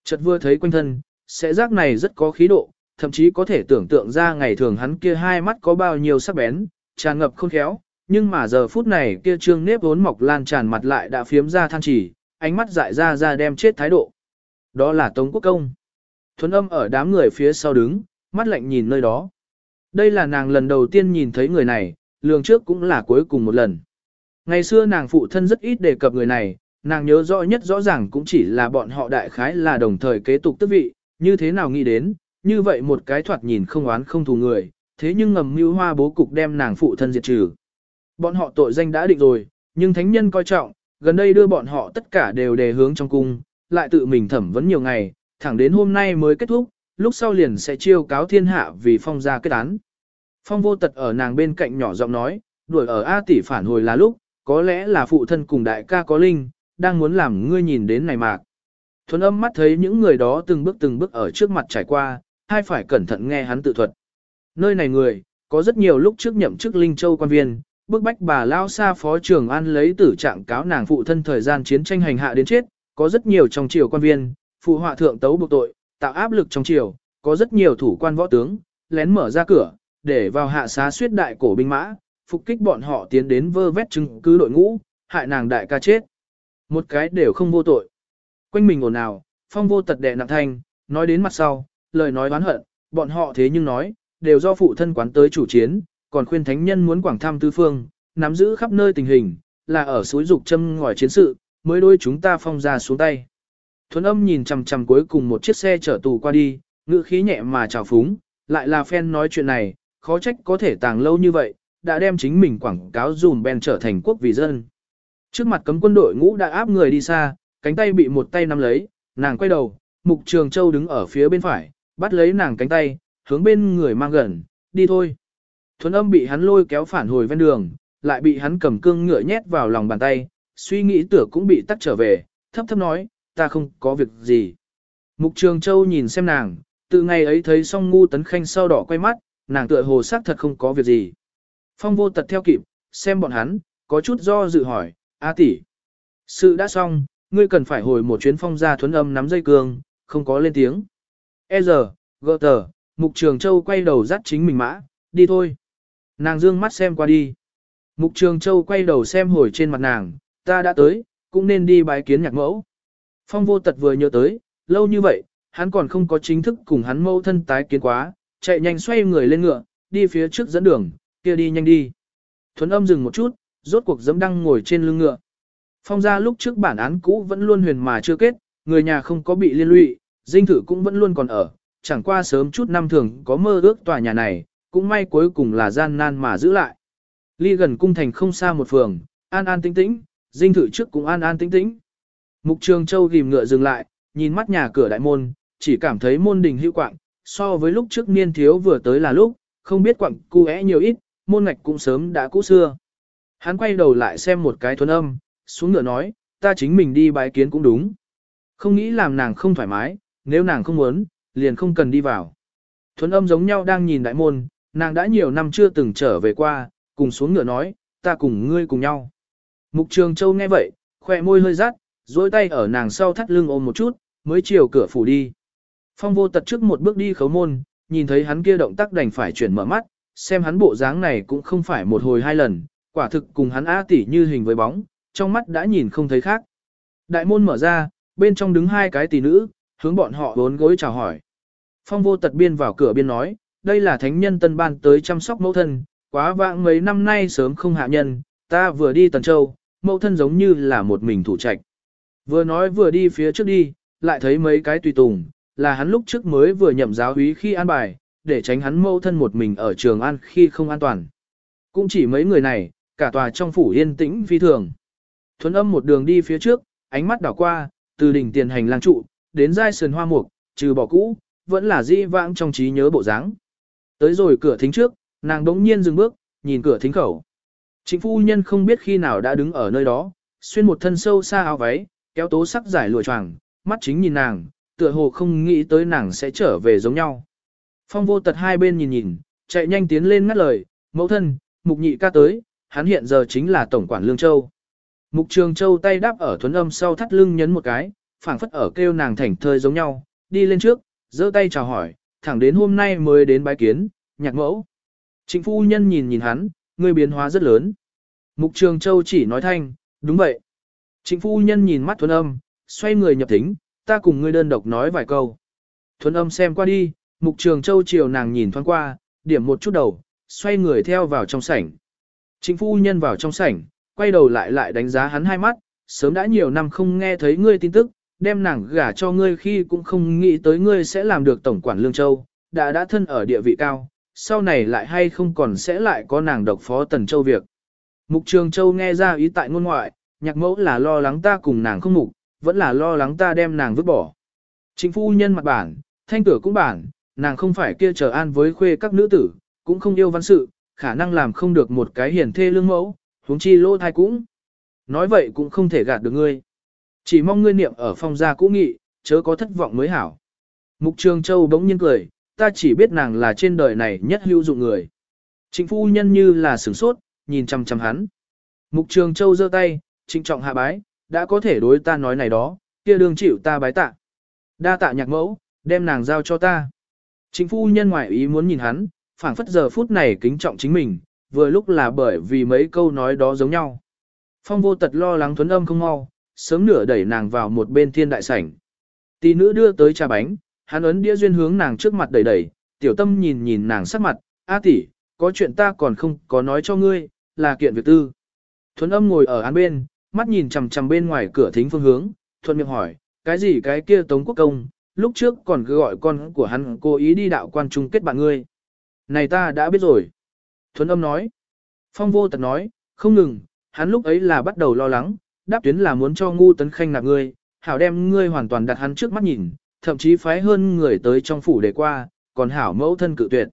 S1: Chợt vừa thấy quanh thân, sẽ giác này rất có khí độ, thậm chí có thể tưởng tượng ra ngày thường hắn kia hai mắt có bao nhiêu sắc bén, tràn ngập khôn khéo, nhưng mà giờ phút này kia trương nếp vốn mọc lan tràn mặt lại đã phiếm ra than chỉ, ánh mắt dại ra ra đem chết thái độ. Đó là Tống Quốc Công. Thuấn âm ở đám người phía sau đứng, mắt lạnh nhìn nơi đó. Đây là nàng lần đầu tiên nhìn thấy người này, lường trước cũng là cuối cùng một lần. Ngày xưa nàng phụ thân rất ít đề cập người này, nàng nhớ rõ nhất rõ ràng cũng chỉ là bọn họ đại khái là đồng thời kế tục tước vị, như thế nào nghĩ đến, như vậy một cái thoạt nhìn không oán không thù người, thế nhưng ngầm mưu hoa bố cục đem nàng phụ thân diệt trừ. Bọn họ tội danh đã định rồi, nhưng thánh nhân coi trọng, gần đây đưa bọn họ tất cả đều đề hướng trong cung, lại tự mình thẩm vấn nhiều ngày, thẳng đến hôm nay mới kết thúc, lúc sau liền sẽ chiêu cáo thiên hạ vì phong ra kết án. Phong vô tật ở nàng bên cạnh nhỏ giọng nói, đuổi ở A tỷ phản hồi là lúc, có lẽ là phụ thân cùng đại ca có linh, đang muốn làm ngươi nhìn đến này mạc. Thuấn âm mắt thấy những người đó từng bước từng bước ở trước mặt trải qua, hai phải cẩn thận nghe hắn tự thuật. Nơi này người, có rất nhiều lúc trước nhậm chức Linh Châu quan viên, bức bách bà lao xa phó trưởng an lấy tử trạng cáo nàng phụ thân thời gian chiến tranh hành hạ đến chết, có rất nhiều trong triều quan viên, phụ họa thượng tấu buộc tội, tạo áp lực trong triều, có rất nhiều thủ quan võ tướng, lén mở ra cửa, để vào hạ xá suyết đại cổ binh mã, phục kích bọn họ tiến đến vơ vét chứng cứ đội ngũ, hại nàng đại ca chết. Một cái đều không vô tội. Quanh mình ồn ào, phong vô tật đệ nặng thanh, nói đến mặt sau, lời nói oán hận, bọn họ thế nhưng nói, đều do phụ thân quán tới chủ chiến, còn khuyên thánh nhân muốn quảng thăm tư phương, nắm giữ khắp nơi tình hình, là ở suối dục châm ngòi chiến sự, mới đôi chúng ta phong ra xuống tay. Thuấn âm nhìn chằm chằm cuối cùng một chiếc xe chở tù qua đi, ngữ khí nhẹ mà trào phúng, lại là phen nói chuyện này, khó trách có thể tàng lâu như vậy, đã đem chính mình quảng cáo dùm ben trở thành quốc vì dân. Trước mặt cấm quân đội ngũ đã áp người đi xa, cánh tay bị một tay nắm lấy, nàng quay đầu, mục trường châu đứng ở phía bên phải, bắt lấy nàng cánh tay, hướng bên người mang gần, đi thôi. Thuấn âm bị hắn lôi kéo phản hồi ven đường, lại bị hắn cầm cương ngựa nhét vào lòng bàn tay, suy nghĩ tưởng cũng bị tắt trở về, thấp thấp nói, ta không có việc gì. Mục Trường Châu nhìn xem nàng, từ ngày ấy thấy song ngu tấn khanh sau đỏ quay mắt, nàng tựa hồ sắc thật không có việc gì. Phong vô tật theo kịp, xem bọn hắn, có chút do dự hỏi, A tỷ, Sự đã xong, ngươi cần phải hồi một chuyến phong gia thuấn âm nắm dây cương, không có lên tiếng. E giờ, gỡ tờ, Mục Trường Châu quay đầu dắt chính mình mã, đi thôi. Nàng dương mắt xem qua đi. Mục Trường Châu quay đầu xem hồi trên mặt nàng, ta đã tới, cũng nên đi bái kiến nhạc mẫu. Phong vô tật vừa nhớ tới, lâu như vậy, hắn còn không có chính thức cùng hắn mẫu thân tái kiến quá, chạy nhanh xoay người lên ngựa, đi phía trước dẫn đường, kia đi nhanh đi. Thuấn âm dừng một chút, rốt cuộc dẫm đăng ngồi trên lưng ngựa. Phong gia lúc trước bản án cũ vẫn luôn huyền mà chưa kết, người nhà không có bị liên lụy, dinh thự cũng vẫn luôn còn ở, chẳng qua sớm chút năm thường có mơ ước tòa nhà này, cũng may cuối cùng là gian nan mà giữ lại. Ly gần cung thành không xa một phường, an an tĩnh tĩnh, dinh thự trước cũng an an tĩnh tĩnh. Mục Trường Châu ghim ngựa dừng lại, nhìn mắt nhà cửa đại môn, chỉ cảm thấy môn đình hữu quạng, so với lúc trước niên thiếu vừa tới là lúc, không biết quặng cu é nhiều ít, môn ngạch cũng sớm đã cũ xưa. Hắn quay đầu lại xem một cái thuần âm, xuống ngựa nói, ta chính mình đi bái kiến cũng đúng. Không nghĩ làm nàng không thoải mái, nếu nàng không muốn, liền không cần đi vào. Thuấn âm giống nhau đang nhìn đại môn, nàng đã nhiều năm chưa từng trở về qua, cùng xuống ngựa nói, ta cùng ngươi cùng nhau. Mục Trường Châu nghe vậy, khỏe môi hơi rát, dối tay ở nàng sau thắt lưng ôm một chút, mới chiều cửa phủ đi. Phong vô tật trước một bước đi khấu môn, nhìn thấy hắn kia động tác đành phải chuyển mở mắt, xem hắn bộ dáng này cũng không phải một hồi hai lần, quả thực cùng hắn a tỷ như hình với bóng, trong mắt đã nhìn không thấy khác. Đại môn mở ra, bên trong đứng hai cái tỷ nữ, hướng bọn họ bốn gối chào hỏi. Phong vô tật biên vào cửa biên nói, đây là thánh nhân tân ban tới chăm sóc mẫu thân, quá vãng mấy năm nay sớm không hạ nhân, ta vừa đi Tần Châu, mẫu thân giống như là một mình thủ trạch. Vừa nói vừa đi phía trước đi, lại thấy mấy cái tùy tùng, là hắn lúc trước mới vừa nhậm giáo úy khi an bài, để tránh hắn mẫu thân một mình ở trường an khi không an toàn. Cũng chỉ mấy người này, cả tòa trong phủ yên tĩnh phi thường. Thuấn âm một đường đi phía trước, ánh mắt đảo qua, từ đỉnh tiền hành lang trụ, đến giai sườn hoa mục, trừ bỏ cũ, vẫn là di vãng trong trí nhớ bộ dáng. Tới rồi cửa thính trước, nàng đống nhiên dừng bước, nhìn cửa thính khẩu. chính phu nhân không biết khi nào đã đứng ở nơi đó, xuyên một thân sâu xa áo váy, kéo tố sắc giải lụa choàng, mắt chính nhìn nàng, tựa hồ không nghĩ tới nàng sẽ trở về giống nhau. Phong vô tật hai bên nhìn nhìn, chạy nhanh tiến lên ngắt lời, mẫu thân, mục nhị ca tới, hắn hiện giờ chính là tổng quản Lương Châu. Mục Trường Châu tay đáp ở thuấn âm sau thắt lưng nhấn một cái, phảng phất ở kêu nàng thảnh thơi giống nhau, đi lên trước, giơ tay chào hỏi, thẳng đến hôm nay mới đến bái kiến, nhạc mẫu. Trịnh phu nhân nhìn nhìn hắn, người biến hóa rất lớn. Mục Trường Châu chỉ nói thanh, đúng vậy. Trịnh phu nhân nhìn mắt thuấn âm, xoay người nhập thính, ta cùng ngươi đơn độc nói vài câu. Thuấn âm xem qua đi, Mục Trường Châu chiều nàng nhìn thoáng qua, điểm một chút đầu, xoay người theo vào trong sảnh. Trịnh phu nhân vào trong sảnh, quay đầu lại lại đánh giá hắn hai mắt, sớm đã nhiều năm không nghe thấy ngươi tin tức, đem nàng gả cho ngươi khi cũng không nghĩ tới ngươi sẽ làm được tổng quản Lương Châu, đã đã thân ở địa vị cao, sau này lại hay không còn sẽ lại có nàng độc phó Tần Châu việc. Mục Trường Châu nghe ra ý tại ngôn ngoại, nhạc mẫu là lo lắng ta cùng nàng không mục, vẫn là lo lắng ta đem nàng vứt bỏ. Chính phu nhân mặt bản, thanh tử cũng bản, nàng không phải kia chờ an với khuê các nữ tử, cũng không yêu văn sự, khả năng làm không được một cái hiển thê lương mẫu, huống chi lô thai cũng. Nói vậy cũng không thể gạt được ngươi. Chỉ mong ngươi niệm ở phong gia cũ nghị, chớ có thất vọng mới hảo. Mục Trường Châu bỗng nhiên cười, ta chỉ biết nàng là trên đời này nhất hữu dụng người. Trịnh phu nhân như là sửng sốt, nhìn chăm chăm hắn. Mục Trường Châu giơ tay, trịnh trọng hạ bái, đã có thể đối ta nói này đó, kia đương chịu ta bái tạ. Đa tạ nhạc mẫu, đem nàng giao cho ta. Trịnh phu nhân ngoại ý muốn nhìn hắn, phảng phất giờ phút này kính trọng chính mình, vừa lúc là bởi vì mấy câu nói đó giống nhau. Phong vô tật lo lắng thuấn âm không mau, sớm nửa đẩy nàng vào một bên thiên đại sảnh. Tỷ nữ đưa tới trà bánh, hắn ấn đĩa duyên hướng nàng trước mặt đẩy đẩy, tiểu tâm nhìn nhìn nàng sắc mặt, a tỷ, có chuyện ta còn không có nói cho ngươi, là kiện việc tư. Thuấn âm ngồi ở án bên, mắt nhìn chằm chằm bên ngoài cửa thính phương hướng, thuận miệng hỏi, cái gì cái kia tống quốc công, lúc trước còn cứ gọi con của hắn cố ý đi đạo quan chung kết bạn ngươi. Này ta đã biết rồi. Thuấn âm nói. Phong vô tật nói, không ngừng, hắn lúc ấy là bắt đầu lo lắng, đáp tuyến là muốn cho ngu tấn khanh nạp ngươi, hảo đem ngươi hoàn toàn đặt hắn trước mắt nhìn, thậm chí phái hơn người tới trong phủ để qua, còn hảo mẫu thân cự tuyệt.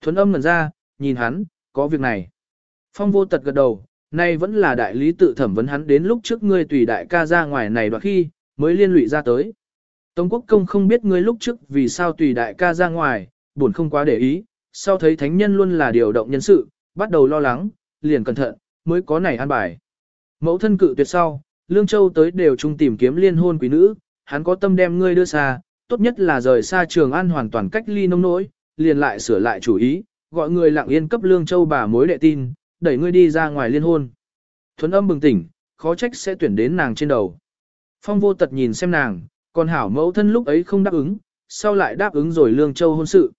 S1: Thuấn âm ngần ra, nhìn hắn, có việc này. Phong vô tật gật đầu, nay vẫn là đại lý tự thẩm vấn hắn đến lúc trước ngươi tùy đại ca ra ngoài này đoạn khi, mới liên lụy ra tới. Tống quốc công không biết ngươi lúc trước vì sao tùy đại ca ra ngoài, buồn không quá để ý, sau thấy thánh nhân luôn là điều động nhân sự, bắt đầu lo lắng, liền cẩn thận, mới có này an bài. Mẫu thân cự tuyệt sau, Lương Châu tới đều chung tìm kiếm liên hôn quý nữ, hắn có tâm đem ngươi đưa xa, tốt nhất là rời xa trường an hoàn toàn cách ly nông nỗi, liền lại sửa lại chủ ý, gọi người lặng yên cấp Lương Châu bà mối đệ tin, đẩy ngươi đi ra ngoài liên hôn. Thuấn âm bừng tỉnh, khó trách sẽ tuyển đến nàng trên đầu. Phong vô tật nhìn xem nàng, còn hảo mẫu thân lúc ấy không đáp ứng, sau lại đáp ứng rồi Lương Châu hôn sự.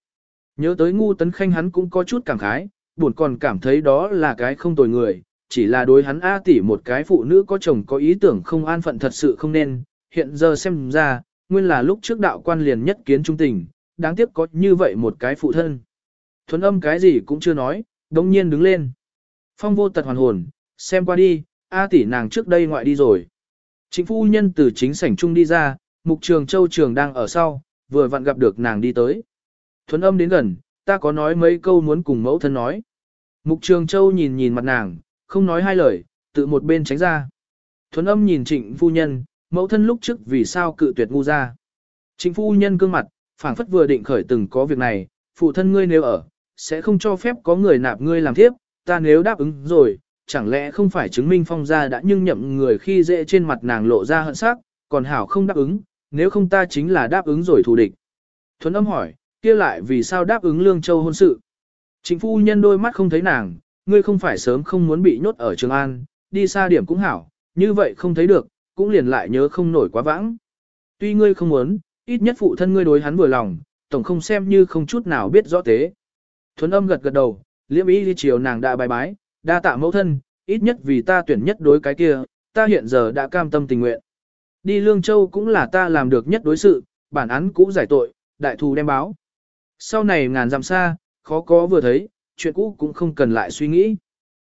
S1: Nhớ tới ngu tấn khanh hắn cũng có chút cảm khái, buồn còn cảm thấy đó là cái không tồi người, chỉ là đối hắn A tỷ một cái phụ nữ có chồng có ý tưởng không an phận thật sự không nên, hiện giờ xem ra, nguyên là lúc trước đạo quan liền nhất kiến trung tình, đáng tiếc có như vậy một cái phụ thân. Thuấn âm cái gì cũng chưa nói, đồng nhiên đứng lên. Phong vô tật hoàn hồn, xem qua đi, A tỷ nàng trước đây ngoại đi rồi. Chính phu nhân từ chính sảnh trung đi ra, mục trường châu trường đang ở sau, vừa vặn gặp được nàng đi tới. Thuấn âm đến gần, ta có nói mấy câu muốn cùng mẫu thân nói. Mục trường châu nhìn nhìn mặt nàng, không nói hai lời, tự một bên tránh ra. Thuấn âm nhìn trịnh phu nhân, mẫu thân lúc trước vì sao cự tuyệt ngu ra. Trịnh phu nhân cương mặt, phảng phất vừa định khởi từng có việc này, phụ thân ngươi nếu ở, sẽ không cho phép có người nạp ngươi làm tiếp, ta nếu đáp ứng rồi, chẳng lẽ không phải chứng minh phong gia đã nhưng nhậm người khi dễ trên mặt nàng lộ ra hận sắc, còn hảo không đáp ứng, nếu không ta chính là đáp ứng rồi thù địch. Thuấn âm hỏi, kia lại vì sao đáp ứng Lương Châu hôn sự? chính phu nhân đôi mắt không thấy nàng, ngươi không phải sớm không muốn bị nhốt ở Trường An, đi xa điểm cũng hảo, như vậy không thấy được, cũng liền lại nhớ không nổi quá vãng. Tuy ngươi không muốn, ít nhất phụ thân ngươi đối hắn vừa lòng, tổng không xem như không chút nào biết rõ tế. Thuấn âm gật gật đầu, liễm ý đi chiều nàng đã bài bái, đa tạ mẫu thân, ít nhất vì ta tuyển nhất đối cái kia, ta hiện giờ đã cam tâm tình nguyện. Đi Lương Châu cũng là ta làm được nhất đối sự, bản án cũ giải tội, đại thù đem báo. Sau này ngàn dặm xa, khó có vừa thấy, chuyện cũ cũng không cần lại suy nghĩ.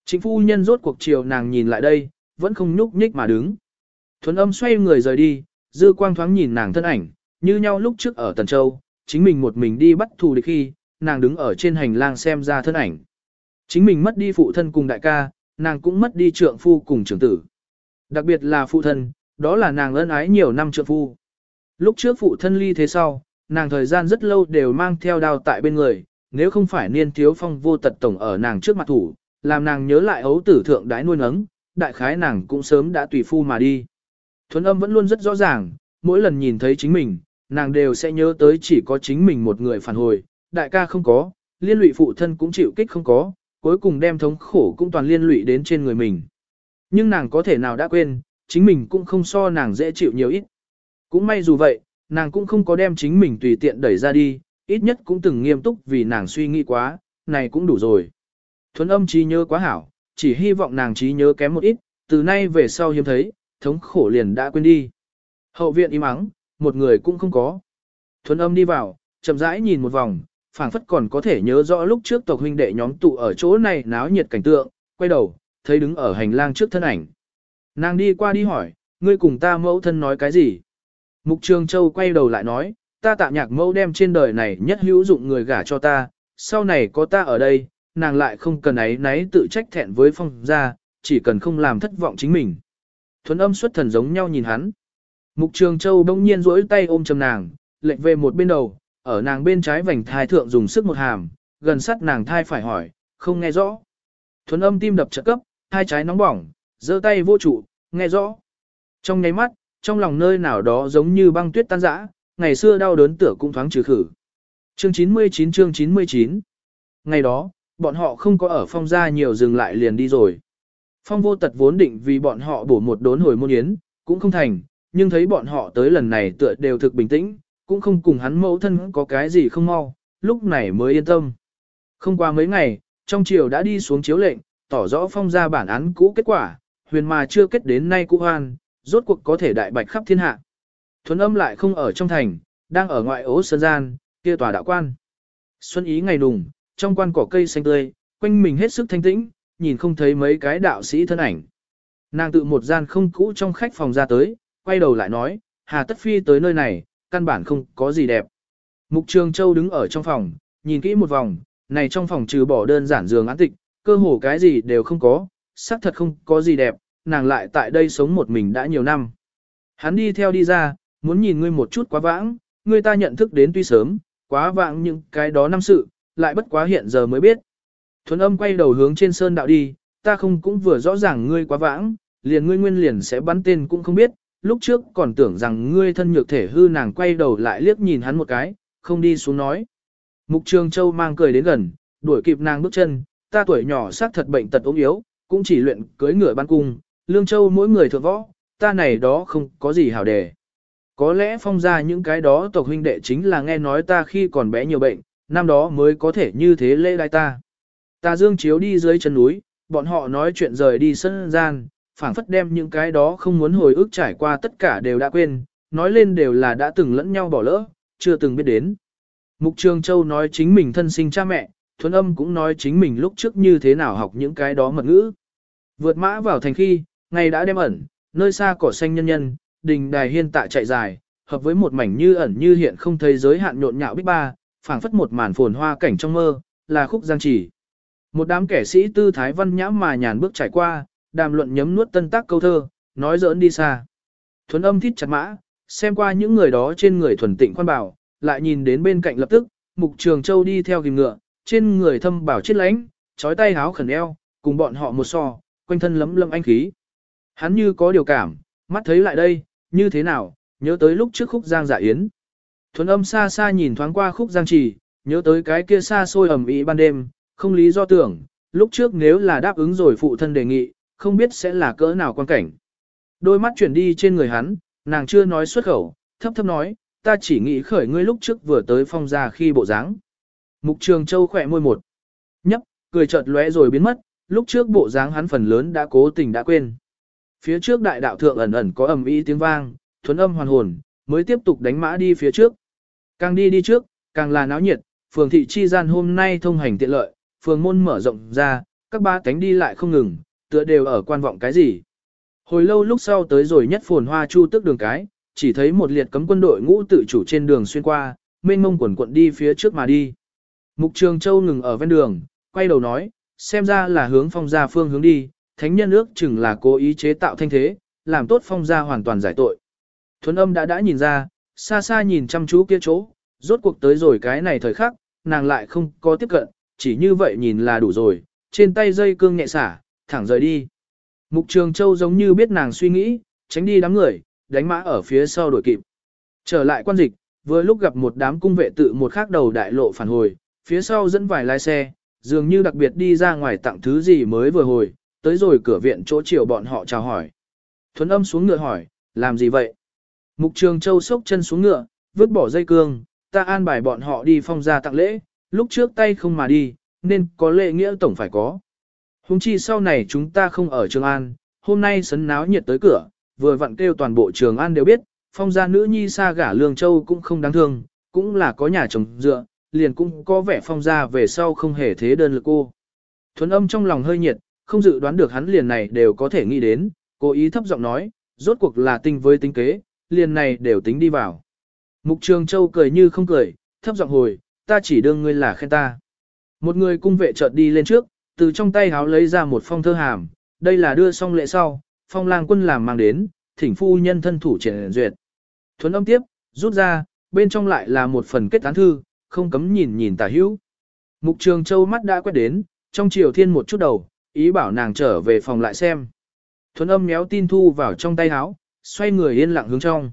S1: Chính phu nhân rốt cuộc chiều nàng nhìn lại đây, vẫn không nhúc nhích mà đứng. Thuấn âm xoay người rời đi, dư quang thoáng nhìn nàng thân ảnh, như nhau lúc trước ở Tần Châu, chính mình một mình đi bắt thù địch khi, nàng đứng ở trên hành lang xem ra thân ảnh. Chính mình mất đi phụ thân cùng đại ca, nàng cũng mất đi trượng phu cùng trưởng tử. Đặc biệt là phụ thân, đó là nàng ân ái nhiều năm trượng phu. Lúc trước phụ thân ly thế sau, nàng thời gian rất lâu đều mang theo đao tại bên người, nếu không phải niên thiếu phong vô tật tổng ở nàng trước mặt thủ, làm nàng nhớ lại ấu tử thượng đái nuôi nấng, đại khái nàng cũng sớm đã tùy phu mà đi. Thuấn âm vẫn luôn rất rõ ràng, mỗi lần nhìn thấy chính mình, nàng đều sẽ nhớ tới chỉ có chính mình một người phản hồi, đại ca không có, liên lụy phụ thân cũng chịu kích không có, cuối cùng đem thống khổ cũng toàn liên lụy đến trên người mình. Nhưng nàng có thể nào đã quên, chính mình cũng không so nàng dễ chịu nhiều ít. Cũng may dù vậy, nàng cũng không có đem chính mình tùy tiện đẩy ra đi, ít nhất cũng từng nghiêm túc vì nàng suy nghĩ quá, này cũng đủ rồi. Thuấn âm trí nhớ quá hảo, chỉ hy vọng nàng trí nhớ kém một ít, từ nay về sau hiếm thấy, thống khổ liền đã quên đi. Hậu viện im ắng, một người cũng không có. Thuấn âm đi vào, chậm rãi nhìn một vòng, phảng phất còn có thể nhớ rõ lúc trước tộc huynh đệ nhóm tụ ở chỗ này náo nhiệt cảnh tượng, quay đầu, thấy đứng ở hành lang trước thân ảnh. Nàng đi qua đi hỏi, ngươi cùng ta mẫu thân nói cái gì? Mục Trường Châu quay đầu lại nói, ta tạ nhạc mẫu đem trên đời này nhất hữu dụng người gả cho ta, sau này có ta ở đây, nàng lại không cần ấy náy tự trách thẹn với phong gia, chỉ cần không làm thất vọng chính mình. Thuấn âm xuất thần giống nhau nhìn hắn. Mục Trường Châu đông nhiên duỗi tay ôm chầm nàng, lệnh về một bên đầu, ở nàng bên trái vành thai thượng dùng sức một hàm, gần sát nàng thai phải hỏi, không nghe rõ. Thuấn âm tim đập trợ cấp, hai trái nóng bỏng, giơ tay vô trụ, nghe rõ. Trong nháy mắt, trong lòng nơi nào đó giống như băng tuyết tan rã, ngày xưa đau đớn tựa cũng thoáng trừ khử. Chương 99 chương 99 Ngày đó, bọn họ không có ở phong gia nhiều dừng lại liền đi rồi. Phong vô tật vốn định vì bọn họ bổ một đốn hồi môn yến, cũng không thành, nhưng thấy bọn họ tới lần này tựa đều thực bình tĩnh, cũng không cùng hắn mẫu thân có cái gì không mau, lúc này mới yên tâm. Không qua mấy ngày, trong triều đã đi xuống chiếu lệnh, tỏ rõ phong ra bản án cũ kết quả, huyền mà chưa kết đến nay cũ hoan, rốt cuộc có thể đại bạch khắp thiên hạ. Thuấn âm lại không ở trong thành, đang ở ngoại ố sơn gian, kia tòa đạo quan. Xuân ý ngày nùng, trong quan cỏ cây xanh tươi, quanh mình hết sức thanh tĩnh, nhìn không thấy mấy cái đạo sĩ thân ảnh. Nàng tự một gian không cũ trong khách phòng ra tới, quay đầu lại nói, Hà Tất Phi tới nơi này, căn bản không có gì đẹp. Mục Trường Châu đứng ở trong phòng, nhìn kỹ một vòng, này trong phòng trừ bỏ đơn giản giường án tịch, cơ hồ cái gì đều không có, xác thật không có gì đẹp, nàng lại tại đây sống một mình đã nhiều năm. Hắn đi theo đi ra, muốn nhìn ngươi một chút quá vãng, ngươi ta nhận thức đến tuy sớm, quá vãng những cái đó năm sự, lại bất quá hiện giờ mới biết. Thuấn âm quay đầu hướng trên sơn đạo đi, ta không cũng vừa rõ ràng ngươi quá vãng, liền ngươi nguyên liền sẽ bắn tên cũng không biết, lúc trước còn tưởng rằng ngươi thân nhược thể hư nàng quay đầu lại liếc nhìn hắn một cái, không đi xuống nói. Mục Trường Châu mang cười đến gần, đuổi kịp nàng bước chân, ta tuổi nhỏ xác thật bệnh tật ốm yếu, cũng chỉ luyện cưới ngựa ban cung, Lương Châu mỗi người thượng võ, ta này đó không có gì hảo đề. Có lẽ phong ra những cái đó tộc huynh đệ chính là nghe nói ta khi còn bé nhiều bệnh, năm đó mới có thể như thế lễ đai ta. Ta dương chiếu đi dưới chân núi, bọn họ nói chuyện rời đi sân gian, phảng phất đem những cái đó không muốn hồi ức trải qua tất cả đều đã quên, nói lên đều là đã từng lẫn nhau bỏ lỡ, chưa từng biết đến. Mục Trường Châu nói chính mình thân sinh cha mẹ, Thuấn Âm cũng nói chính mình lúc trước như thế nào học những cái đó mật ngữ. Vượt mã vào thành khi, ngày đã đem ẩn, nơi xa cỏ xanh nhân nhân, đình đài hiên tạ chạy dài, hợp với một mảnh như ẩn như hiện không thấy giới hạn nhộn nhạo bích ba, phảng phất một màn phồn hoa cảnh trong mơ, là khúc giang chỉ. Một đám kẻ sĩ tư thái văn nhã mà nhàn bước trải qua, đàm luận nhấm nuốt tân tác câu thơ, nói giỡn đi xa. Thuấn âm thít chặt mã, xem qua những người đó trên người thuần tịnh khoan bảo, lại nhìn đến bên cạnh lập tức, mục trường châu đi theo kìm ngựa, trên người thâm bảo chết lánh, trói tay háo khẩn eo, cùng bọn họ một so, quanh thân lấm lâm anh khí. Hắn như có điều cảm, mắt thấy lại đây, như thế nào, nhớ tới lúc trước khúc giang dạ yến. Thuấn âm xa xa nhìn thoáng qua khúc giang trì, nhớ tới cái kia xa xôi ẩm ý ban đêm, không lý do tưởng, lúc trước nếu là đáp ứng rồi phụ thân đề nghị, không biết sẽ là cỡ nào quan cảnh. Đôi mắt chuyển đi trên người hắn, nàng chưa nói xuất khẩu, thấp thấp nói, ta chỉ nghĩ khởi ngươi lúc trước vừa tới phong gia khi bộ dáng. Mục Trường Châu khỏe môi một, nhấp, cười chợt lóe rồi biến mất, lúc trước bộ dáng hắn phần lớn đã cố tình đã quên. Phía trước đại đạo thượng ẩn ẩn có ầm ý tiếng vang, thuấn âm hoàn hồn, mới tiếp tục đánh mã đi phía trước. Càng đi đi trước, càng là náo nhiệt, phường thị chi gian hôm nay thông hành tiện lợi, phường môn mở rộng ra, các ba cánh đi lại không ngừng, tựa đều ở quan vọng cái gì. Hồi lâu lúc sau tới rồi nhất phồn hoa chu tức đường cái, chỉ thấy một liệt cấm quân đội ngũ tự chủ trên đường xuyên qua, mênh mông quần quận đi phía trước mà đi. Mục Trường Châu ngừng ở ven đường, quay đầu nói, xem ra là hướng phong gia phương hướng đi, thánh nhân ước chừng là cố ý chế tạo thanh thế, làm tốt phong gia hoàn toàn giải tội. Thuấn âm đã đã nhìn ra, xa xa nhìn chăm chú kia chỗ, rốt cuộc tới rồi cái này thời khắc, nàng lại không có tiếp cận, chỉ như vậy nhìn là đủ rồi, trên tay dây cương nhẹ xả, thẳng rời đi. Mục Trường Châu giống như biết nàng suy nghĩ, tránh đi đám người, đánh mã ở phía sau đuổi kịp. Trở lại quan dịch, Vừa lúc gặp một đám cung vệ tự một khác đầu đại lộ phản hồi, phía sau dẫn vài lái xe, dường như đặc biệt đi ra ngoài tặng thứ gì mới vừa hồi, tới rồi cửa viện chỗ chiều bọn họ chào hỏi. Thuấn âm xuống ngựa hỏi, làm gì vậy? Mục trường châu sốc chân xuống ngựa, vứt bỏ dây cương, ta an bài bọn họ đi phong gia tặng lễ, lúc trước tay không mà đi, nên có lệ nghĩa tổng phải có. Hùng chi sau này chúng ta không ở Trường An, hôm nay sấn náo nhiệt tới cửa, vừa vặn kêu toàn bộ Trường An đều biết, phong gia nữ nhi xa gả Lương Châu cũng không đáng thương, cũng là có nhà chồng dựa, liền cũng có vẻ phong gia về sau không hề thế đơn lực cô. Thuấn âm trong lòng hơi nhiệt, không dự đoán được hắn liền này đều có thể nghĩ đến, cố ý thấp giọng nói, rốt cuộc là tinh với tinh kế, liền này đều tính đi vào. Mục Trường Châu cười như không cười, thấp giọng hồi, ta chỉ đương ngươi là khen ta. Một người cung vệ chợt đi lên trước, từ trong tay háo lấy ra một phong thơ hàm, đây là đưa xong lễ sau, phong lang quân làm mang đến, thỉnh phu nhân thân thủ triển duyệt. Thuấn âm tiếp, rút ra, bên trong lại là một phần kết tán thư, không cấm nhìn nhìn tả hữu. Mục Trường Châu mắt đã quét đến, trong chiều thiên một chút đầu, ý bảo nàng trở về phòng lại xem. Thuấn âm méo tin thu vào trong tay áo, xoay người yên lặng hướng trong.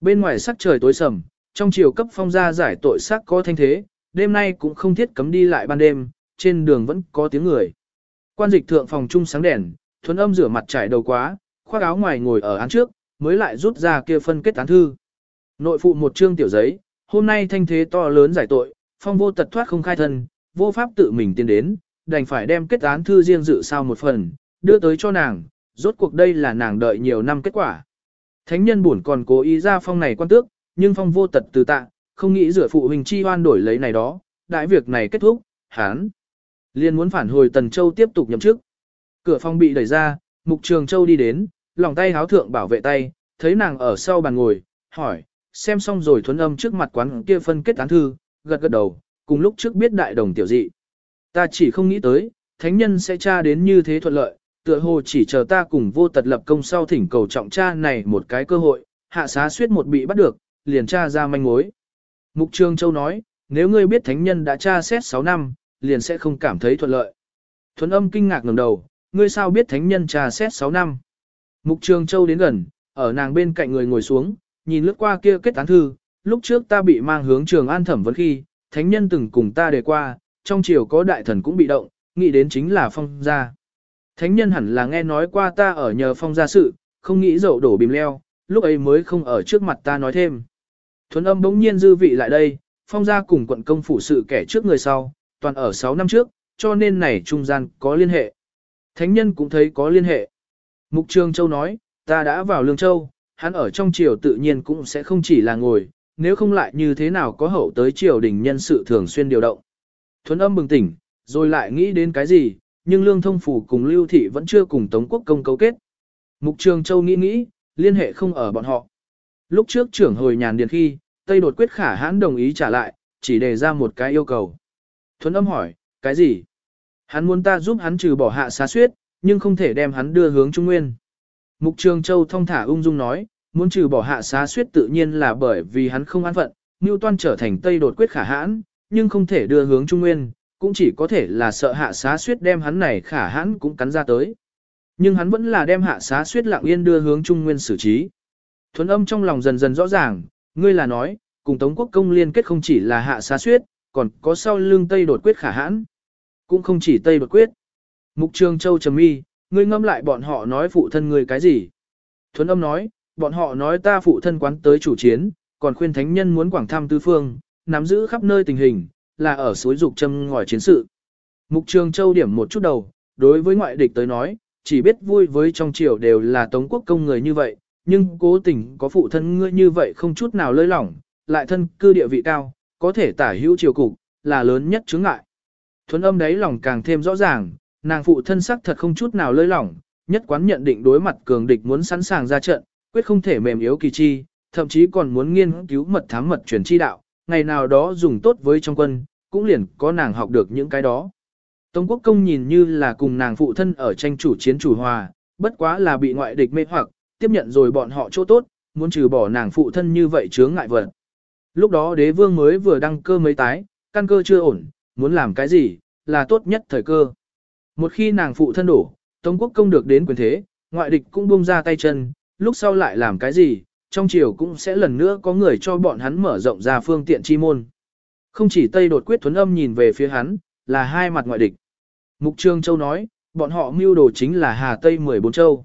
S1: Bên ngoài sắc trời tối sầm, trong chiều cấp phong gia giải tội sắc có thanh thế, đêm nay cũng không thiết cấm đi lại ban đêm, trên đường vẫn có tiếng người. Quan dịch thượng phòng trung sáng đèn, thuấn âm rửa mặt trải đầu quá, khoác áo ngoài ngồi ở án trước, mới lại rút ra kia phân kết án thư. Nội phụ một chương tiểu giấy, hôm nay thanh thế to lớn giải tội, phong vô tật thoát không khai thân, vô pháp tự mình tiến đến, đành phải đem kết án thư riêng dự sao một phần, đưa tới cho nàng, rốt cuộc đây là nàng đợi nhiều năm kết quả. Thánh nhân buồn còn cố ý ra phong này quan tước, nhưng phong vô tật từ tạ, không nghĩ rửa phụ huynh chi hoan đổi lấy này đó, đại việc này kết thúc, hán. Liên muốn phản hồi Tần Châu tiếp tục nhậm chức. Cửa phòng bị đẩy ra, Mục Trường Châu đi đến, lòng tay háo thượng bảo vệ tay, thấy nàng ở sau bàn ngồi, hỏi, xem xong rồi thuấn âm trước mặt quán kia phân kết án thư, gật gật đầu, cùng lúc trước biết đại đồng tiểu dị. Ta chỉ không nghĩ tới, thánh nhân sẽ tra đến như thế thuận lợi, tựa hồ chỉ chờ ta cùng vô tật lập công sau thỉnh cầu trọng tra này một cái cơ hội, hạ xá suyết một bị bắt được, liền tra ra manh mối. Mục Trường Châu nói, nếu ngươi biết thánh nhân đã tra xét 6 năm, liền sẽ không cảm thấy thuận lợi. Thuấn âm kinh ngạc ngẩng đầu, ngươi sao biết thánh nhân tra xét 6 năm. Mục Trường Châu đến gần, ở nàng bên cạnh người ngồi xuống, nhìn lướt qua kia kết án thư, lúc trước ta bị mang hướng trường an thẩm vấn khi, thánh nhân từng cùng ta đề qua, trong triều có đại thần cũng bị động, nghĩ đến chính là phong gia. Thánh nhân hẳn là nghe nói qua ta ở nhờ phong gia sự, không nghĩ dậu đổ bìm leo, lúc ấy mới không ở trước mặt ta nói thêm. Thuấn âm bỗng nhiên dư vị lại đây, phong gia cùng quận công phủ sự kẻ trước người sau, toàn ở 6 năm trước, cho nên này trung gian có liên hệ. Thánh nhân cũng thấy có liên hệ. Mục Trương Châu nói, ta đã vào Lương Châu, hắn ở trong triều tự nhiên cũng sẽ không chỉ là ngồi, nếu không lại như thế nào có hậu tới triều đình nhân sự thường xuyên điều động. Thuấn âm bừng tỉnh, rồi lại nghĩ đến cái gì, nhưng Lương Thông Phủ cùng Lưu Thị vẫn chưa cùng Tống Quốc công cấu kết. Mục Trường Châu nghĩ nghĩ, liên hệ không ở bọn họ. Lúc trước trưởng hồi nhàn điền khi, Tây đột quyết khả hãn đồng ý trả lại, chỉ đề ra một cái yêu cầu. Thuấn âm hỏi, cái gì? Hắn muốn ta giúp hắn trừ bỏ hạ xá suyết, nhưng không thể đem hắn đưa hướng Trung Nguyên. Mục Trường Châu thông thả ung dung nói, muốn trừ bỏ hạ xá suyết tự nhiên là bởi vì hắn không an phận, Ngưu Toan trở thành Tây đột quyết khả hãn, nhưng không thể đưa hướng Trung Nguyên, cũng chỉ có thể là sợ hạ xá suyết đem hắn này khả hãn cũng cắn ra tới. Nhưng hắn vẫn là đem hạ xá suyết lặng yên đưa hướng Trung Nguyên xử trí. Thuấn âm trong lòng dần dần rõ ràng, ngươi là nói, cùng Tống quốc công liên kết không chỉ là hạ xá suyết, còn có sau lưng Tây đột quyết khả hãn. Cũng không chỉ Tây đột quyết. Mục Trường Châu trầm mi, ngươi ngâm lại bọn họ nói phụ thân ngươi cái gì. Thuấn âm nói, bọn họ nói ta phụ thân quán tới chủ chiến, còn khuyên thánh nhân muốn quảng thăm tứ phương, nắm giữ khắp nơi tình hình, là ở suối dục châm ngòi chiến sự. Mục Trường Châu điểm một chút đầu, đối với ngoại địch tới nói, chỉ biết vui với trong triều đều là tống quốc công người như vậy, nhưng cố tình có phụ thân ngươi như vậy không chút nào lơi lỏng, lại thân cư địa vị cao, có thể tả hữu triều cục, là lớn nhất chướng ngại. Thuấn âm đấy lòng càng thêm rõ ràng, nàng phụ thân sắc thật không chút nào lơi lỏng, nhất quán nhận định đối mặt cường địch muốn sẵn sàng ra trận, quyết không thể mềm yếu kỳ chi, thậm chí còn muốn nghiên cứu mật thám mật truyền chi đạo, ngày nào đó dùng tốt với trong quân, cũng liền có nàng học được những cái đó. Tống quốc công nhìn như là cùng nàng phụ thân ở tranh chủ chiến chủ hòa, bất quá là bị ngoại địch mê hoặc, tiếp nhận rồi bọn họ chỗ tốt, muốn trừ bỏ nàng phụ thân như vậy chướng ngại vật. Lúc đó đế vương mới vừa đăng cơ mấy tái, căn cơ chưa ổn, muốn làm cái gì, là tốt nhất thời cơ. Một khi nàng phụ thân đổ, Tống quốc công được đến quyền thế, ngoại địch cũng buông ra tay chân, lúc sau lại làm cái gì, trong chiều cũng sẽ lần nữa có người cho bọn hắn mở rộng ra phương tiện chi môn. Không chỉ Tây đột quyết thuấn âm nhìn về phía hắn, là hai mặt ngoại địch. Mục Trương Châu nói, bọn họ mưu đồ chính là Hà Tây 14 châu.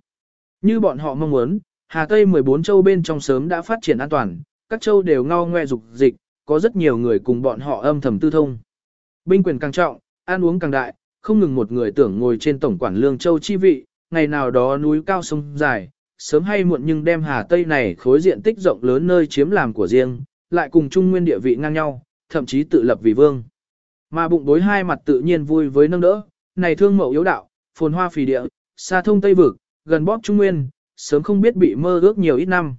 S1: Như bọn họ mong muốn, Hà Tây 14 châu bên trong sớm đã phát triển an toàn, các châu đều ngao ngoe dục dịch, có rất nhiều người cùng bọn họ âm thầm tư thông. Binh quyền càng trọng, ăn uống càng đại, không ngừng một người tưởng ngồi trên tổng quản lương châu chi vị, ngày nào đó núi cao sông dài, sớm hay muộn nhưng đem Hà Tây này khối diện tích rộng lớn nơi chiếm làm của riêng, lại cùng Trung Nguyên địa vị ngang nhau, thậm chí tự lập vì vương. Mà bụng đối hai mặt tự nhiên vui với nâng đỡ, này thương mậu yếu đạo, phồn hoa phì địa, xa thông Tây Vực, gần bóp Trung Nguyên, sớm không biết bị mơ ước nhiều ít năm.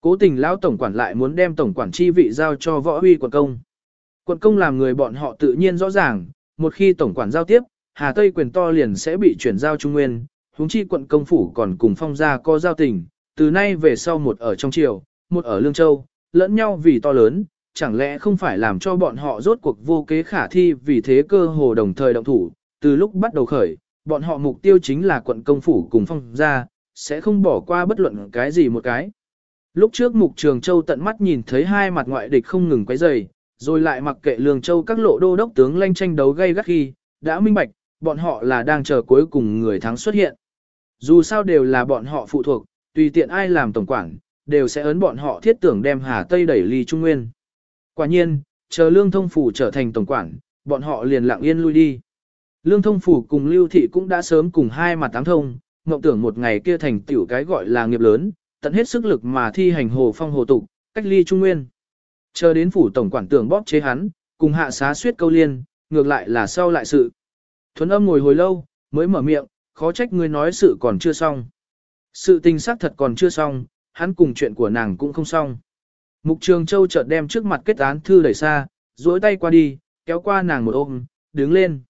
S1: Cố tình lão tổng quản lại muốn đem tổng quản chi vị giao cho võ huy quận công. Quận công làm người bọn họ tự nhiên rõ ràng, một khi tổng quản giao tiếp, Hà Tây quyền to liền sẽ bị chuyển giao Trung Nguyên, huống chi quận công phủ còn cùng phong gia có giao tình, từ nay về sau một ở trong triều, một ở Lương Châu, lẫn nhau vì to lớn, chẳng lẽ không phải làm cho bọn họ rốt cuộc vô kế khả thi vì thế cơ hồ đồng thời động thủ, từ lúc bắt đầu khởi, bọn họ mục tiêu chính là quận công phủ cùng phong gia, sẽ không bỏ qua bất luận cái gì một cái. Lúc trước Mục Trường Châu tận mắt nhìn thấy hai mặt ngoại địch không ngừng quấy rầy, rồi lại mặc kệ Lương Châu các lộ đô đốc tướng lanh tranh đấu gây gắt khi, đã minh bạch, bọn họ là đang chờ cuối cùng người thắng xuất hiện. Dù sao đều là bọn họ phụ thuộc, tùy tiện ai làm tổng quản, đều sẽ ấn bọn họ thiết tưởng đem Hà Tây đẩy ly Trung Nguyên. Quả nhiên, chờ Lương Thông Phủ trở thành tổng quản, bọn họ liền lặng yên lui đi. Lương Thông Phủ cùng Lưu Thị cũng đã sớm cùng hai mặt tám thông, mộng tưởng một ngày kia thành tiểu cái gọi là nghiệp lớn, tận hết sức lực mà thi hành hồ phong hồ tục, cách ly Trung Nguyên. Chờ đến phủ tổng quản tưởng bóp chế hắn, cùng hạ xá suyết câu liên, ngược lại là sau lại sự. Thuấn âm ngồi hồi lâu, mới mở miệng, khó trách ngươi nói sự còn chưa xong. Sự tình xác thật còn chưa xong, hắn cùng chuyện của nàng cũng không xong. Mục Trường Châu chợt đem trước mặt kết án thư đẩy xa, duỗi tay qua đi, kéo qua nàng một ôm, đứng lên.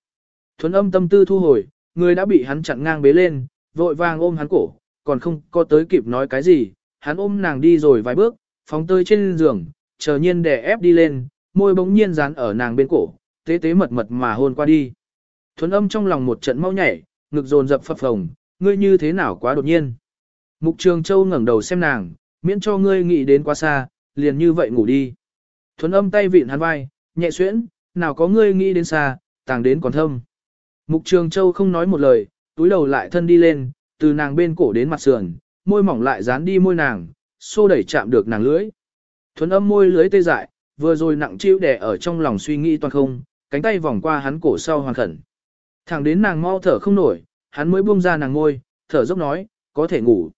S1: Thuấn âm tâm tư thu hồi, người đã bị hắn chặn ngang bế lên, vội vàng ôm hắn cổ, còn không có tới kịp nói cái gì, hắn ôm nàng đi rồi vài bước, phóng tới trên giường, chờ nhiên đè ép đi lên, môi bỗng nhiên dán ở nàng bên cổ, tế tế mật mật mà hôn qua đi. Thuấn âm trong lòng một trận mau nhảy, ngực dồn dập phập phồng, ngươi như thế nào quá đột nhiên. Mục Trường Châu ngẩng đầu xem nàng, miễn cho ngươi nghĩ đến quá xa, liền như vậy ngủ đi. Thuấn âm tay vịn hắn vai, nhẹ xuyễn, nào có ngươi nghĩ đến xa, tàng đến còn thâm. Mục Trường Châu không nói một lời, túi đầu lại thân đi lên, từ nàng bên cổ đến mặt sườn, môi mỏng lại dán đi môi nàng, xô đẩy chạm được nàng lưỡi. Thuấn âm môi lưới tê dại, vừa rồi nặng chịu đè ở trong lòng suy nghĩ toàn không, cánh tay vòng qua hắn cổ sau hoàn khẩn. Thẳng đến nàng mau thở không nổi, hắn mới buông ra nàng ngôi, thở dốc nói, có thể ngủ.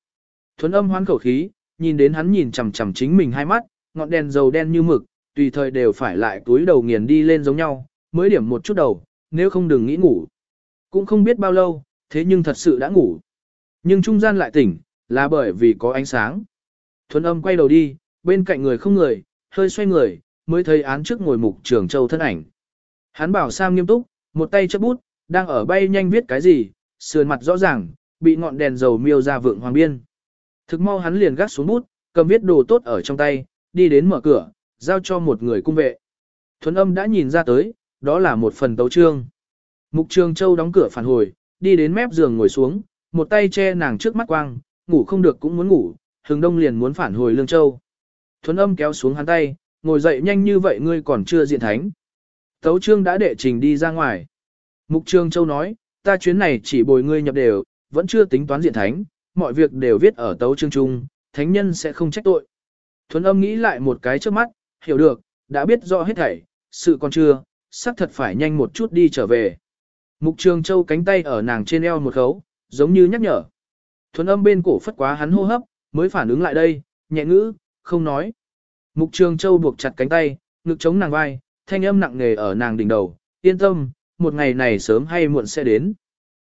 S1: Thuấn âm hoán khẩu khí, nhìn đến hắn nhìn chằm chằm chính mình hai mắt, ngọn đèn dầu đen như mực, tùy thời đều phải lại túi đầu nghiền đi lên giống nhau, mới điểm một chút đầu, nếu không đừng nghĩ ngủ. Cũng không biết bao lâu, thế nhưng thật sự đã ngủ. Nhưng trung gian lại tỉnh, là bởi vì có ánh sáng. Thuấn âm quay đầu đi, bên cạnh người không người, hơi xoay người, mới thấy án trước ngồi mục trường châu thân ảnh. Hắn bảo Sam nghiêm túc, một tay chấp bút, đang ở bay nhanh viết cái gì, sườn mặt rõ ràng, bị ngọn đèn dầu miêu ra vượng hoàng biên. Thực mau hắn liền gác xuống bút, cầm viết đồ tốt ở trong tay, đi đến mở cửa, giao cho một người cung vệ. Thuấn âm đã nhìn ra tới, đó là một phần tấu trương. Mục trường châu đóng cửa phản hồi, đi đến mép giường ngồi xuống, một tay che nàng trước mắt quang, ngủ không được cũng muốn ngủ, hừng đông liền muốn phản hồi lương châu. Thuấn âm kéo xuống hắn tay, ngồi dậy nhanh như vậy ngươi còn chưa diện thánh. Tấu trương đã đệ trình đi ra ngoài. Mục Trường Châu nói, ta chuyến này chỉ bồi ngươi nhập đều, vẫn chưa tính toán diện thánh, mọi việc đều viết ở tấu chương trung, thánh nhân sẽ không trách tội. Thuấn âm nghĩ lại một cái trước mắt, hiểu được, đã biết rõ hết thảy, sự còn chưa, sắc thật phải nhanh một chút đi trở về. Mục Trường Châu cánh tay ở nàng trên eo một khấu, giống như nhắc nhở. Thuấn âm bên cổ phất quá hắn hô hấp, mới phản ứng lại đây, nhẹ ngữ, không nói. Mục Trường Châu buộc chặt cánh tay, ngực chống nàng vai, thanh âm nặng nề ở nàng đỉnh đầu, yên tâm, một ngày này sớm hay muộn sẽ đến.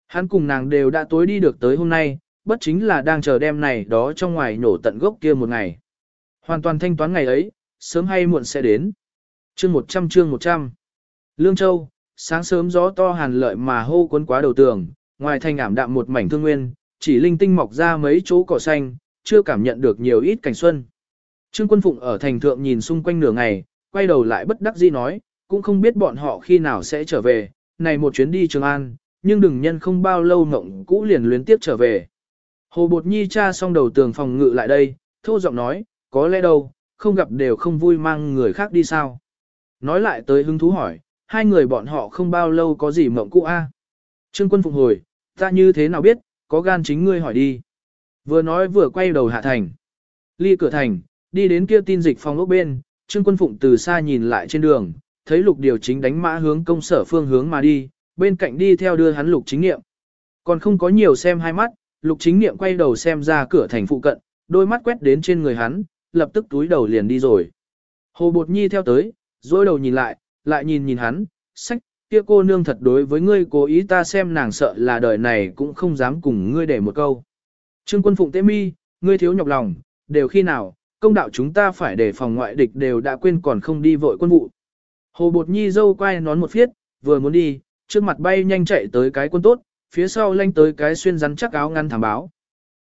S1: Hắn cùng nàng đều đã tối đi được tới hôm nay, bất chính là đang chờ đêm này đó trong ngoài nổ tận gốc kia một ngày. Hoàn toàn thanh toán ngày ấy, sớm hay muộn sẽ đến. Chương 100 chương 100 Lương Châu, sáng sớm gió to hàn lợi mà hô cuốn quá đầu tường, ngoài thành ảm đạm một mảnh thương nguyên, chỉ linh tinh mọc ra mấy chỗ cỏ xanh, chưa cảm nhận được nhiều ít cảnh xuân. Trương Quân Phụng ở thành thượng nhìn xung quanh nửa ngày, quay đầu lại bất đắc dĩ nói, cũng không biết bọn họ khi nào sẽ trở về, này một chuyến đi Trường An, nhưng đừng nhân không bao lâu ngộng cũ liền luyến tiếp trở về. Hồ Bột Nhi cha xong đầu tường phòng ngự lại đây, thô giọng nói, có lẽ đâu, không gặp đều không vui mang người khác đi sao. Nói lại tới hứng thú hỏi, hai người bọn họ không bao lâu có gì mộng cũ a Trương quân phục hồi, ta như thế nào biết, có gan chính ngươi hỏi đi. Vừa nói vừa quay đầu hạ thành. Ly cửa thành, đi đến kia tin dịch phòng ốc bên, Trương quân phụng từ xa nhìn lại trên đường, thấy lục điều chính đánh mã hướng công sở phương hướng mà đi, bên cạnh đi theo đưa hắn lục chính nghiệm. Còn không có nhiều xem hai mắt, lục chính nghiệm quay đầu xem ra cửa thành phụ cận, đôi mắt quét đến trên người hắn, lập tức túi đầu liền đi rồi. Hồ Bột Nhi theo tới, dối đầu nhìn lại, lại nhìn nhìn hắn, sách, kia cô nương thật đối với ngươi cố ý ta xem nàng sợ là đời này cũng không dám cùng ngươi để một câu. Trương quân phụng tế mi, ngươi thiếu nhọc lòng, đều khi nào, công đạo chúng ta phải để phòng ngoại địch đều đã quên còn không đi vội quân vụ. Hồ Bột Nhi dâu quay nón một phiết, vừa muốn đi, trước mặt bay nhanh chạy tới cái quân tốt, phía sau lanh tới cái xuyên rắn chắc áo ngăn thám báo.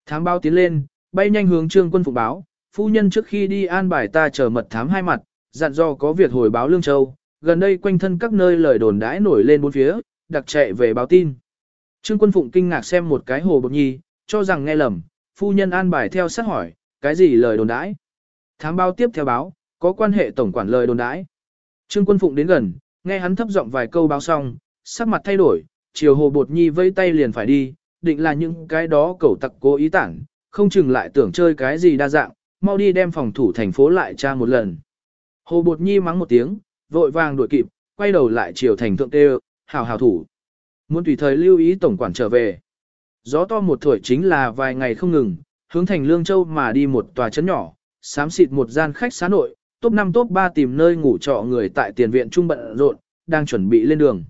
S1: Thám báo tiến lên, bay nhanh hướng trương quân phục báo, phu nhân trước khi đi an bài ta chờ mật thám hai mặt, dặn dò có việc hồi báo Lương Châu, gần đây quanh thân các nơi lời đồn đãi nổi lên bốn phía, đặc chạy về báo tin. Trương quân phụng kinh ngạc xem một cái hồ bột nhi, cho rằng nghe lầm, phu nhân an bài theo sát hỏi, cái gì lời đồn đãi. Thám báo tiếp theo báo, có quan hệ tổng quản lời đồn đãi. Trương quân phụng đến gần, nghe hắn thấp giọng vài câu báo xong, sắc mặt thay đổi, chiều hồ bột nhi vây tay liền phải đi, định là những cái đó cẩu tặc cố ý tản, không chừng lại tưởng chơi cái gì đa dạng, mau đi đem phòng thủ thành phố lại tra một lần. Hồ bột nhi mắng một tiếng, vội vàng đuổi kịp, quay đầu lại chiều thành thượng tê hào hào thủ. Muốn tùy thời lưu ý tổng quản trở về. Gió to một thổi chính là vài ngày không ngừng, hướng thành Lương Châu mà đi một tòa trấn nhỏ, xám xịt một gian khách xá nội, top 5 top 3 tìm nơi ngủ trọ người tại tiền viện trung bận rộn, đang chuẩn bị lên đường.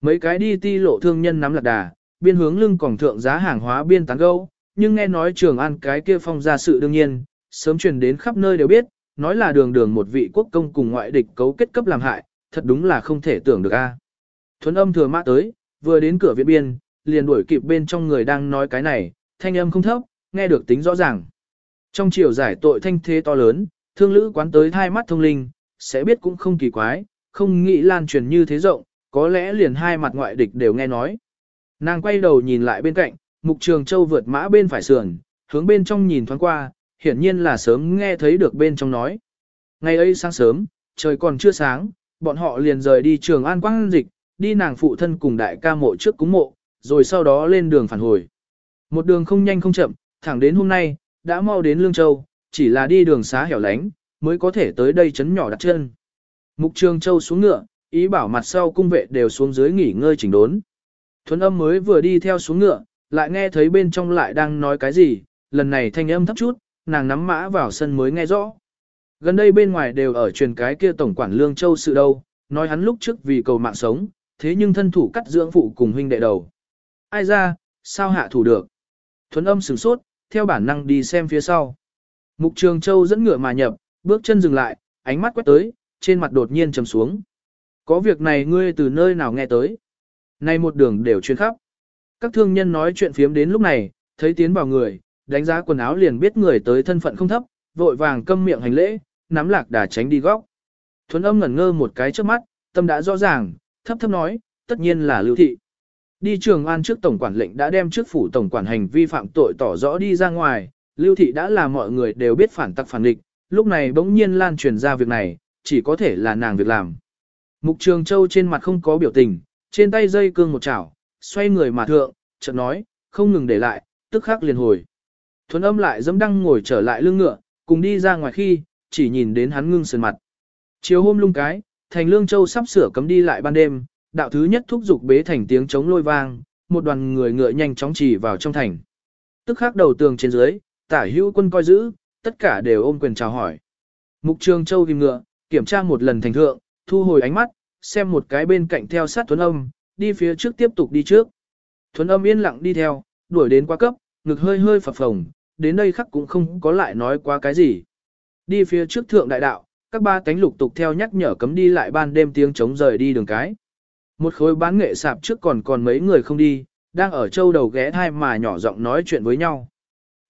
S1: Mấy cái đi ti lộ thương nhân nắm lạc đà, biên hướng lưng còn thượng giá hàng hóa biên tán gâu, nhưng nghe nói trường an cái kia phong ra sự đương nhiên, sớm truyền đến khắp nơi đều biết, nói là đường đường một vị quốc công cùng ngoại địch cấu kết cấp làm hại, thật đúng là không thể tưởng được a. Thuấn âm thừa mã tới, vừa đến cửa viện biên, liền đuổi kịp bên trong người đang nói cái này, thanh âm không thấp, nghe được tính rõ ràng. Trong chiều giải tội thanh thế to lớn, thương lữ quán tới hai mắt thông linh, sẽ biết cũng không kỳ quái, không nghĩ lan truyền như thế rộng, có lẽ liền hai mặt ngoại địch đều nghe nói. Nàng quay đầu nhìn lại bên cạnh, mục trường châu vượt mã bên phải sườn, hướng bên trong nhìn thoáng qua, hiển nhiên là sớm nghe thấy được bên trong nói. Ngày ấy sáng sớm, trời còn chưa sáng, bọn họ liền rời đi trường an quang dịch, đi nàng phụ thân cùng đại ca mộ trước cúng mộ, rồi sau đó lên đường phản hồi. Một đường không nhanh không chậm, thẳng đến hôm nay, đã mau đến Lương Châu, chỉ là đi đường xá hẻo lánh, mới có thể tới đây chấn nhỏ đặt chân. Mục Trường Châu xuống ngựa, ý bảo mặt sau cung vệ đều xuống dưới nghỉ ngơi chỉnh đốn. Thuấn âm mới vừa đi theo xuống ngựa, lại nghe thấy bên trong lại đang nói cái gì, lần này thanh âm thấp chút, nàng nắm mã vào sân mới nghe rõ. Gần đây bên ngoài đều ở truyền cái kia tổng quản Lương Châu sự đâu, nói hắn lúc trước vì cầu mạng sống, thế nhưng thân thủ cắt dưỡng phụ cùng huynh đệ đầu. Ai ra, sao hạ thủ được? Thuấn âm sửng sốt, theo bản năng đi xem phía sau. Mục Trường Châu dẫn ngựa mà nhập, bước chân dừng lại, ánh mắt quét tới, trên mặt đột nhiên trầm xuống. Có việc này ngươi từ nơi nào nghe tới? Nay một đường đều chuyên khắp. Các thương nhân nói chuyện phiếm đến lúc này, thấy tiến vào người, đánh giá quần áo liền biết người tới thân phận không thấp, vội vàng câm miệng hành lễ, nắm lạc đà tránh đi góc. Thuấn âm ngẩn ngơ một cái trước mắt, tâm đã rõ ràng, thấp thấp nói, tất nhiên là lưu thị. Đi trường an trước tổng quản lệnh đã đem trước phủ tổng quản hành vi phạm tội tỏ rõ đi ra ngoài, lưu thị đã là mọi người đều biết phản tặc phản địch, lúc này bỗng nhiên lan truyền ra việc này, chỉ có thể là nàng việc làm. Mục trường châu trên mặt không có biểu tình, trên tay dây cương một chảo, xoay người mà thượng, chợt nói, không ngừng để lại, tức khắc liền hồi. Thuấn âm lại dẫm đăng ngồi trở lại lưng ngựa, cùng đi ra ngoài khi, chỉ nhìn đến hắn ngưng sườn mặt. Chiều hôm lung cái, thành lương châu sắp sửa cấm đi lại ban đêm, đạo thứ nhất thúc giục bế thành tiếng chống lôi vang, một đoàn người ngựa nhanh chóng chỉ vào trong thành. Tức khắc đầu tường trên dưới, tả hữu quân coi giữ, tất cả đều ôm quyền chào hỏi. Mục trường châu tìm ngựa, kiểm tra một lần thành thượng, thu hồi ánh mắt, xem một cái bên cạnh theo sát thuấn âm, đi phía trước tiếp tục đi trước. Thuấn âm yên lặng đi theo, đuổi đến qua cấp, ngực hơi hơi phập phồng, đến đây khắc cũng không có lại nói quá cái gì. Đi phía trước thượng đại đạo, các ba cánh lục tục theo nhắc nhở cấm đi lại ban đêm tiếng chống rời đi đường cái. Một khối bán nghệ sạp trước còn còn mấy người không đi, đang ở châu đầu ghé thai mà nhỏ giọng nói chuyện với nhau.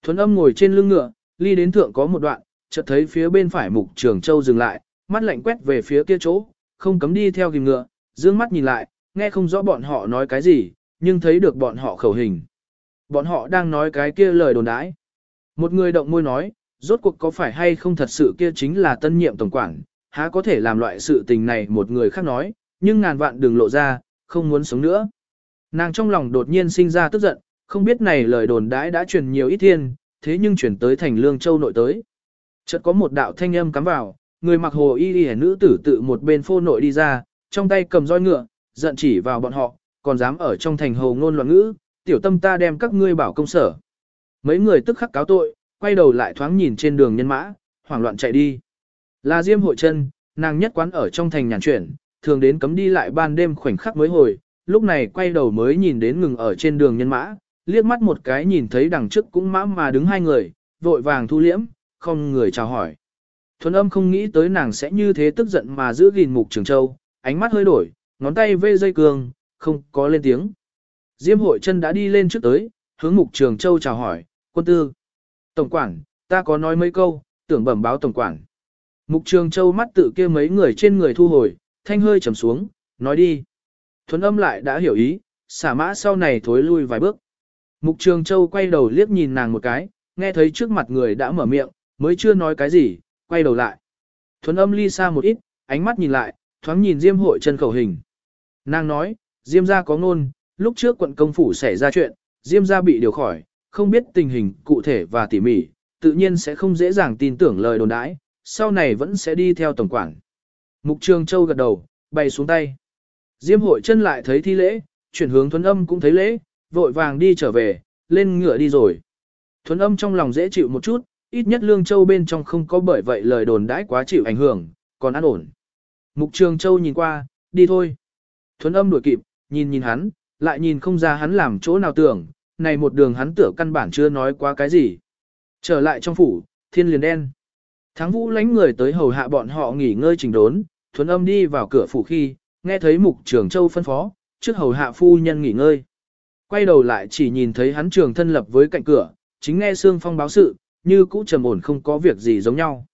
S1: Thuấn âm ngồi trên lưng ngựa, ly đến thượng có một đoạn, chợt thấy phía bên phải mục trường châu dừng lại, mắt lạnh quét về phía kia chỗ, không cấm đi theo kìm ngựa, dương mắt nhìn lại, nghe không rõ bọn họ nói cái gì, nhưng thấy được bọn họ khẩu hình. Bọn họ đang nói cái kia lời đồn đãi. Một người động môi nói, Rốt cuộc có phải hay không thật sự kia chính là tân nhiệm tổng quản, há có thể làm loại sự tình này một người khác nói, nhưng ngàn vạn đừng lộ ra, không muốn sống nữa. Nàng trong lòng đột nhiên sinh ra tức giận, không biết này lời đồn đãi đã truyền nhiều ít thiên, thế nhưng truyền tới thành lương châu nội tới. Chợt có một đạo thanh âm cắm vào, người mặc hồ y y nữ tử tự một bên phô nội đi ra, trong tay cầm roi ngựa, giận chỉ vào bọn họ, còn dám ở trong thành hồ ngôn loạn ngữ, tiểu tâm ta đem các ngươi bảo công sở. Mấy người tức khắc cáo tội, quay đầu lại thoáng nhìn trên đường nhân mã, hoảng loạn chạy đi. Là Diêm hội chân, nàng nhất quán ở trong thành nhàn chuyển, thường đến cấm đi lại ban đêm khoảnh khắc mới hồi, lúc này quay đầu mới nhìn đến ngừng ở trên đường nhân mã, liếc mắt một cái nhìn thấy đằng trước cũng mã mà đứng hai người, vội vàng thu liễm, không người chào hỏi. Thuần âm không nghĩ tới nàng sẽ như thế tức giận mà giữ gìn mục trường châu, ánh mắt hơi đổi, ngón tay vê dây cường, không có lên tiếng. Diêm hội chân đã đi lên trước tới, hướng mục trường châu chào hỏi, quân tư. Tổng quản, ta có nói mấy câu, tưởng bẩm báo tổng quản. Mục trường châu mắt tự kia mấy người trên người thu hồi, thanh hơi trầm xuống, nói đi. Thuấn âm lại đã hiểu ý, xả mã sau này thối lui vài bước. Mục trường châu quay đầu liếc nhìn nàng một cái, nghe thấy trước mặt người đã mở miệng, mới chưa nói cái gì, quay đầu lại. Thuấn âm ly xa một ít, ánh mắt nhìn lại, thoáng nhìn Diêm hội chân khẩu hình. Nàng nói, Diêm gia có ngôn, lúc trước quận công phủ xảy ra chuyện, Diêm gia bị điều khỏi, không biết tình hình cụ thể và tỉ mỉ, tự nhiên sẽ không dễ dàng tin tưởng lời đồn đãi, sau này vẫn sẽ đi theo tổng quản. Mục Trường Châu gật đầu, bày xuống tay. Diêm hội chân lại thấy thi lễ, chuyển hướng thuấn âm cũng thấy lễ, vội vàng đi trở về, lên ngựa đi rồi. Thuấn âm trong lòng dễ chịu một chút, ít nhất Lương Châu bên trong không có bởi vậy lời đồn đãi quá chịu ảnh hưởng, còn an ổn. Mục Trường Châu nhìn qua, đi thôi. Thuấn âm đuổi kịp, nhìn nhìn hắn, lại nhìn không ra hắn làm chỗ nào tưởng, này một đường hắn tựa căn bản chưa nói quá cái gì. Trở lại trong phủ, thiên liền đen. Thắng vũ lánh người tới hầu hạ bọn họ nghỉ ngơi trình đốn, thuấn âm đi vào cửa phủ khi, nghe thấy mục Trường châu phân phó, trước hầu hạ phu nhân nghỉ ngơi. Quay đầu lại chỉ nhìn thấy hắn trường thân lập với cạnh cửa, chính nghe Sương Phong báo sự, như cũ trầm ổn không có việc gì giống nhau.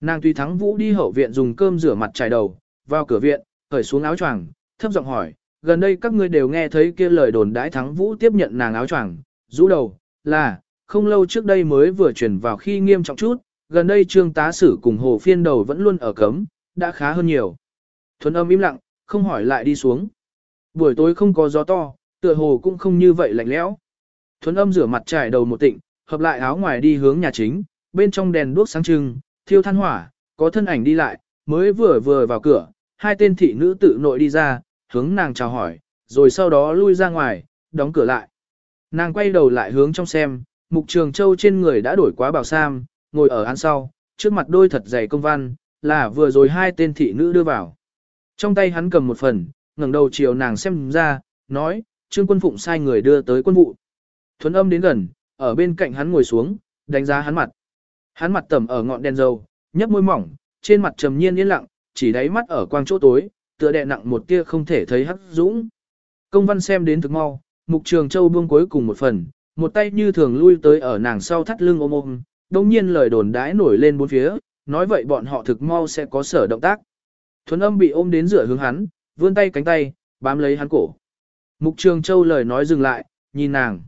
S1: Nàng tùy thắng vũ đi hậu viện dùng cơm rửa mặt trải đầu, vào cửa viện, cởi xuống áo choàng, thấp giọng hỏi, gần đây các ngươi đều nghe thấy kia lời đồn đãi thắng vũ tiếp nhận nàng áo choàng, rũ đầu, là, không lâu trước đây mới vừa chuyển vào khi nghiêm trọng chút, gần đây trương tá sử cùng hồ phiên đầu vẫn luôn ở cấm, đã khá hơn nhiều. Thuấn âm im lặng, không hỏi lại đi xuống. Buổi tối không có gió to, tựa hồ cũng không như vậy lạnh lẽo. Thuấn âm rửa mặt trải đầu một tịnh, hợp lại áo ngoài đi hướng nhà chính, bên trong đèn đuốc sáng trưng, thiêu than hỏa, có thân ảnh đi lại, mới vừa vừa vào cửa, hai tên thị nữ tự nội đi ra, hướng nàng chào hỏi, rồi sau đó lui ra ngoài, đóng cửa lại. Nàng quay đầu lại hướng trong xem, mục trường châu trên người đã đổi quá bảo sam, ngồi ở án sau, trước mặt đôi thật dày công văn, là vừa rồi hai tên thị nữ đưa vào. Trong tay hắn cầm một phần, ngẩng đầu chiều nàng xem ra, nói, trương quân phụng sai người đưa tới quân vụ. Thuấn âm đến gần, ở bên cạnh hắn ngồi xuống, đánh giá hắn mặt. Hắn mặt tẩm ở ngọn đèn dầu, nhấp môi mỏng, trên mặt trầm nhiên yên lặng, chỉ đáy mắt ở quang chỗ tối, tựa đè nặng một tia không thể thấy hắc dũng. Công văn xem đến thực mau, mục trường châu buông cuối cùng một phần, một tay như thường lui tới ở nàng sau thắt lưng ôm ôm, đồng nhiên lời đồn đãi nổi lên bốn phía, nói vậy bọn họ thực mau sẽ có sở động tác. Thuấn âm bị ôm đến rửa hướng hắn, vươn tay cánh tay, bám lấy hắn cổ. Mục trường châu lời nói dừng lại, nhìn nàng.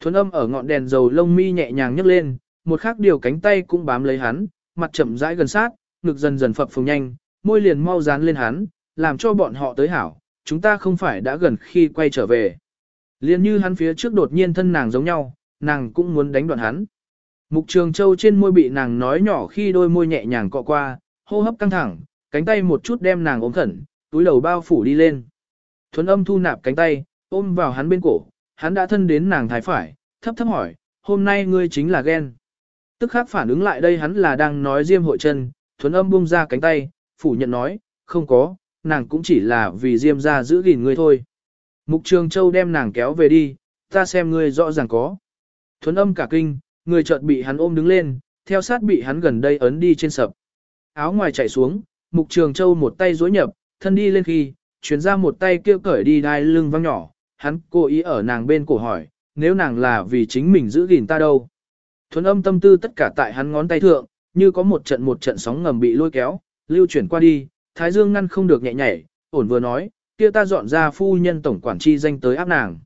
S1: Thuấn âm ở ngọn đèn dầu lông mi nhẹ nhàng nhấc lên, một khắc điều cánh tay cũng bám lấy hắn, mặt chậm rãi gần sát, ngực dần dần phập phồng nhanh, môi liền mau dán lên hắn, làm cho bọn họ tới hảo, chúng ta không phải đã gần khi quay trở về. Liên như hắn phía trước đột nhiên thân nàng giống nhau, nàng cũng muốn đánh đoạn hắn. Mục Trường Châu trên môi bị nàng nói nhỏ khi đôi môi nhẹ nhàng cọ qua, hô hấp căng thẳng, cánh tay một chút đem nàng ôm khẩn, túi đầu bao phủ đi lên. Thuấn âm thu nạp cánh tay, ôm vào hắn bên cổ, hắn đã thân đến nàng thái phải, thấp thấp hỏi, hôm nay ngươi chính là ghen. Tức khắc phản ứng lại đây hắn là đang nói diêm hội chân, thuấn âm buông ra cánh tay, phủ nhận nói, không có, nàng cũng chỉ là vì diêm ra giữ gìn ngươi thôi. Mục Trường Châu đem nàng kéo về đi, ta xem ngươi rõ ràng có. Thuấn âm cả kinh, người chợt bị hắn ôm đứng lên, theo sát bị hắn gần đây ấn đi trên sập. Áo ngoài chạy xuống, Mục Trường Châu một tay dối nhập, thân đi lên khi, chuyển ra một tay kêu cởi đi đai lưng văng nhỏ, hắn cố ý ở nàng bên cổ hỏi, nếu nàng là vì chính mình giữ gìn ta đâu. Thuấn âm tâm tư tất cả tại hắn ngón tay thượng, như có một trận một trận sóng ngầm bị lôi kéo, lưu chuyển qua đi, Thái Dương ngăn không được nhẹ nhảy, ổn vừa nói, kia ta dọn ra phu nhân tổng quản chi danh tới áp nàng.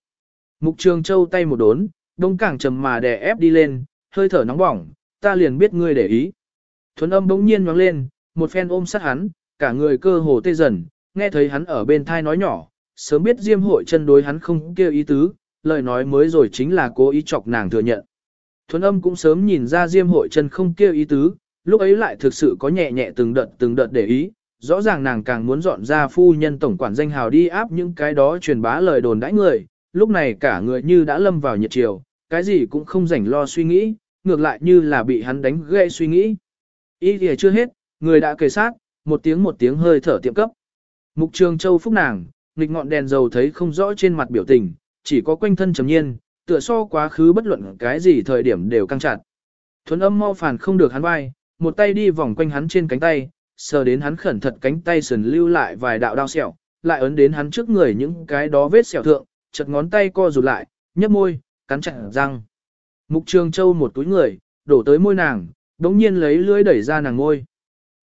S1: Mục Trường Châu tay một đốn, đông càng trầm mà đè ép đi lên, hơi thở nóng bỏng, ta liền biết ngươi để ý. Thuấn âm bỗng nhiên nhoáng lên, một phen ôm sát hắn, cả người cơ hồ tê dần, nghe thấy hắn ở bên thai nói nhỏ, sớm biết diêm hội chân đối hắn không kêu ý tứ, lời nói mới rồi chính là cố ý chọc nàng thừa nhận. Thuấn âm cũng sớm nhìn ra diêm hội chân không kêu ý tứ, lúc ấy lại thực sự có nhẹ nhẹ từng đợt từng đợt để ý, rõ ràng nàng càng muốn dọn ra phu nhân tổng quản danh hào đi áp những cái đó truyền bá lời đồn đãi người, lúc này cả người như đã lâm vào nhiệt chiều, cái gì cũng không rảnh lo suy nghĩ, ngược lại như là bị hắn đánh gãy suy nghĩ. Ý thì chưa hết, người đã kề sát, một tiếng một tiếng hơi thở tiệm cấp. Mục trường châu phúc nàng, nghịch ngọn đèn dầu thấy không rõ trên mặt biểu tình, chỉ có quanh thân trầm nhiên, tựa so quá khứ bất luận cái gì thời điểm đều căng chặt. Thuấn âm mau phản không được hắn vai, một tay đi vòng quanh hắn trên cánh tay, sờ đến hắn khẩn thật cánh tay sườn lưu lại vài đạo đao sẹo, lại ấn đến hắn trước người những cái đó vết sẹo thượng, chật ngón tay co rụt lại, nhấp môi, cắn chặt răng. Mục Trường Châu một túi người, đổ tới môi nàng, đống nhiên lấy lưỡi đẩy ra nàng môi.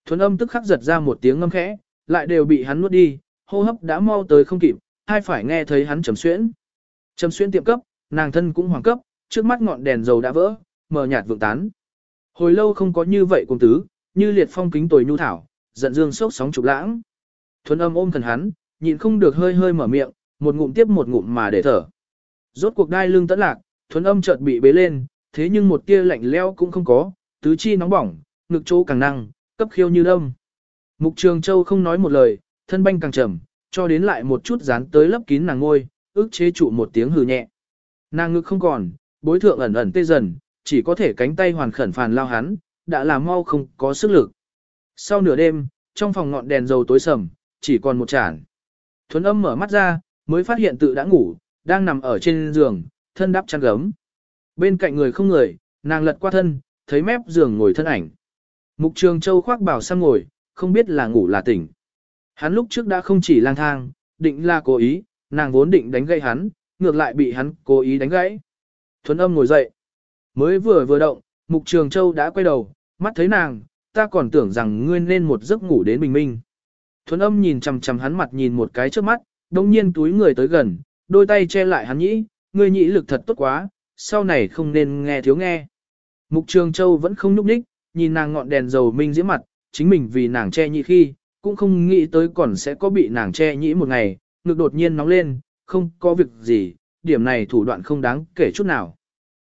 S1: Thuấn âm tức khắc giật ra một tiếng ngâm khẽ, lại đều bị hắn nuốt đi, hô hấp đã mau tới không kịp, hai phải nghe thấy hắn trầm xuyễn. Trầm xuyễn tiệm cấp, nàng thân cũng hoàng cấp, trước mắt ngọn đèn dầu đã vỡ, mờ nhạt vượng tán. Hồi lâu không có như vậy cùng tứ, như liệt phong kính tồi nhu thảo, giận dương sốc sóng trục lãng. Thuấn âm ôm thần hắn, nhịn không được hơi hơi mở miệng, một ngụm tiếp một ngụm mà để thở. Rốt cuộc đai lưng tẫn lạc, thuấn âm chợt bị bế lên, thế nhưng một tia lạnh leo cũng không có, tứ chi nóng bỏng, ngực chỗ càng năng, cấp khiêu như đông. Mục Trường Châu không nói một lời, thân banh càng trầm, cho đến lại một chút dán tới lấp kín nàng ngôi, ước chế trụ một tiếng hừ nhẹ. Nàng ngực không còn, bối thượng ẩn ẩn tê dần, chỉ có thể cánh tay hoàn khẩn phàn lao hắn, đã làm mau không có sức lực. Sau nửa đêm, trong phòng ngọn đèn dầu tối sầm, chỉ còn một chản. Thuấn âm mở mắt ra, mới phát hiện tự đã ngủ, đang nằm ở trên giường, thân đắp chăn gấm. Bên cạnh người không người, nàng lật qua thân, thấy mép giường ngồi thân ảnh. Mục Trường Châu khoác bảo sang ngồi, không biết là ngủ là tỉnh. Hắn lúc trước đã không chỉ lang thang, định là cố ý, nàng vốn định đánh gãy hắn, ngược lại bị hắn cố ý đánh gãy. Thuấn âm ngồi dậy. Mới vừa vừa động, Mục Trường Châu đã quay đầu, mắt thấy nàng, ta còn tưởng rằng ngươi nên một giấc ngủ đến bình minh. Thuấn âm nhìn chằm chằm hắn mặt nhìn một cái trước mắt, đồng nhiên túi người tới gần, đôi tay che lại hắn nhĩ, ngươi nhĩ lực thật tốt quá, sau này không nên nghe thiếu nghe. Mục Trường Châu vẫn không nhúc nhích, nhìn nàng ngọn đèn dầu minh diễm mặt, chính mình vì nàng che nhĩ khi, cũng không nghĩ tới còn sẽ có bị nàng che nhĩ một ngày, ngực đột nhiên nóng lên, không có việc gì, điểm này thủ đoạn không đáng kể chút nào.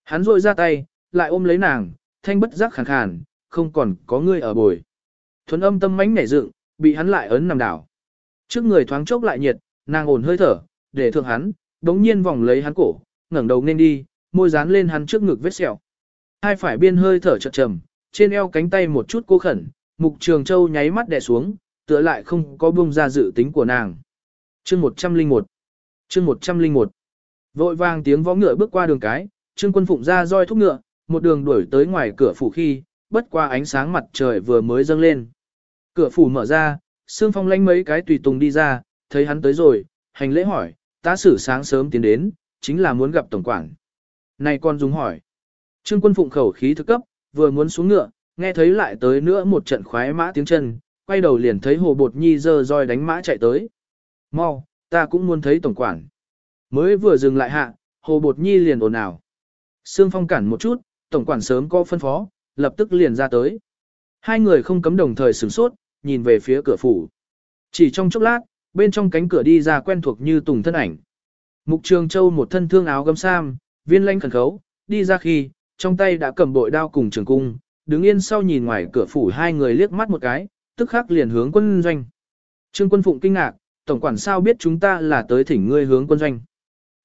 S1: Hắn rội ra tay, lại ôm lấy nàng, thanh bất giác khàn khàn, không còn có người ở bồi. Thuấn âm tâm mánh nảy dựng, bị hắn lại ấn nằm đảo. Trước người thoáng chốc lại nhiệt, nàng ổn hơi thở, để thượng hắn, đống nhiên vòng lấy hắn cổ, ngẩng đầu nên đi, môi dán lên hắn trước ngực vết sẹo. Hai phải biên hơi thở chợt trầm, trên eo cánh tay một chút cô khẩn, mục trường châu nháy mắt đè xuống, tựa lại không có buông ra dự tính của nàng. Chương 101 Chương 101 Vội vàng tiếng võ ngựa bước qua đường cái, Trương Quân Phụng ra roi thúc ngựa, một đường đuổi tới ngoài cửa phủ khi, bất qua ánh sáng mặt trời vừa mới dâng lên. Cửa phủ mở ra, Sương Phong lánh mấy cái tùy tùng đi ra, thấy hắn tới rồi, hành lễ hỏi, ta sử sáng sớm tiến đến, chính là muốn gặp tổng quản. Này con dùng hỏi. Trương Quân Phụng khẩu khí thức cấp, vừa muốn xuống ngựa, nghe thấy lại tới nữa một trận khoái mã tiếng chân, quay đầu liền thấy Hồ Bột Nhi dơ roi đánh mã chạy tới. Mau, ta cũng muốn thấy tổng quản. Mới vừa dừng lại hạ, Hồ Bột Nhi liền ồn ào. Sương Phong cản một chút, tổng quản sớm có phân phó, lập tức liền ra tới. Hai người không cấm đồng thời sửng sốt, nhìn về phía cửa phủ. Chỉ trong chốc lát, bên trong cánh cửa đi ra quen thuộc như tùng thân ảnh. Mục Trường Châu một thân thương áo gấm sam, viên lanh khẩn khấu, đi ra khi, trong tay đã cầm bội đao cùng trường cung, đứng yên sau nhìn ngoài cửa phủ hai người liếc mắt một cái, tức khắc liền hướng quân doanh. Trương quân phụng kinh ngạc, tổng quản sao biết chúng ta là tới thỉnh ngươi hướng quân doanh.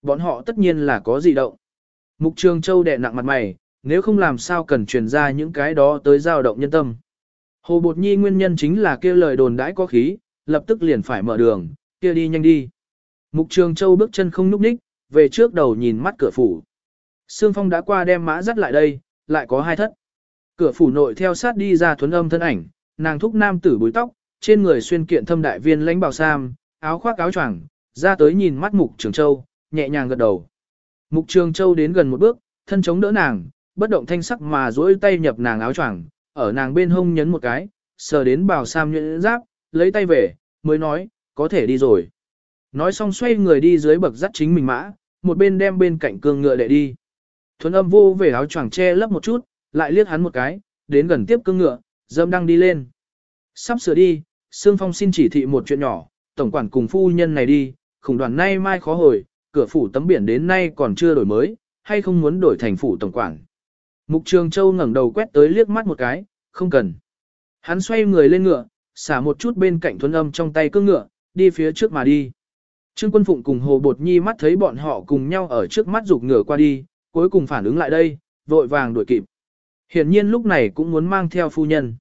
S1: Bọn họ tất nhiên là có gì động. Mục Trường Châu đè nặng mặt mày, nếu không làm sao cần truyền ra những cái đó tới dao động nhân tâm. Hồ Bột Nhi nguyên nhân chính là kia lời đồn đãi có khí, lập tức liền phải mở đường, kia đi nhanh đi. Mục Trường Châu bước chân không núp ních, về trước đầu nhìn mắt cửa phủ. Sương Phong đã qua đem mã dắt lại đây, lại có hai thất. Cửa phủ nội theo sát đi ra thuấn âm thân ảnh, nàng thúc nam tử búi tóc, trên người xuyên kiện thâm đại viên lãnh bào sam, áo khoác áo choàng, ra tới nhìn mắt Mục Trường Châu, nhẹ nhàng gật đầu. Mục Trường Châu đến gần một bước, thân chống đỡ nàng, bất động thanh sắc mà duỗi tay nhập nàng áo choàng, ở nàng bên hông nhấn một cái, sờ đến bào sam nhuyễn giáp, lấy tay về, mới nói, có thể đi rồi. Nói xong xoay người đi dưới bậc dắt chính mình mã, một bên đem bên cạnh cương ngựa để đi. Thuấn âm vô về áo choàng che lấp một chút, lại liếc hắn một cái, đến gần tiếp cương ngựa, dâm đang đi lên. Sắp sửa đi, Sương Phong xin chỉ thị một chuyện nhỏ, tổng quản cùng phu nhân này đi, khủng đoàn nay mai khó hồi, cửa phủ tấm biển đến nay còn chưa đổi mới, hay không muốn đổi thành phủ tổng quản. Mục Trường Châu ngẩng đầu quét tới liếc mắt một cái, không cần. Hắn xoay người lên ngựa, xả một chút bên cạnh thuấn âm trong tay cương ngựa, đi phía trước mà đi. Trương Quân Phụng cùng Hồ Bột Nhi mắt thấy bọn họ cùng nhau ở trước mắt rục ngựa qua đi, cuối cùng phản ứng lại đây, vội vàng đuổi kịp. Hiển nhiên lúc này cũng muốn mang theo phu nhân.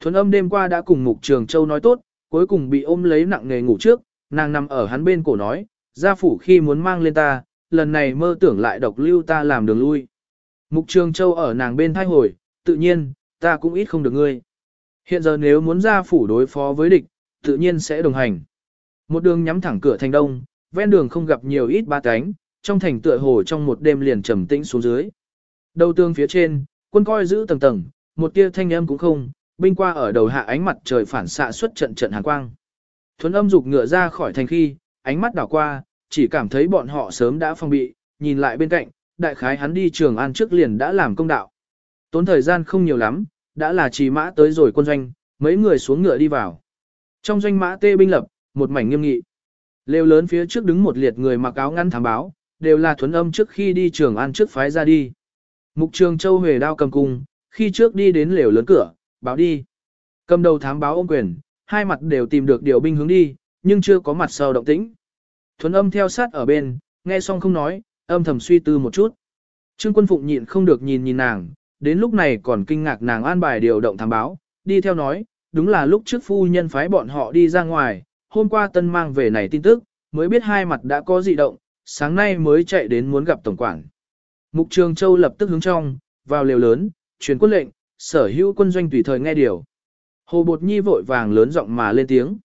S1: Thuấn âm đêm qua đã cùng Mục Trường Châu nói tốt, cuối cùng bị ôm lấy nặng nghề ngủ trước, nàng nằm ở hắn bên cổ nói, gia phủ khi muốn mang lên ta, lần này mơ tưởng lại độc lưu ta làm đường lui. Mục Trường Châu ở nàng bên thay hồi, tự nhiên, ta cũng ít không được ngươi. Hiện giờ nếu muốn gia phủ đối phó với địch, tự nhiên sẽ đồng hành. Một đường nhắm thẳng cửa thành đông, ven đường không gặp nhiều ít ba cánh, trong thành tựa hồ trong một đêm liền trầm tĩnh xuống dưới. Đầu tương phía trên, quân coi giữ tầng tầng, một tia thanh âm cũng không, binh qua ở đầu hạ ánh mặt trời phản xạ xuất trận trận hàn quang. Thuấn âm dục ngựa ra khỏi thành khi, ánh mắt đảo qua, chỉ cảm thấy bọn họ sớm đã phong bị, nhìn lại bên cạnh, đại khái hắn đi trường an trước liền đã làm công đạo. Tốn thời gian không nhiều lắm, đã là trì mã tới rồi quân doanh, mấy người xuống ngựa đi vào. Trong doanh mã tê binh lập, một mảnh nghiêm nghị. Lều lớn phía trước đứng một liệt người mặc áo ngăn thám báo, đều là thuấn âm trước khi đi trường an trước phái ra đi. Mục trường châu huề đao cầm cung, khi trước đi đến lều lớn cửa, báo đi. Cầm đầu thám báo ôm quyền, hai mặt đều tìm được điều binh hướng đi, nhưng chưa có mặt sau động tĩnh. Thuấn âm theo sát ở bên, nghe xong không nói, âm thầm suy tư một chút. Trương quân phụng nhịn không được nhìn nhìn nàng, đến lúc này còn kinh ngạc nàng an bài điều động thám báo, đi theo nói, đúng là lúc trước phu nhân phái bọn họ đi ra ngoài, hôm qua tân mang về này tin tức, mới biết hai mặt đã có dị động, sáng nay mới chạy đến muốn gặp tổng quản. Mục Trường Châu lập tức hướng trong, vào lều lớn, truyền quân lệnh, sở hữu quân doanh tùy thời nghe điều. Hồ Bột Nhi vội vàng lớn giọng mà lên tiếng.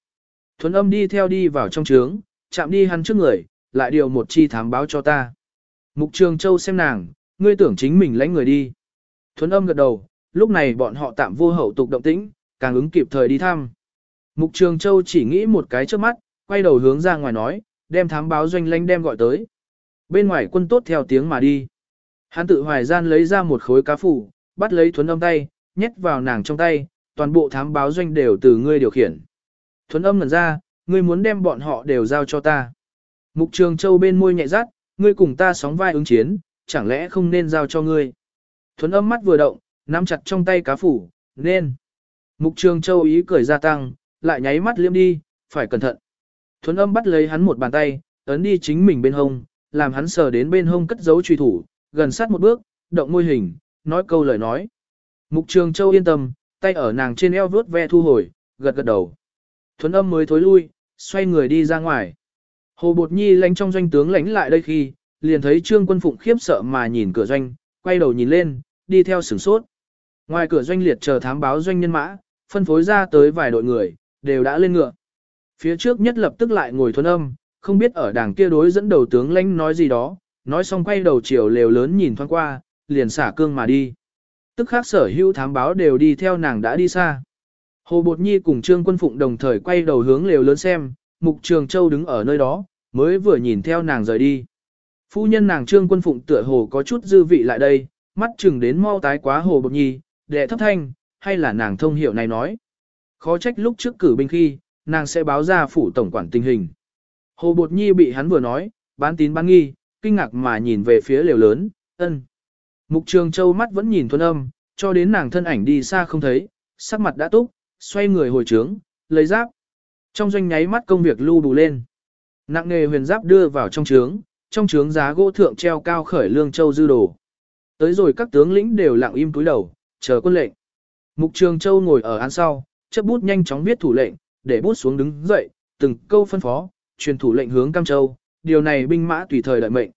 S1: Thuấn âm đi theo đi vào trong trướng, chạm đi hắn trước người, lại điều một chi thám báo cho ta. Mục Trường Châu xem nàng, ngươi tưởng chính mình lãnh người đi. Thuấn âm gật đầu, lúc này bọn họ tạm vô hậu tục động tĩnh, càng ứng kịp thời đi thăm. Mục Trường Châu chỉ nghĩ một cái trước mắt, quay đầu hướng ra ngoài nói, đem thám báo doanh lãnh đem gọi tới. Bên ngoài quân tốt theo tiếng mà đi. Hắn tự hoài gian lấy ra một khối cá phủ, bắt lấy thuấn âm tay, nhét vào nàng trong tay, toàn bộ thám báo doanh đều từ ngươi điều khiển. Thuấn âm ngần ra, ngươi muốn đem bọn họ đều giao cho ta. Mục Trường Châu bên môi nhẹ rát, ngươi cùng ta sóng vai ứng chiến, chẳng lẽ không nên giao cho ngươi. Thuấn âm mắt vừa động, nắm chặt trong tay cá phủ, nên. Mục Trường Châu ý cười gia tăng, lại nháy mắt liếm đi, phải cẩn thận. Thuấn âm bắt lấy hắn một bàn tay, ấn đi chính mình bên hông, làm hắn sờ đến bên hông cất giấu truy thủ, gần sát một bước, động môi hình, nói câu lời nói. Mục Trường Châu yên tâm, tay ở nàng trên eo vuốt ve thu hồi, gật gật đầu. Thuấn âm mới thối lui, xoay người đi ra ngoài. Hồ Bột Nhi lánh trong doanh tướng lánh lại đây khi, liền thấy Trương Quân Phụng khiếp sợ mà nhìn cửa doanh, quay đầu nhìn lên, đi theo sửng sốt. Ngoài cửa doanh liệt chờ thám báo doanh nhân mã, phân phối ra tới vài đội người, đều đã lên ngựa. Phía trước nhất lập tức lại ngồi thuần âm, không biết ở đảng kia đối dẫn đầu tướng lãnh nói gì đó, nói xong quay đầu chiều lều lớn nhìn thoáng qua, liền xả cương mà đi. Tức khác sở hữu thám báo đều đi theo nàng đã đi xa. Hồ Bột Nhi cùng Trương Quân Phụng đồng thời quay đầu hướng lều lớn xem, Mục Trường Châu đứng ở nơi đó, mới vừa nhìn theo nàng rời đi. Phu nhân nàng Trương Quân Phụng tựa hồ có chút dư vị lại đây, mắt chừng đến mau tái quá Hồ Bột Nhi, đệ thấp thanh, hay là nàng thông hiểu này nói. Khó trách lúc trước cử binh khi, nàng sẽ báo ra phủ tổng quản tình hình. Hồ Bột Nhi bị hắn vừa nói, bán tín bán nghi, kinh ngạc mà nhìn về phía lều lớn, ân. Mục Trường Châu mắt vẫn nhìn thuần âm, cho đến nàng thân ảnh đi xa không thấy, sắc mặt đã túc, xoay người hồi trướng, lấy giáp. Trong doanh nháy mắt công việc lưu đủ lên. Nặng nghề huyền giáp đưa vào trong trướng, trong trướng giá gỗ thượng treo cao khởi lương châu dư đồ. Tới rồi các tướng lĩnh đều lặng im túi đầu, chờ quân lệnh. Mục Trường Châu ngồi ở án sau, chấp bút nhanh chóng viết thủ lệnh, để bút xuống đứng dậy, từng câu phân phó, truyền thủ lệnh hướng Cam Châu, điều này binh mã tùy thời đợi mệnh.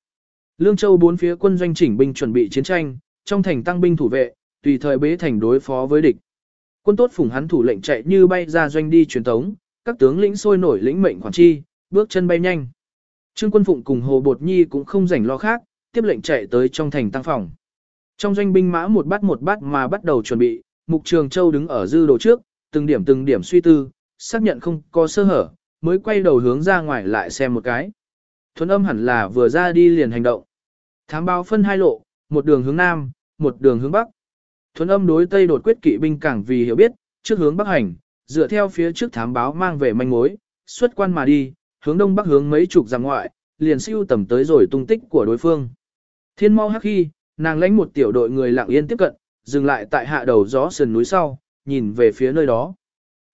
S1: Lương Châu bốn phía quân doanh chỉnh binh chuẩn bị chiến tranh, trong thành tăng binh thủ vệ, tùy thời bế thành đối phó với địch. Quân tốt phủng hắn thủ lệnh chạy như bay ra doanh đi truyền tống, các tướng lĩnh sôi nổi lĩnh mệnh khoản chi, bước chân bay nhanh. Trương quân phụng cùng Hồ Bột Nhi cũng không rảnh lo khác, tiếp lệnh chạy tới trong thành tăng phòng. Trong doanh binh mã một bát một bát mà bắt đầu chuẩn bị, Mục Trường Châu đứng ở dư đồ trước, từng điểm từng điểm suy tư, xác nhận không có sơ hở, mới quay đầu hướng ra ngoài lại xem một cái. Thuấn âm hẳn là vừa ra đi liền hành động. Thám báo phân hai lộ, một đường hướng nam, một đường hướng bắc. Thuấn âm đối Tây đột quyết kỵ binh càng vì hiểu biết, trước hướng bắc hành, dựa theo phía trước thám báo mang về manh mối, xuất quan mà đi, hướng đông bắc hướng mấy chục dặm ngoại, liền siêu tầm tới rồi tung tích của đối phương. Thiên mau hắc khi, nàng lãnh một tiểu đội người lặng yên tiếp cận, dừng lại tại hạ đầu gió sườn núi sau, nhìn về phía nơi đó.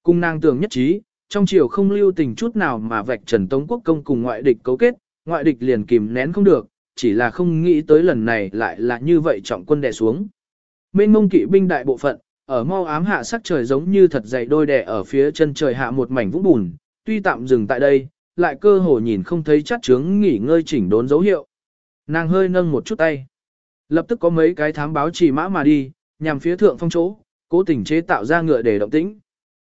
S1: Cung nàng tưởng nhất trí, trong chiều không lưu tình chút nào mà vạch trần Tống Quốc công cùng ngoại địch cấu kết, ngoại địch liền kìm nén không được, chỉ là không nghĩ tới lần này lại là như vậy trọng quân đè xuống. Mênh mông kỵ binh đại bộ phận, ở mau ám hạ sắc trời giống như thật dày đôi đè ở phía chân trời hạ một mảnh vũng bùn, tuy tạm dừng tại đây, lại cơ hồ nhìn không thấy chắc chướng nghỉ ngơi chỉnh đốn dấu hiệu. Nàng hơi nâng một chút tay. Lập tức có mấy cái thám báo chỉ mã mà đi, nhằm phía thượng phong chỗ, cố tình chế tạo ra ngựa để động tĩnh.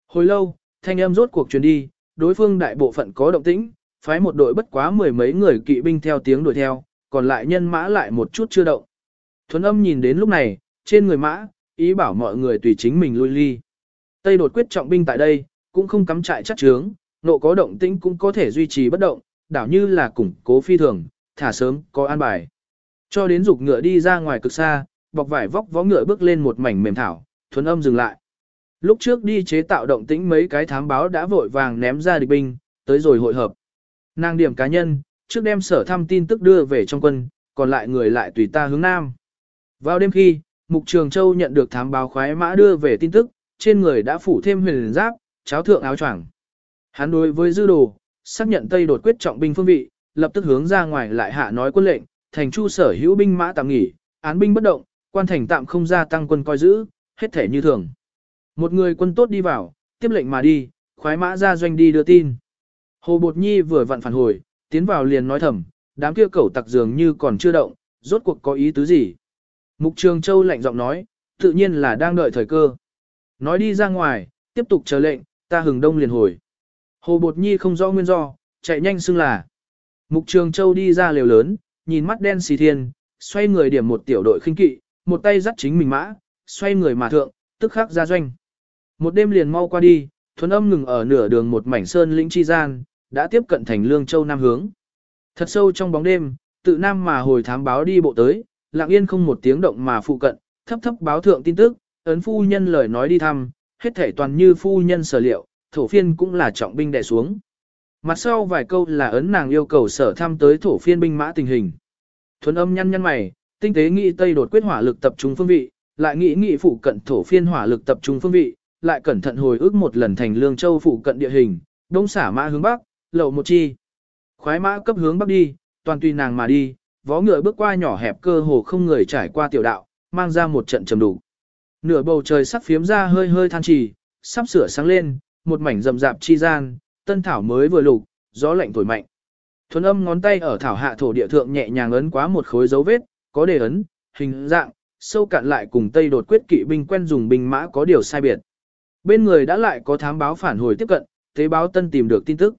S1: Hồi lâu, thanh âm rốt cuộc truyền đi, đối phương đại bộ phận có động tĩnh, phái một đội bất quá mười mấy người kỵ binh theo tiếng đuổi theo, còn lại nhân mã lại một chút chưa động. Thuấn âm nhìn đến lúc này, trên người mã, ý bảo mọi người tùy chính mình lui ly. Tây đột quyết trọng binh tại đây, cũng không cắm trại chắc chướng, nộ có động tĩnh cũng có thể duy trì bất động, đảo như là củng cố phi thường, thả sớm, có an bài. Cho đến dục ngựa đi ra ngoài cực xa, bọc vải vóc vó ngựa bước lên một mảnh mềm thảo, thuấn âm dừng lại. Lúc trước đi chế tạo động tĩnh mấy cái thám báo đã vội vàng ném ra địch binh, tới rồi hội hợp. Nàng điểm cá nhân, trước đem sở thăm tin tức đưa về trong quân, còn lại người lại tùy ta hướng nam. Vào đêm khi, Mục Trường Châu nhận được thám báo khoái mã đưa về tin tức, trên người đã phủ thêm huyền giáp, cháo thượng áo choàng. Hắn đối với dư đồ, xác nhận Tây đột quyết trọng binh phương vị, lập tức hướng ra ngoài lại hạ nói quân lệnh, thành chu sở hữu binh mã tạm nghỉ, án binh bất động, quan thành tạm không ra tăng quân coi giữ, hết thể như thường. Một người quân tốt đi vào, tiếp lệnh mà đi, khoái mã ra doanh đi đưa tin. Hồ Bột Nhi vừa vặn phản hồi, tiến vào liền nói thầm, đám kia cẩu tặc dường như còn chưa động, rốt cuộc có ý tứ gì. Mục Trường Châu lạnh giọng nói, tự nhiên là đang đợi thời cơ. Nói đi ra ngoài, tiếp tục chờ lệnh, ta hừng đông liền hồi. Hồ Bột Nhi không rõ nguyên do, chạy nhanh xưng là. Mục Trường Châu đi ra lều lớn, nhìn mắt đen xì thiên, xoay người điểm một tiểu đội khinh kỵ, một tay dắt chính mình mã, xoay người mà thượng, tức khắc ra doanh. Một đêm liền mau qua đi, thuần âm ngừng ở nửa đường một mảnh sơn lĩnh chi gian, đã tiếp cận thành Lương Châu Nam hướng. Thật sâu trong bóng đêm, tự Nam mà hồi thám báo đi bộ tới, lặng yên không một tiếng động mà phụ cận, thấp thấp báo thượng tin tức, ấn phu nhân lời nói đi thăm, hết thể toàn như phu nhân sở liệu, thổ phiên cũng là trọng binh đè xuống. Mặt sau vài câu là ấn nàng yêu cầu sở thăm tới thổ phiên binh mã tình hình. Thuần âm nhăn nhăn mày, tinh tế nghĩ Tây đột quyết hỏa lực tập trung phương vị, lại nghĩ nghĩ phụ cận thổ phiên hỏa lực tập trung phương vị, lại cẩn thận hồi ức một lần thành Lương Châu phụ cận địa hình, đông xả mã hướng bắc, lậu một chi. Khoái mã cấp hướng bắc đi, toàn tùy nàng mà đi, vó ngựa bước qua nhỏ hẹp cơ hồ không người trải qua tiểu đạo, mang ra một trận trầm đủ. Nửa bầu trời sắp phiếm ra hơi hơi than trì, sắp sửa sáng lên, một mảnh rậm rạp chi gian, tân thảo mới vừa lục, gió lạnh thổi mạnh. Thuần âm ngón tay ở thảo hạ thổ địa thượng nhẹ nhàng ấn quá một khối dấu vết, có đề ấn, hình dạng, sâu cạn lại cùng tây đột quyết kỵ binh quen dùng binh mã có điều sai biệt. Bên người đã lại có thám báo phản hồi tiếp cận, tế báo tân tìm được tin tức.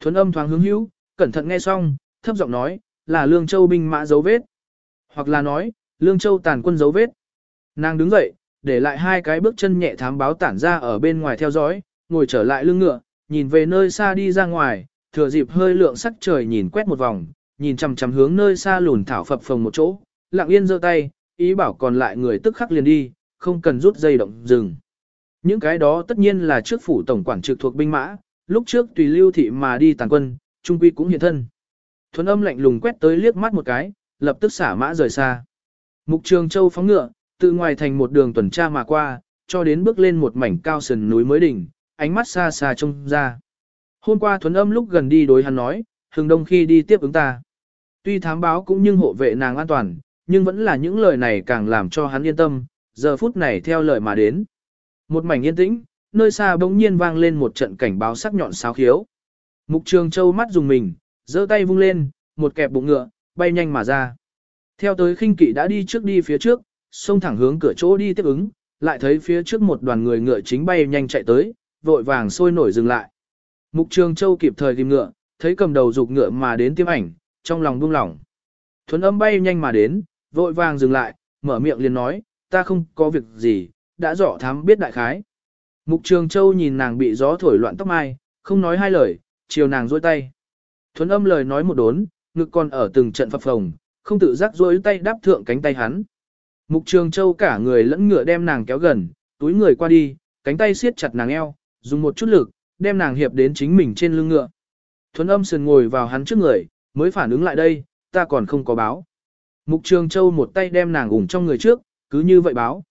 S1: Thuấn âm thoáng hướng hữu, cẩn thận nghe xong, thấp giọng nói, là Lương Châu binh mã dấu vết. Hoặc là nói, Lương Châu tàn quân dấu vết. Nàng đứng dậy, để lại hai cái bước chân nhẹ thám báo tản ra ở bên ngoài theo dõi, ngồi trở lại lưng ngựa, nhìn về nơi xa đi ra ngoài, thừa dịp hơi lượng sắc trời nhìn quét một vòng, nhìn chằm chằm hướng nơi xa lùn thảo phập phồng một chỗ, lặng yên giơ tay, ý bảo còn lại người tức khắc liền đi, không cần rút dây động dừng. Những cái đó tất nhiên là trước phủ tổng quản trực thuộc binh mã, lúc trước tùy lưu thị mà đi tàn quân, trung quy cũng hiện thân. Thuấn âm lạnh lùng quét tới liếc mắt một cái, lập tức xả mã rời xa. Mục Trường Châu phóng ngựa, từ ngoài thành một đường tuần tra mà qua, cho đến bước lên một mảnh cao sườn núi mới đỉnh, ánh mắt xa xa trông ra. Hôm qua Thuấn âm lúc gần đi đối hắn nói, hừng đông khi đi tiếp ứng ta. Tuy thám báo cũng nhưng hộ vệ nàng an toàn, nhưng vẫn là những lời này càng làm cho hắn yên tâm, giờ phút này theo lời mà đến. Một mảnh yên tĩnh, nơi xa bỗng nhiên vang lên một trận cảnh báo sắc nhọn sáo khiếu. Mục Trường Châu mắt dùng mình, giơ tay vung lên, một kẹp bụng ngựa, bay nhanh mà ra. Theo tới khinh kỵ đã đi trước đi phía trước, xông thẳng hướng cửa chỗ đi tiếp ứng, lại thấy phía trước một đoàn người ngựa chính bay nhanh chạy tới, vội vàng sôi nổi dừng lại. Mục Trường Châu kịp thời tìm ngựa, thấy cầm đầu dục ngựa mà đến tiêm ảnh, trong lòng buông lỏng. Thuấn âm bay nhanh mà đến, vội vàng dừng lại, mở miệng liền nói, ta không có việc gì, đã rõ thám biết đại khái. Mục Trường Châu nhìn nàng bị gió thổi loạn tóc mai, không nói hai lời, chiều nàng dôi tay. Thuấn âm lời nói một đốn, ngực còn ở từng trận phập phồng, không tự giác dối tay đáp thượng cánh tay hắn. Mục Trường Châu cả người lẫn ngựa đem nàng kéo gần, túi người qua đi, cánh tay siết chặt nàng eo, dùng một chút lực, đem nàng hiệp đến chính mình trên lưng ngựa. Thuấn âm sườn ngồi vào hắn trước người, mới phản ứng lại đây, ta còn không có báo. Mục Trường Châu một tay đem nàng ủng trong người trước, cứ như vậy báo.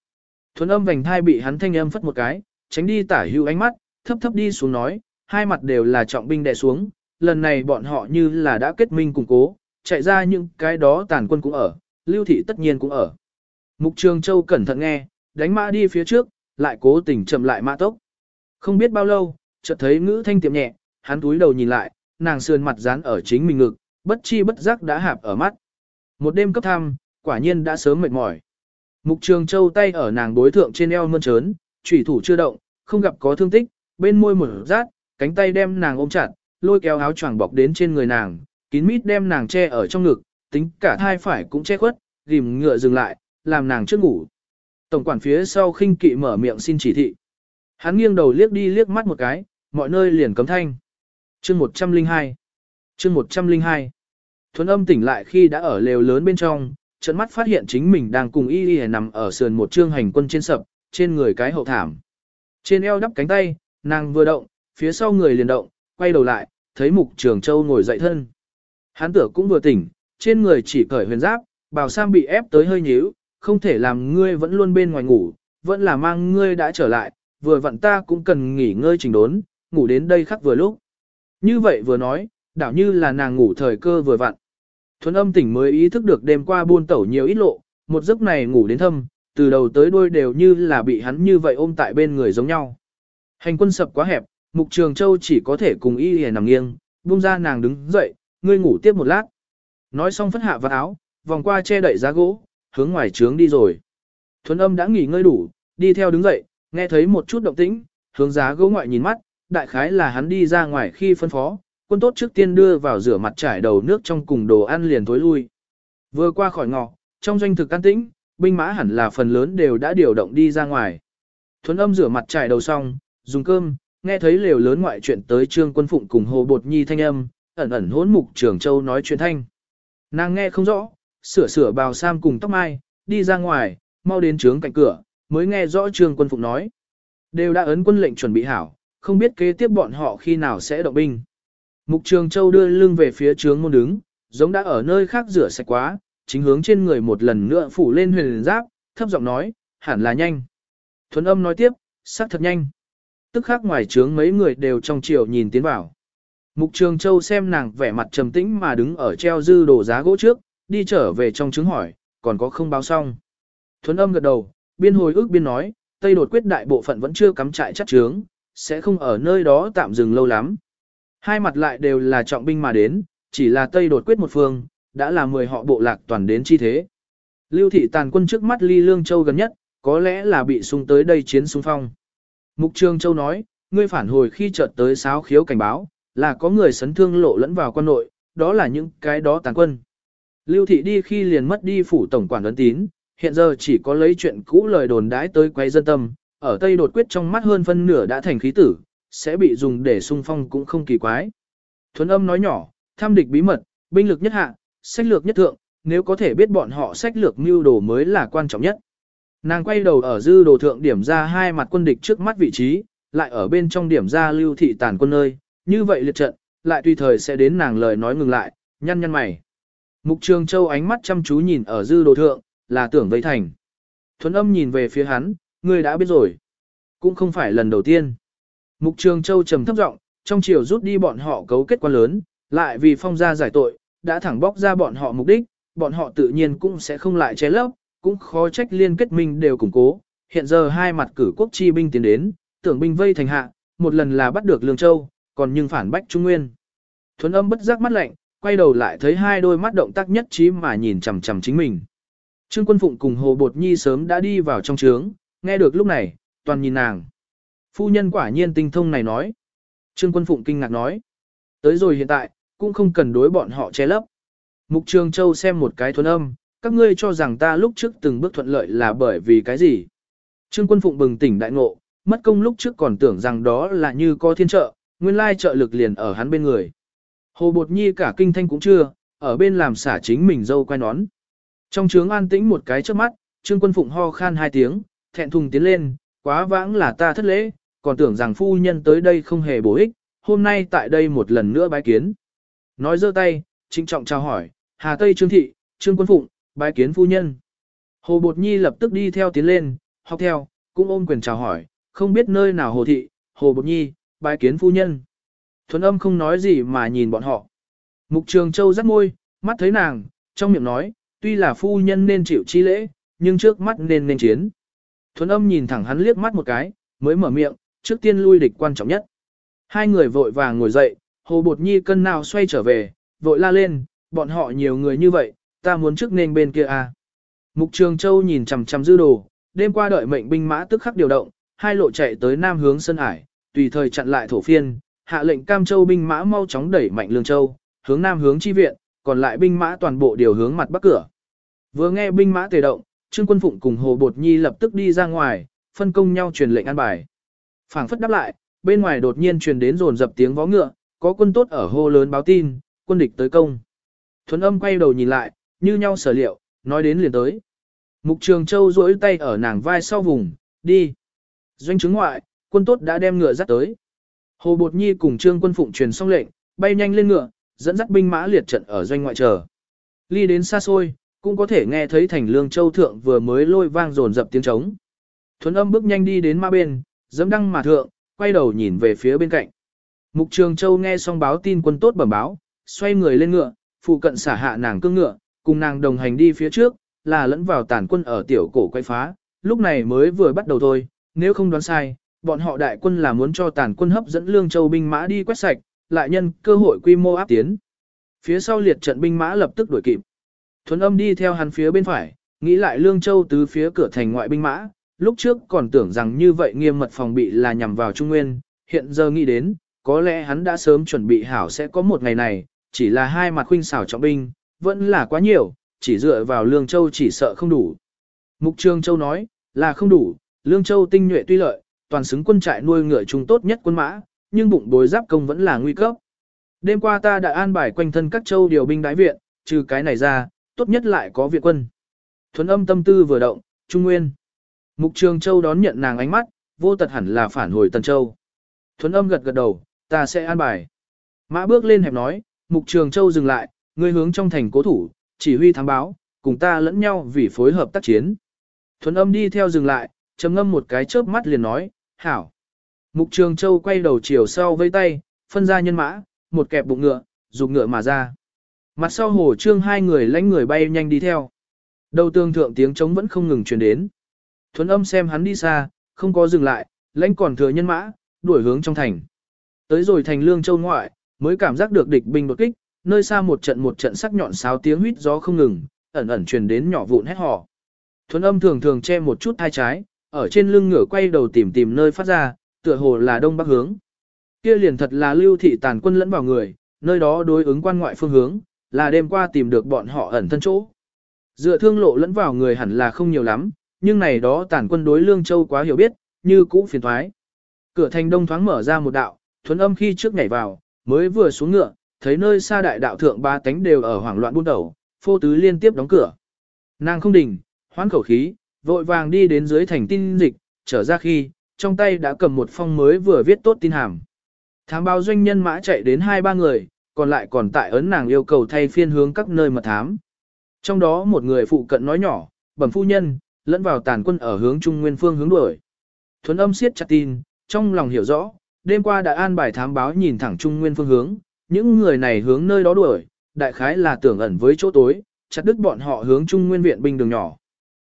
S1: Thuấn âm vành thai bị hắn thanh âm phất một cái, tránh đi tả hưu ánh mắt, thấp thấp đi xuống nói, hai mặt đều là trọng binh đè xuống, lần này bọn họ như là đã kết minh củng cố, chạy ra những cái đó tàn quân cũng ở, lưu thị tất nhiên cũng ở. Mục Trường Châu cẩn thận nghe, đánh mã đi phía trước, lại cố tình chậm lại mã tốc. Không biết bao lâu, chợt thấy ngữ thanh tiệm nhẹ, hắn túi đầu nhìn lại, nàng sườn mặt dán ở chính mình ngực, bất chi bất giác đã hạp ở mắt. Một đêm cấp thăm, quả nhiên đã sớm mệt mỏi. Mục Trường Châu tay ở nàng đối thượng trên eo mơn trớn, chủy thủ chưa động, không gặp có thương tích, bên môi một rát, cánh tay đem nàng ôm chặt, lôi kéo áo choàng bọc đến trên người nàng, kín mít đem nàng che ở trong ngực, tính cả thai phải cũng che khuất, rìm ngựa dừng lại, làm nàng trước ngủ. Tổng quản phía sau khinh kỵ mở miệng xin chỉ thị. Hắn nghiêng đầu liếc đi liếc mắt một cái, mọi nơi liền cấm thanh. Chương 102 Chương 102 Thuấn âm tỉnh lại khi đã ở lều lớn bên trong, trận mắt phát hiện chính mình đang cùng y y nằm ở sườn một trương hành quân trên sập, trên người cái hậu thảm. Trên eo đắp cánh tay, nàng vừa động, phía sau người liền động, quay đầu lại, thấy mục trường châu ngồi dậy thân. Hắn tử cũng vừa tỉnh, trên người chỉ cởi huyền giáp, bào sam bị ép tới hơi nhíu, không thể làm ngươi vẫn luôn bên ngoài ngủ, vẫn là mang ngươi đã trở lại, vừa vặn ta cũng cần nghỉ ngơi trình đốn, ngủ đến đây khắc vừa lúc. Như vậy vừa nói, đảo như là nàng ngủ thời cơ vừa vặn. Thuấn âm tỉnh mới ý thức được đêm qua buôn tẩu nhiều ít lộ, một giấc này ngủ đến thâm, từ đầu tới đuôi đều như là bị hắn như vậy ôm tại bên người giống nhau. Hành quân sập quá hẹp, Mục Trường Châu chỉ có thể cùng y hề nằm nghiêng, buông ra nàng đứng dậy, ngươi ngủ tiếp một lát. Nói xong phất hạ vào áo, vòng qua che đậy giá gỗ, hướng ngoài trướng đi rồi. Thuấn âm đã nghỉ ngơi đủ, đi theo đứng dậy, nghe thấy một chút động tĩnh, hướng giá gỗ ngoại nhìn mắt, đại khái là hắn đi ra ngoài khi phân phó, quân tốt trước tiên đưa vào rửa mặt trải đầu nước trong cùng đồ ăn liền tối lui. Vừa qua khỏi ngọ, trong doanh thực an tĩnh, binh mã hẳn là phần lớn đều đã điều động đi ra ngoài. Thuấn âm rửa mặt trải đầu xong, dùng cơm, nghe thấy lều lớn ngoại chuyện tới trương quân phụng cùng hồ bột nhi thanh âm, ẩn ẩn hỗn mục trường châu nói chuyện thanh. Nàng nghe không rõ, sửa sửa bào sam cùng tóc mai, đi ra ngoài, mau đến trướng cạnh cửa, mới nghe rõ trương quân phụng nói. Đều đã ấn quân lệnh chuẩn bị hảo, không biết kế tiếp bọn họ khi nào sẽ động binh. Mục trường châu đưa lưng về phía trướng môn đứng, giống đã ở nơi khác rửa sạch quá, chính hướng trên người một lần nữa phủ lên huyền giáp, thấp giọng nói, hẳn là nhanh. Thuấn âm nói tiếp, sắc thật nhanh. Tức khác ngoài trướng mấy người đều trong chiều nhìn tiến vào. Mục Trường Châu xem nàng vẻ mặt trầm tĩnh mà đứng ở treo dư đồ giá gỗ trước, đi trở về trong trứng hỏi, còn có không báo xong. Thuấn âm gật đầu, biên hồi ước biên nói, Tây đột quyết đại bộ phận vẫn chưa cắm trại chắc trướng, sẽ không ở nơi đó tạm dừng lâu lắm. Hai mặt lại đều là trọng binh mà đến, chỉ là Tây đột quyết một phương, đã là 10 họ bộ lạc toàn đến chi thế. Lưu thị tàn quân trước mắt ly lương châu gần nhất, có lẽ là bị sung tới đây chiến xung phong. Mục Trường Châu nói, ngươi phản hồi khi chợt tới sáo khiếu cảnh báo, là có người sấn thương lộ lẫn vào quân nội, đó là những cái đó tàn quân. Lưu thị đi khi liền mất đi phủ tổng quản ấn tín, hiện giờ chỉ có lấy chuyện cũ lời đồn đãi tới quay dân tâm, ở Tây đột quyết trong mắt hơn phân nửa đã thành khí tử, sẽ bị dùng để xung phong cũng không kỳ quái. Thuấn âm nói nhỏ, tham địch bí mật, binh lực nhất hạ, sách lược nhất thượng, nếu có thể biết bọn họ sách lược mưu đồ mới là quan trọng nhất. Nàng quay đầu ở dư đồ thượng điểm ra hai mặt quân địch trước mắt vị trí, lại ở bên trong điểm ra lưu thị tàn quân nơi, như vậy liệt trận, lại tùy thời sẽ đến nàng lời nói ngừng lại, nhăn nhăn mày. Mục Trường Châu ánh mắt chăm chú nhìn ở dư đồ thượng, là tưởng vây thành. Thuấn âm nhìn về phía hắn, ngươi đã biết rồi. Cũng không phải lần đầu tiên. Mục Trường Châu trầm thấp giọng, trong chiều rút đi bọn họ cấu kết quan lớn, lại vì phong gia giải tội, đã thẳng bóc ra bọn họ mục đích, bọn họ tự nhiên cũng sẽ không lại che lấp, cũng khó trách liên kết minh đều củng cố. Hiện giờ hai mặt cử quốc chi binh tiến đến, tưởng binh vây thành hạ, một lần là bắt được Lương Châu, còn nhưng phản bách Trung Nguyên. Thuấn âm bất giác mắt lạnh, quay đầu lại thấy hai đôi mắt động tác nhất trí mà nhìn chằm chằm chính mình. Trương Quân Phụng cùng Hồ Bột Nhi sớm đã đi vào trong trướng, nghe được lúc này, toàn nhìn nàng. Phu nhân quả nhiên tinh thông này nói. Trương Quân Phụng kinh ngạc nói. Tới rồi hiện tại, cũng không cần đối bọn họ che lấp. Mục Trường Châu xem một cái thuần âm, các ngươi cho rằng ta lúc trước từng bước thuận lợi là bởi vì cái gì? Trương Quân Phụng bừng tỉnh đại ngộ, mất công lúc trước còn tưởng rằng đó là như có thiên trợ, nguyên lai trợ lực liền ở hắn bên người. Hồ Bột Nhi cả kinh thanh cũng chưa, ở bên làm xả chính mình dâu quay nón. Trong trướng an tĩnh một cái trước mắt, Trương Quân Phụng ho khan hai tiếng, thẹn thùng tiến lên, quá vãng là ta thất lễ, còn tưởng rằng phu nhân tới đây không hề bổ ích, hôm nay tại đây một lần nữa bái kiến. Nói giơ tay, trinh trọng chào hỏi, Hà Tây Trương Thị, Trương Quân Phụng, bái kiến phu nhân. Hồ Bột Nhi lập tức đi theo tiến lên, học theo, cũng ôm quyền chào hỏi, không biết nơi nào Hồ Thị, Hồ Bột Nhi, bái kiến phu nhân. Thuấn âm không nói gì mà nhìn bọn họ. Mục Trường Châu rắc môi, mắt thấy nàng, trong miệng nói, tuy là phu nhân nên chịu chi lễ, nhưng trước mắt nên nên chiến. Thuấn âm nhìn thẳng hắn liếc mắt một cái, mới mở miệng, trước tiên lui địch quan trọng nhất. Hai người vội vàng ngồi dậy, Hồ Bột Nhi cân nào xoay trở về, vội la lên, bọn họ nhiều người như vậy, ta muốn trước nên bên kia à. Mục Trường Châu nhìn chằm chằm dư đồ, đêm qua đợi mệnh binh mã tức khắc điều động, hai lộ chạy tới nam hướng sân hải, tùy thời chặn lại thổ phiên, hạ lệnh Cam Châu binh mã mau chóng đẩy mạnh Lương Châu, hướng nam hướng chi viện, còn lại binh mã toàn bộ điều hướng mặt bắc cửa. Vừa nghe binh mã tề động, Trương Quân Phụng cùng Hồ Bột Nhi lập tức đi ra ngoài, phân công nhau truyền lệnh an bài. Phảng phất đáp lại, bên ngoài đột nhiên truyền đến rồn dập tiếng vó ngựa, có quân tốt ở hô lớn báo tin, quân địch tới công. Thuấn âm quay đầu nhìn lại, như nhau sở liệu, nói đến liền tới. Mục Trường Châu duỗi tay ở nàng vai sau vùng, đi. Doanh chứng ngoại, quân tốt đã đem ngựa dắt tới. Hồ Bột Nhi cùng Trương Quân Phụng truyền xong lệnh, bay nhanh lên ngựa, dẫn dắt binh mã liệt trận ở doanh ngoại chờ. Ly đến xa xôi, cũng có thể nghe thấy thành lương châu thượng vừa mới lôi vang rồn dập tiếng trống. Thuấn âm bước nhanh đi đến ma bên, dẫm đăng mà thượng, quay đầu nhìn về phía bên cạnh. Mục Trường Châu nghe xong báo tin quân tốt bẩm báo, xoay người lên ngựa, phụ cận xả hạ nàng cương ngựa, cùng nàng đồng hành đi phía trước, là lẫn vào tàn quân ở tiểu cổ quay phá, lúc này mới vừa bắt đầu thôi, nếu không đoán sai, bọn họ đại quân là muốn cho tàn quân hấp dẫn Lương Châu binh mã đi quét sạch, lại nhân cơ hội quy mô áp tiến. Phía sau liệt trận binh mã lập tức đuổi kịp. Thuấn âm đi theo hắn phía bên phải, nghĩ lại Lương Châu từ phía cửa thành ngoại binh mã, lúc trước còn tưởng rằng như vậy nghiêm mật phòng bị là nhằm vào Trung Nguyên, hiện giờ nghĩ đến, có lẽ hắn đã sớm chuẩn bị hảo sẽ có một ngày này, chỉ là hai mặt khuynh xảo trọng binh, vẫn là quá nhiều, chỉ dựa vào Lương Châu chỉ sợ không đủ. Mục Trương Châu nói, là không đủ, Lương Châu tinh nhuệ tuy lợi, toàn xứng quân trại nuôi ngựa chúng tốt nhất quân mã, nhưng bụng bối giáp công vẫn là nguy cấp. Đêm qua ta đã an bài quanh thân các châu điều binh đái viện, trừ cái này ra, tốt nhất lại có viện quân. Thuấn âm tâm tư vừa động, Trung Nguyên. Mục Trường Châu đón nhận nàng ánh mắt, vô tật hẳn là phản hồi Tần Châu. Thuấn âm gật gật đầu, ta sẽ an bài. Mã bước lên hẹp nói, Mục Trường Châu dừng lại, người hướng trong thành cố thủ, chỉ huy thám báo, cùng ta lẫn nhau vì phối hợp tác chiến. Thuấn âm đi theo dừng lại, trầm ngâm một cái chớp mắt liền nói, hảo. Mục Trường Châu quay đầu chiều sau vây tay, phân ra nhân mã, một kẹp bụng ngựa, dùng ngựa mà ra. Mặt sau hồ trương hai người lãnh người bay nhanh đi theo. Đầu tương thượng tiếng trống vẫn không ngừng truyền đến. Thuấn âm xem hắn đi xa, không có dừng lại, lãnh còn thừa nhân mã, đuổi hướng trong thành. Tới rồi thành lương châu ngoại, mới cảm giác được địch binh đột kích, nơi xa một trận một trận sắc nhọn sáo tiếng huýt gió không ngừng, ẩn ẩn truyền đến nhỏ vụn hét hò. Thuấn âm thường thường che một chút hai trái, ở trên lưng ngửa quay đầu tìm tìm nơi phát ra, tựa hồ là đông bắc hướng. Kia liền thật là lưu thị tàn quân lẫn vào người, nơi đó đối ứng quan ngoại phương hướng, là đêm qua tìm được bọn họ ẩn thân chỗ. Dựa thương lộ lẫn vào người hẳn là không nhiều lắm, nhưng này đó tàn quân đối Lương Châu quá hiểu biết, như cũ phiền thoái. Cửa thành đông thoáng mở ra một đạo, thuấn âm khi trước nhảy vào, mới vừa xuống ngựa, thấy nơi xa đại đạo thượng ba tánh đều ở hoảng loạn buôn đầu, phô tứ liên tiếp đóng cửa. Nàng không đình, hoán khẩu khí, vội vàng đi đến dưới thành tin dịch, trở ra khi, trong tay đã cầm một phong mới vừa viết tốt tin hàm. Thám báo doanh nhân mã chạy đến hai ba người, còn lại còn tại ấn nàng yêu cầu thay phiên hướng các nơi mà thám. Trong đó một người phụ cận nói nhỏ, bẩm phu nhân, lẫn vào tàn quân ở hướng trung nguyên phương hướng đuổi. Thuấn âm siết chặt tin, trong lòng hiểu rõ, đêm qua đã an bài thám báo nhìn thẳng trung nguyên phương hướng, những người này hướng nơi đó đuổi, đại khái là tưởng ẩn với chỗ tối, chặt đứt bọn họ hướng trung nguyên viện binh đường nhỏ.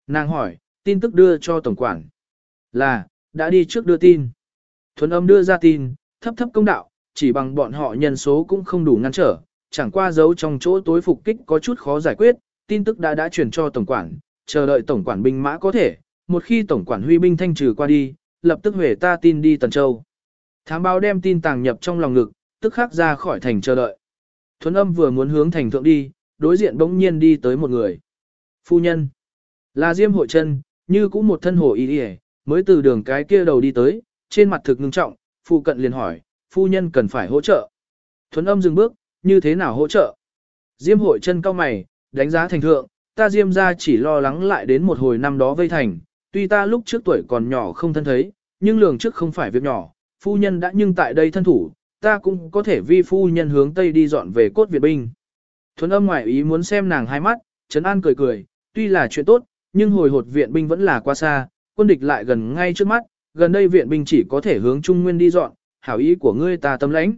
S1: Nàng hỏi, tin tức đưa cho tổng quản. Là, đã đi trước đưa tin. Thuấn âm đưa ra tin, thấp thấp công đạo, chỉ bằng bọn họ nhân số cũng không đủ ngăn trở, chẳng qua giấu trong chỗ tối phục kích có chút khó giải quyết, tin tức đã đã chuyển cho tổng quản, chờ đợi tổng quản binh mã có thể, một khi tổng quản huy binh thanh trừ qua đi, lập tức về ta tin đi Tần Châu. Thám báo đem tin tàng nhập trong lòng ngực, tức khắc ra khỏi thành chờ đợi. Thuấn âm vừa muốn hướng thành thượng đi, đối diện bỗng nhiên đi tới một người. Phu nhân. Là Diêm hội chân, như cũng một thân hồ y đi mới từ đường cái kia đầu đi tới, trên mặt thực ngưng trọng, phụ cận liền hỏi, phu nhân cần phải hỗ trợ. Thuấn âm dừng bước, như thế nào hỗ trợ? Diêm hội chân cao mày, đánh giá thành thượng, ta diêm ra chỉ lo lắng lại đến một hồi năm đó vây thành, tuy ta lúc trước tuổi còn nhỏ không thân thấy, nhưng lường trước không phải việc nhỏ, phu nhân đã nhưng tại đây thân thủ, ta cũng có thể vi phu nhân hướng Tây đi dọn về cốt Việt binh. Thuấn âm ngoại ý muốn xem nàng hai mắt, Trấn An cười cười, tuy là chuyện tốt, nhưng hồi hột viện binh vẫn là quá xa, quân địch lại gần ngay trước mắt, gần đây viện binh chỉ có thể hướng Trung Nguyên đi dọn, hảo ý của ngươi ta tâm lãnh.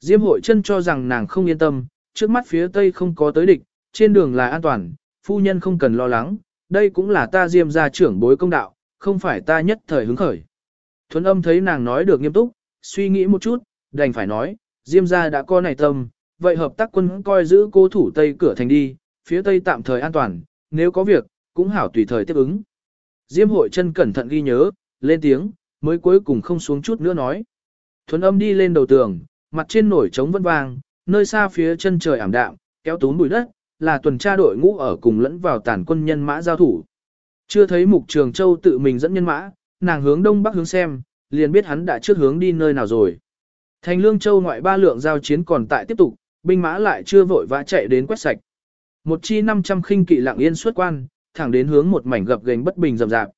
S1: Diêm hội chân cho rằng nàng không yên tâm, trước mắt phía Tây không có tới địch, trên đường là an toàn, phu nhân không cần lo lắng, đây cũng là ta diêm gia trưởng bối công đạo, không phải ta nhất thời hứng khởi. Thuấn âm thấy nàng nói được nghiêm túc, suy nghĩ một chút, đành phải nói, diêm gia đã có này tâm, vậy hợp tác quân coi giữ cố thủ Tây cửa thành đi, phía Tây tạm thời an toàn, nếu có việc, cũng hảo tùy thời tiếp ứng. Diêm hội chân cẩn thận ghi nhớ, lên tiếng, mới cuối cùng không xuống chút nữa nói. Thuấn âm đi lên đầu tường, mặt trên nổi trống vân vang, nơi xa phía chân trời ảm đạm, kéo tún bụi đất, là tuần tra đội ngũ ở cùng lẫn vào tàn quân nhân mã giao thủ. Chưa thấy mục trường châu tự mình dẫn nhân mã, nàng hướng đông bắc hướng xem, liền biết hắn đã trước hướng đi nơi nào rồi. Thành lương châu ngoại ba lượng giao chiến còn tại tiếp tục, binh mã lại chưa vội vã chạy đến quét sạch. Một chi 500 khinh kỵ lặng yên xuất quan, thẳng đến hướng một mảnh gập ghềnh bất bình rầm rạp.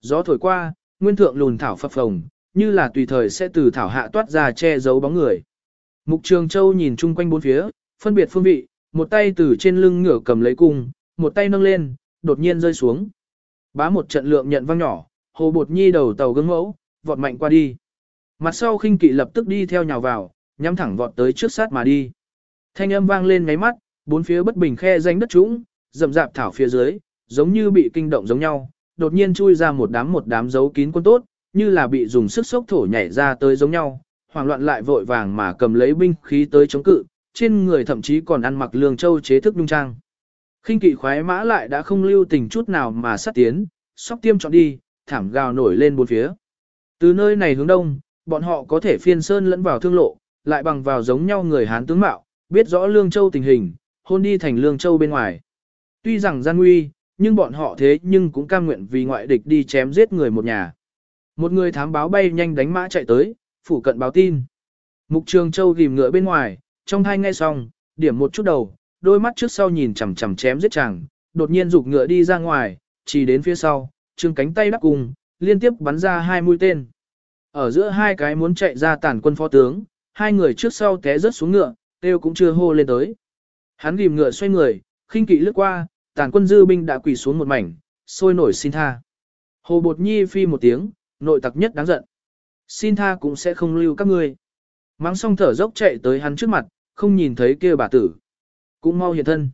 S1: Gió thổi qua, nguyên thượng lùn thảo phập phồng, như là tùy thời sẽ từ thảo hạ toát ra che giấu bóng người. Mục Trường Châu nhìn chung quanh bốn phía, phân biệt phương vị, một tay từ trên lưng ngửa cầm lấy cung, một tay nâng lên, đột nhiên rơi xuống. Bá một trận lượng nhận vang nhỏ, hồ bột nhi đầu tàu gương mẫu, vọt mạnh qua đi. Mặt sau khinh kỵ lập tức đi theo nhào vào, nhắm thẳng vọt tới trước sát mà đi. Thanh âm vang lên ngáy mắt, bốn phía bất bình khe danh đất trũng, rậm rạp thảo phía dưới, giống như bị kinh động giống nhau, đột nhiên chui ra một đám một đám dấu kín quân tốt, như là bị dùng sức sốc thổ nhảy ra tới giống nhau, hoảng loạn lại vội vàng mà cầm lấy binh khí tới chống cự, trên người thậm chí còn ăn mặc lương châu chế thức nhung trang. khinh kỵ khoái mã lại đã không lưu tình chút nào mà sát tiến, sóc tiêm chọn đi, thảm gào nổi lên bốn phía. Từ nơi này hướng đông, bọn họ có thể phiên sơn lẫn vào thương lộ, lại bằng vào giống nhau người Hán tướng mạo, biết rõ lương châu tình hình, hôn đi thành lương châu bên ngoài. Tuy rằng gian nguy, nhưng bọn họ thế nhưng cũng cam nguyện vì ngoại địch đi chém giết người một nhà. Một người thám báo bay nhanh đánh mã chạy tới, phủ cận báo tin. Mục Trường Châu gìm ngựa bên ngoài, trong thai nghe xong, điểm một chút đầu, đôi mắt trước sau nhìn chằm chằm chém giết chàng, đột nhiên rụt ngựa đi ra ngoài, chỉ đến phía sau, trương cánh tay đắp cùng, liên tiếp bắn ra hai mũi tên. Ở giữa hai cái muốn chạy ra tàn quân phó tướng, hai người trước sau té rớt xuống ngựa, tiêu cũng chưa hô lên tới. Hắn ghim ngựa xoay người, khinh kỵ lướt qua, tàn quân dư binh đã quỳ xuống một mảnh, sôi nổi xin tha. Hồ Bột Nhi phi một tiếng, nội tặc nhất đáng giận. Xin tha cũng sẽ không lưu các ngươi. Mang xong thở dốc chạy tới hắn trước mặt, không nhìn thấy kia bà tử. Cũng mau hiện thân.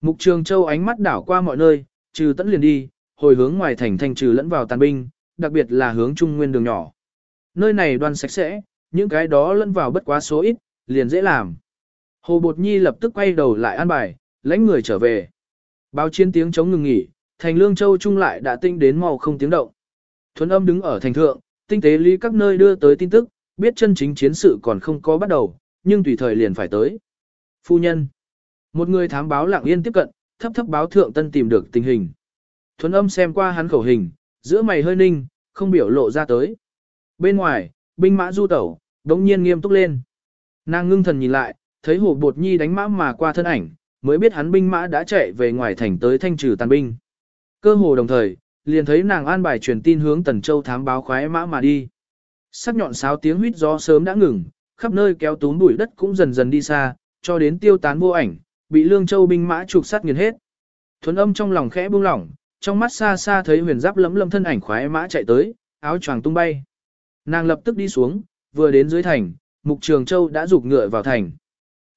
S1: Mục Trường Châu ánh mắt đảo qua mọi nơi, trừ tẫn liền đi, hồi hướng ngoài thành thành trừ lẫn vào tàn binh, đặc biệt là hướng trung nguyên đường nhỏ. Nơi này đoan sạch sẽ, những cái đó lẫn vào bất quá số ít, liền dễ làm. Hồ Bột Nhi lập tức quay đầu lại an bài, lãnh người trở về. Báo chiến tiếng chống ngừng nghỉ, thành Lương Châu Trung lại đã tinh đến màu không tiếng động. Thuấn âm đứng ở thành thượng, tinh tế lý các nơi đưa tới tin tức, biết chân chính chiến sự còn không có bắt đầu, nhưng tùy thời liền phải tới. Phu nhân. Một người thám báo lặng yên tiếp cận, thấp thấp báo thượng tân tìm được tình hình. Thuấn âm xem qua hắn khẩu hình, giữa mày hơi ninh, không biểu lộ ra tới. Bên ngoài, binh mã du tẩu, đống nhiên nghiêm túc lên. Nàng ngưng thần nhìn lại, thấy hồ bột nhi đánh mã mà qua thân ảnh, mới biết hắn binh mã đã chạy về ngoài thành tới thanh trừ tàn binh. Cơ hồ đồng thời, liền thấy nàng an bài truyền tin hướng Tần Châu thám báo khoái mã mà đi. Sắc nhọn sáo tiếng huýt gió sớm đã ngừng, khắp nơi kéo túm bụi đất cũng dần dần đi xa, cho đến tiêu tán vô ảnh, bị Lương Châu binh mã trục sát nghiền hết. Thuấn âm trong lòng khẽ buông lỏng, trong mắt xa xa thấy huyền giáp lấm lâm thân ảnh khoái mã chạy tới, áo choàng tung bay. Nàng lập tức đi xuống, vừa đến dưới thành, Mục Trường Châu đã rục ngựa vào thành.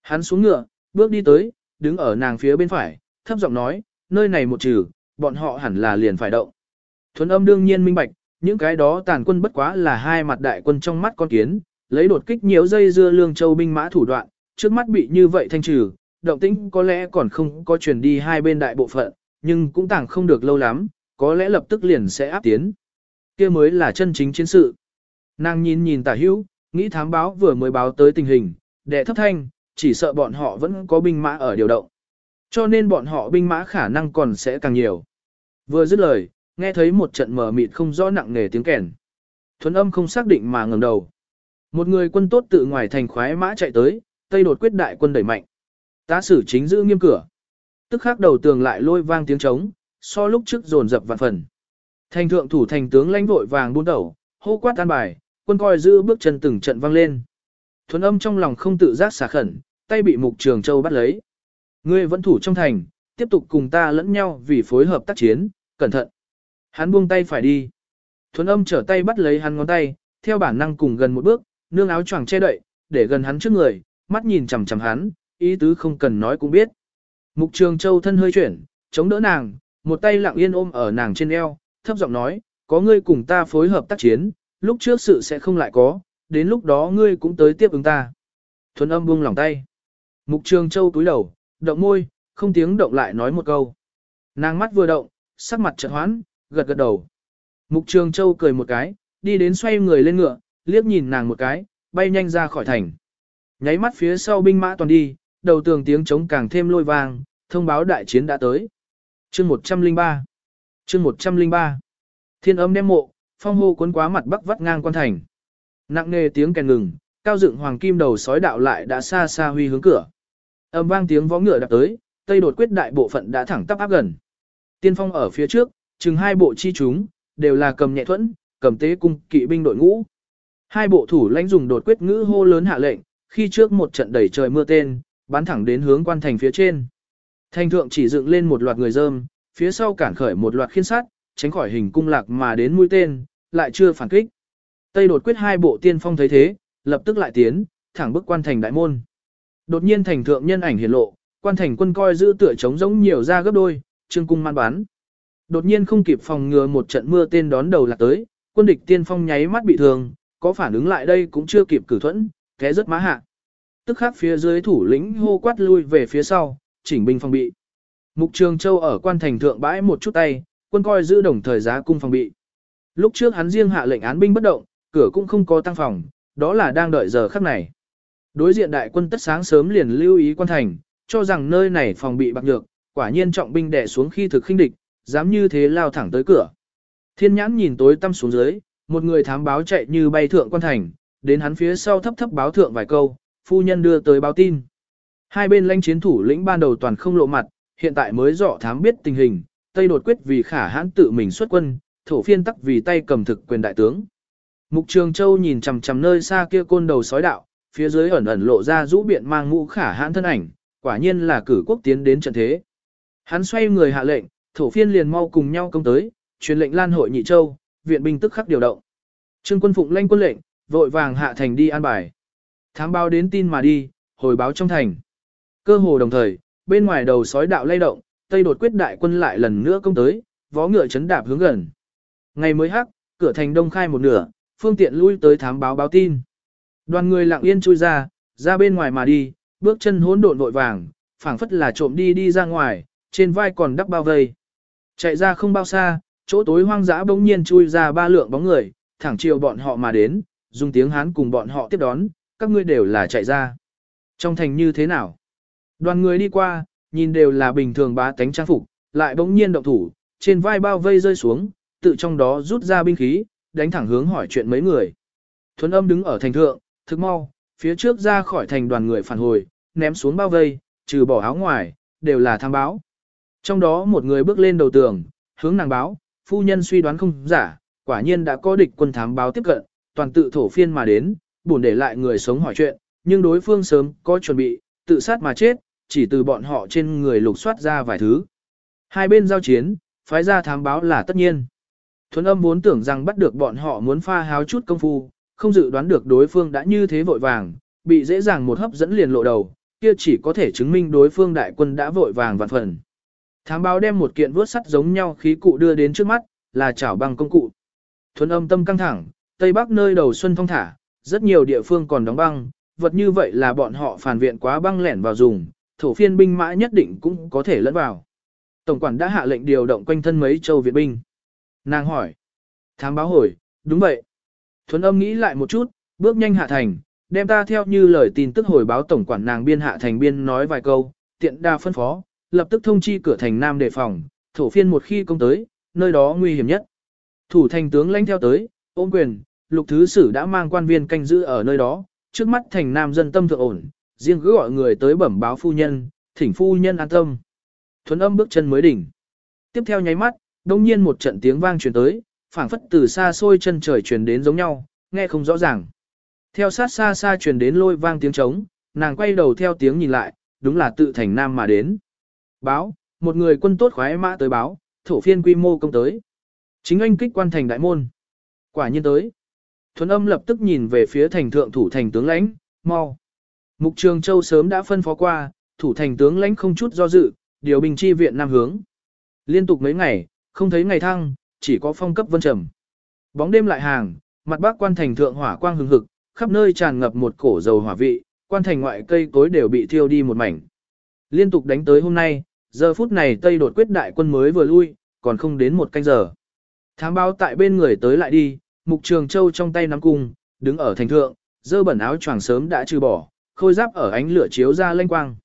S1: Hắn xuống ngựa, bước đi tới, đứng ở nàng phía bên phải, thấp giọng nói, nơi này một trừ, bọn họ hẳn là liền phải động. Thuấn âm đương nhiên minh bạch, những cái đó tàn quân bất quá là hai mặt đại quân trong mắt con kiến, lấy đột kích nhiều dây dưa lương châu binh mã thủ đoạn, trước mắt bị như vậy thanh trừ, động tĩnh có lẽ còn không có truyền đi hai bên đại bộ phận, nhưng cũng tàng không được lâu lắm, có lẽ lập tức liền sẽ áp tiến. kia mới là chân chính chiến sự. Nàng nhìn nhìn tả hữu, nghĩ thám báo vừa mới báo tới tình hình, đệ thấp thanh, chỉ sợ bọn họ vẫn có binh mã ở điều động. Cho nên bọn họ binh mã khả năng còn sẽ càng nhiều. Vừa dứt lời, nghe thấy một trận mờ mịt không rõ nặng nề tiếng kèn. Thuấn âm không xác định mà ngẩng đầu. Một người quân tốt tự ngoài thành khoái mã chạy tới, tây đột quyết đại quân đẩy mạnh. Tá sử chính giữ nghiêm cửa. Tức khắc đầu tường lại lôi vang tiếng trống, so lúc trước dồn dập vạn phần. Thành thượng thủ thành tướng lãnh vội vàng buôn đầu, hô quát tan bài, quân coi giữ bước chân từng trận vang lên. Thuấn âm trong lòng không tự giác xả khẩn, tay bị mục trường châu bắt lấy. Ngươi vẫn thủ trong thành, tiếp tục cùng ta lẫn nhau vì phối hợp tác chiến, cẩn thận. Hắn buông tay phải đi. Thuấn âm trở tay bắt lấy hắn ngón tay, theo bản năng cùng gần một bước, nương áo choàng che đậy, để gần hắn trước người, mắt nhìn chằm chằm hắn, ý tứ không cần nói cũng biết. Mục Trường Châu thân hơi chuyển, chống đỡ nàng, một tay lặng yên ôm ở nàng trên eo, thấp giọng nói, có ngươi cùng ta phối hợp tác chiến, lúc trước sự sẽ không lại có, đến lúc đó ngươi cũng tới tiếp ứng ta. Thuấn âm buông lòng tay. Mục Trường Châu cúi đầu, động môi, không tiếng động lại nói một câu. Nàng mắt vừa động, sắc mặt chợt hoãn, gật gật đầu. Mục Trường Châu cười một cái, đi đến xoay người lên ngựa, liếc nhìn nàng một cái, bay nhanh ra khỏi thành. Nháy mắt phía sau binh mã toàn đi, đầu tường tiếng trống càng thêm lôi vang, thông báo đại chiến đã tới. Chương 103 Chương 103 Thiên âm đem mộ, phong hô cuốn quá mặt bắc vắt ngang quan thành. Nặng nề tiếng kèn ngừng, cao dựng hoàng kim đầu sói đạo lại đã xa xa huy hướng cửa. Âm vang tiếng vó ngựa đạp tới, tây đột quyết đại bộ phận đã thẳng tắp áp gần. Tiên phong ở phía trước, chừng hai bộ chi chúng, đều là cầm nhẹ thuẫn, cầm tế cung kỵ binh đội ngũ. Hai bộ thủ lãnh dùng đột quyết ngữ hô lớn hạ lệnh, khi trước một trận đẩy trời mưa tên, bắn thẳng đến hướng quan thành phía trên. Thành thượng chỉ dựng lên một loạt người dơm, phía sau cản khởi một loạt khiên sát, tránh khỏi hình cung lạc mà đến mũi tên, lại chưa phản kích. Tây đột quyết hai bộ tiên phong thấy thế, lập tức lại tiến, thẳng bức quan thành đại môn. Đột nhiên thành thượng nhân ảnh hiển lộ, quan thành quân coi giữ tựa chống giống nhiều ra gấp đôi, trương cung man bán. Đột nhiên không kịp phòng ngừa một trận mưa tên đón đầu lạc tới, quân địch tiên phong nháy mắt bị thương, có phản ứng lại đây cũng chưa kịp cử thuẫn, té rất má hạ. Tức khắc phía dưới thủ lĩnh hô quát lui về phía sau, chỉnh binh phòng bị. Mục Trường Châu ở quan thành thượng bãi một chút tay, quân coi giữ đồng thời giá cung phòng bị. Lúc trước hắn riêng hạ lệnh án binh bất động, cửa cũng không có tăng phòng, đó là đang đợi giờ khắc này. Đối diện đại quân tất sáng sớm liền lưu ý quan thành, cho rằng nơi này phòng bị bạc nhược, quả nhiên trọng binh đè xuống khi thực khinh địch, dám như thế lao thẳng tới cửa. Thiên nhãn nhìn tối tăm xuống dưới, một người thám báo chạy như bay thượng quan thành, đến hắn phía sau thấp thấp báo thượng vài câu, phu nhân đưa tới báo tin. Hai bên lãnh chiến thủ lĩnh ban đầu toàn không lộ mặt, hiện tại mới rõ thám biết tình hình, Tây đột quyết vì khả hãn tự mình xuất quân, thổ phiên tắc vì tay cầm thực quyền đại tướng. Mục Trường Châu nhìn chằm chằm nơi xa kia côn đầu sói đạo, phía dưới ẩn ẩn lộ ra rũ biện mang mũ khả hãn thân ảnh, quả nhiên là cử quốc tiến đến trận thế. Hắn xoay người hạ lệnh, thổ phiên liền mau cùng nhau công tới, truyền lệnh lan hội nhị châu, viện binh tức khắc điều động. Trương quân phụng lanh quân lệnh, vội vàng hạ thành đi an bài. Thám báo đến tin mà đi, hồi báo trong thành. Cơ hồ đồng thời, bên ngoài đầu sói đạo lay động, Tây đột quyết đại quân lại lần nữa công tới, vó ngựa chấn đạp hướng gần. Ngày mới hắc, cửa thành đông khai một nửa, phương tiện lui tới thám báo báo tin. Đoàn người lặng yên chui ra, ra bên ngoài mà đi, bước chân hỗn độn vội vàng, phảng phất là trộm đi đi ra ngoài, trên vai còn đắp bao vây. Chạy ra không bao xa, chỗ tối hoang dã bỗng nhiên chui ra ba lượng bóng người, thẳng chiều bọn họ mà đến, dùng tiếng Hán cùng bọn họ tiếp đón, các ngươi đều là chạy ra. Trong thành như thế nào? Đoàn người đi qua, nhìn đều là bình thường bá tánh trang phục, lại bỗng nhiên động thủ, trên vai bao vây rơi xuống, tự trong đó rút ra binh khí, đánh thẳng hướng hỏi chuyện mấy người. Thuấn âm đứng ở thành thượng, thức mau, phía trước ra khỏi thành đoàn người phản hồi, ném xuống bao vây, trừ bỏ áo ngoài, đều là tham báo. Trong đó một người bước lên đầu tường, hướng nàng báo, phu nhân suy đoán không giả, quả nhiên đã có địch quân thám báo tiếp cận, toàn tự thổ phiên mà đến, buồn để lại người sống hỏi chuyện, nhưng đối phương sớm có chuẩn bị, tự sát mà chết, chỉ từ bọn họ trên người lục soát ra vài thứ. Hai bên giao chiến, phái ra thám báo là tất nhiên. Thuấn âm vốn tưởng rằng bắt được bọn họ muốn pha háo chút công phu, không dự đoán được đối phương đã như thế vội vàng, bị dễ dàng một hấp dẫn liền lộ đầu, kia chỉ có thể chứng minh đối phương đại quân đã vội vàng vạn phần. Thám báo đem một kiện vuốt sắt giống nhau khí cụ đưa đến trước mắt, là chảo bằng công cụ. Thuấn âm tâm căng thẳng, Tây Bắc nơi đầu xuân phong thả, rất nhiều địa phương còn đóng băng, vật như vậy là bọn họ phản viện quá băng lẻn vào dùng, thổ phiên binh mã nhất định cũng có thể lẫn vào. Tổng quản đã hạ lệnh điều động quanh thân mấy châu viện binh. Nàng hỏi. Thám báo hồi, đúng vậy. Thuấn âm nghĩ lại một chút, bước nhanh hạ thành, đem ta theo như lời tin tức hồi báo tổng quản nàng biên hạ thành biên nói vài câu, tiện đa phân phó, lập tức thông chi cửa thành nam đề phòng, thổ phiên một khi công tới, nơi đó nguy hiểm nhất. Thủ thành tướng lãnh theo tới, ôm quyền, lục thứ sử đã mang quan viên canh giữ ở nơi đó, trước mắt thành nam dân tâm thượng ổn, riêng cứ gọi người tới bẩm báo phu nhân, thỉnh phu nhân an tâm. Thuấn âm bước chân mới đỉnh. Tiếp theo nháy mắt, đông nhiên một trận tiếng vang truyền tới, phảng phất từ xa xôi chân trời truyền đến giống nhau, nghe không rõ ràng. Theo sát xa xa truyền đến lôi vang tiếng trống, nàng quay đầu theo tiếng nhìn lại, đúng là tự thành nam mà đến. Báo, một người quân tốt khoái mã tới báo, thổ phiên quy mô công tới. Chính anh kích quan thành đại môn. Quả nhiên tới. Thuấn âm lập tức nhìn về phía thành thượng thủ thành tướng lãnh, mau. Mục Trường Châu sớm đã phân phó qua, thủ thành tướng lãnh không chút do dự, điều binh chi viện nam hướng. Liên tục mấy ngày, không thấy ngày thăng, chỉ có phong cấp vân trầm. Bóng đêm lại hàng, mặt bắc quan thành thượng hỏa quang hừng hực, khắp nơi tràn ngập một cổ dầu hỏa vị, quan thành ngoại cây cối đều bị thiêu đi một mảnh. Liên tục đánh tới hôm nay, giờ phút này Tây đột quyết đại quân mới vừa lui, còn không đến một canh giờ. Thám báo tại bên người tới lại đi, Mục Trường Châu trong tay nắm cung, đứng ở thành thượng, dơ bẩn áo choàng sớm đã trừ bỏ, khôi giáp ở ánh lửa chiếu ra lanh quang.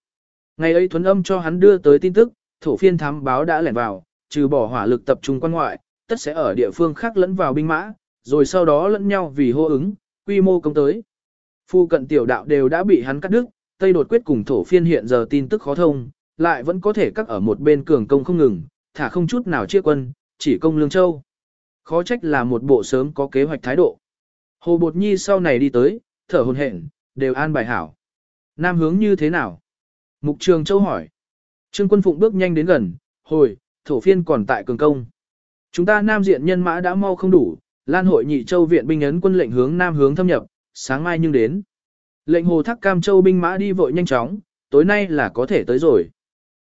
S1: Ngày ấy thuấn âm cho hắn đưa tới tin tức, thổ phiên thám báo đã lẻn vào, trừ bỏ hỏa lực tập trung quan ngoại, tất sẽ ở địa phương khác lẫn vào binh mã, rồi sau đó lẫn nhau vì hô ứng, quy mô công tới. Phu cận tiểu đạo đều đã bị hắn cắt đứt, Tây đột quyết cùng thổ phiên hiện giờ tin tức khó thông, lại vẫn có thể cắt ở một bên cường công không ngừng, thả không chút nào chia quân, chỉ công lương châu. Khó trách là một bộ sớm có kế hoạch thái độ. Hồ Bột Nhi sau này đi tới, thở hồn hển, đều an bài hảo. Nam hướng như thế nào? Mục Trường Châu hỏi. Trương Quân Phụng bước nhanh đến gần, hồi, thổ phiên còn tại cường công. Chúng ta Nam diện nhân mã đã mau không đủ, Lan hội nhị châu viện binh ấn quân lệnh hướng Nam hướng thâm nhập, sáng mai nhưng đến. Lệnh hồ thác cam châu binh mã đi vội nhanh chóng, tối nay là có thể tới rồi.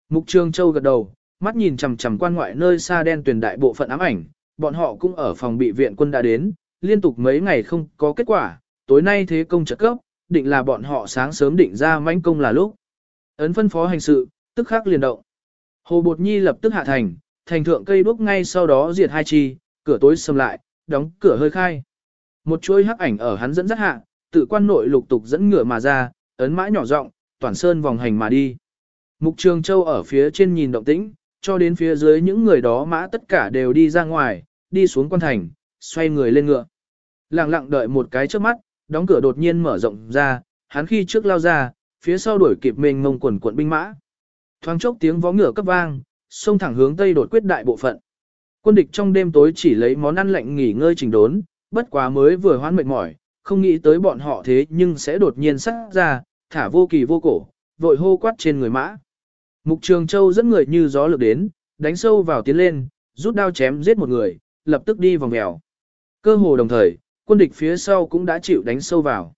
S1: Mục Trường Châu gật đầu, mắt nhìn chằm chằm quan ngoại nơi xa đen tuyển đại bộ phận ám ảnh, bọn họ cũng ở phòng bị viện quân đã đến, liên tục mấy ngày không có kết quả, tối nay thế công trợ cấp, định là bọn họ sáng sớm định ra mãnh công là lúc. Ấn phân phó hành sự, tức khắc liền động. Hồ Bột Nhi lập tức hạ thành, thành thượng cây đuốc ngay sau đó diệt hai chi, cửa tối sầm lại, đóng cửa hơi khai. Một chuỗi hắc ảnh ở hắn dẫn dắt hạ, tự quan nội lục tục dẫn ngựa mà ra, ấn mãi nhỏ rộng, toàn sơn vòng hành mà đi. Mục Trường Châu ở phía trên nhìn động tĩnh, cho đến phía dưới những người đó mã tất cả đều đi ra ngoài, đi xuống quan thành, xoay người lên ngựa. Lặng lặng đợi một cái trước mắt, đóng cửa đột nhiên mở rộng ra, hắn khi trước lao ra, phía sau đuổi kịp mình mông quần quận binh mã. Thoáng chốc tiếng vó ngựa cấp vang, xông thẳng hướng tây đột quyết đại bộ phận. Quân địch trong đêm tối chỉ lấy món ăn lạnh nghỉ ngơi trình đốn, bất quá mới vừa hoán mệt mỏi, không nghĩ tới bọn họ thế nhưng sẽ đột nhiên sát ra, thả vô kỳ vô cổ, vội hô quát trên người mã. Mục Trường Châu dẫn người như gió lược đến, đánh sâu vào tiến lên, rút đao chém giết một người, lập tức đi vòng mèo. Cơ hồ đồng thời, quân địch phía sau cũng đã chịu đánh sâu vào.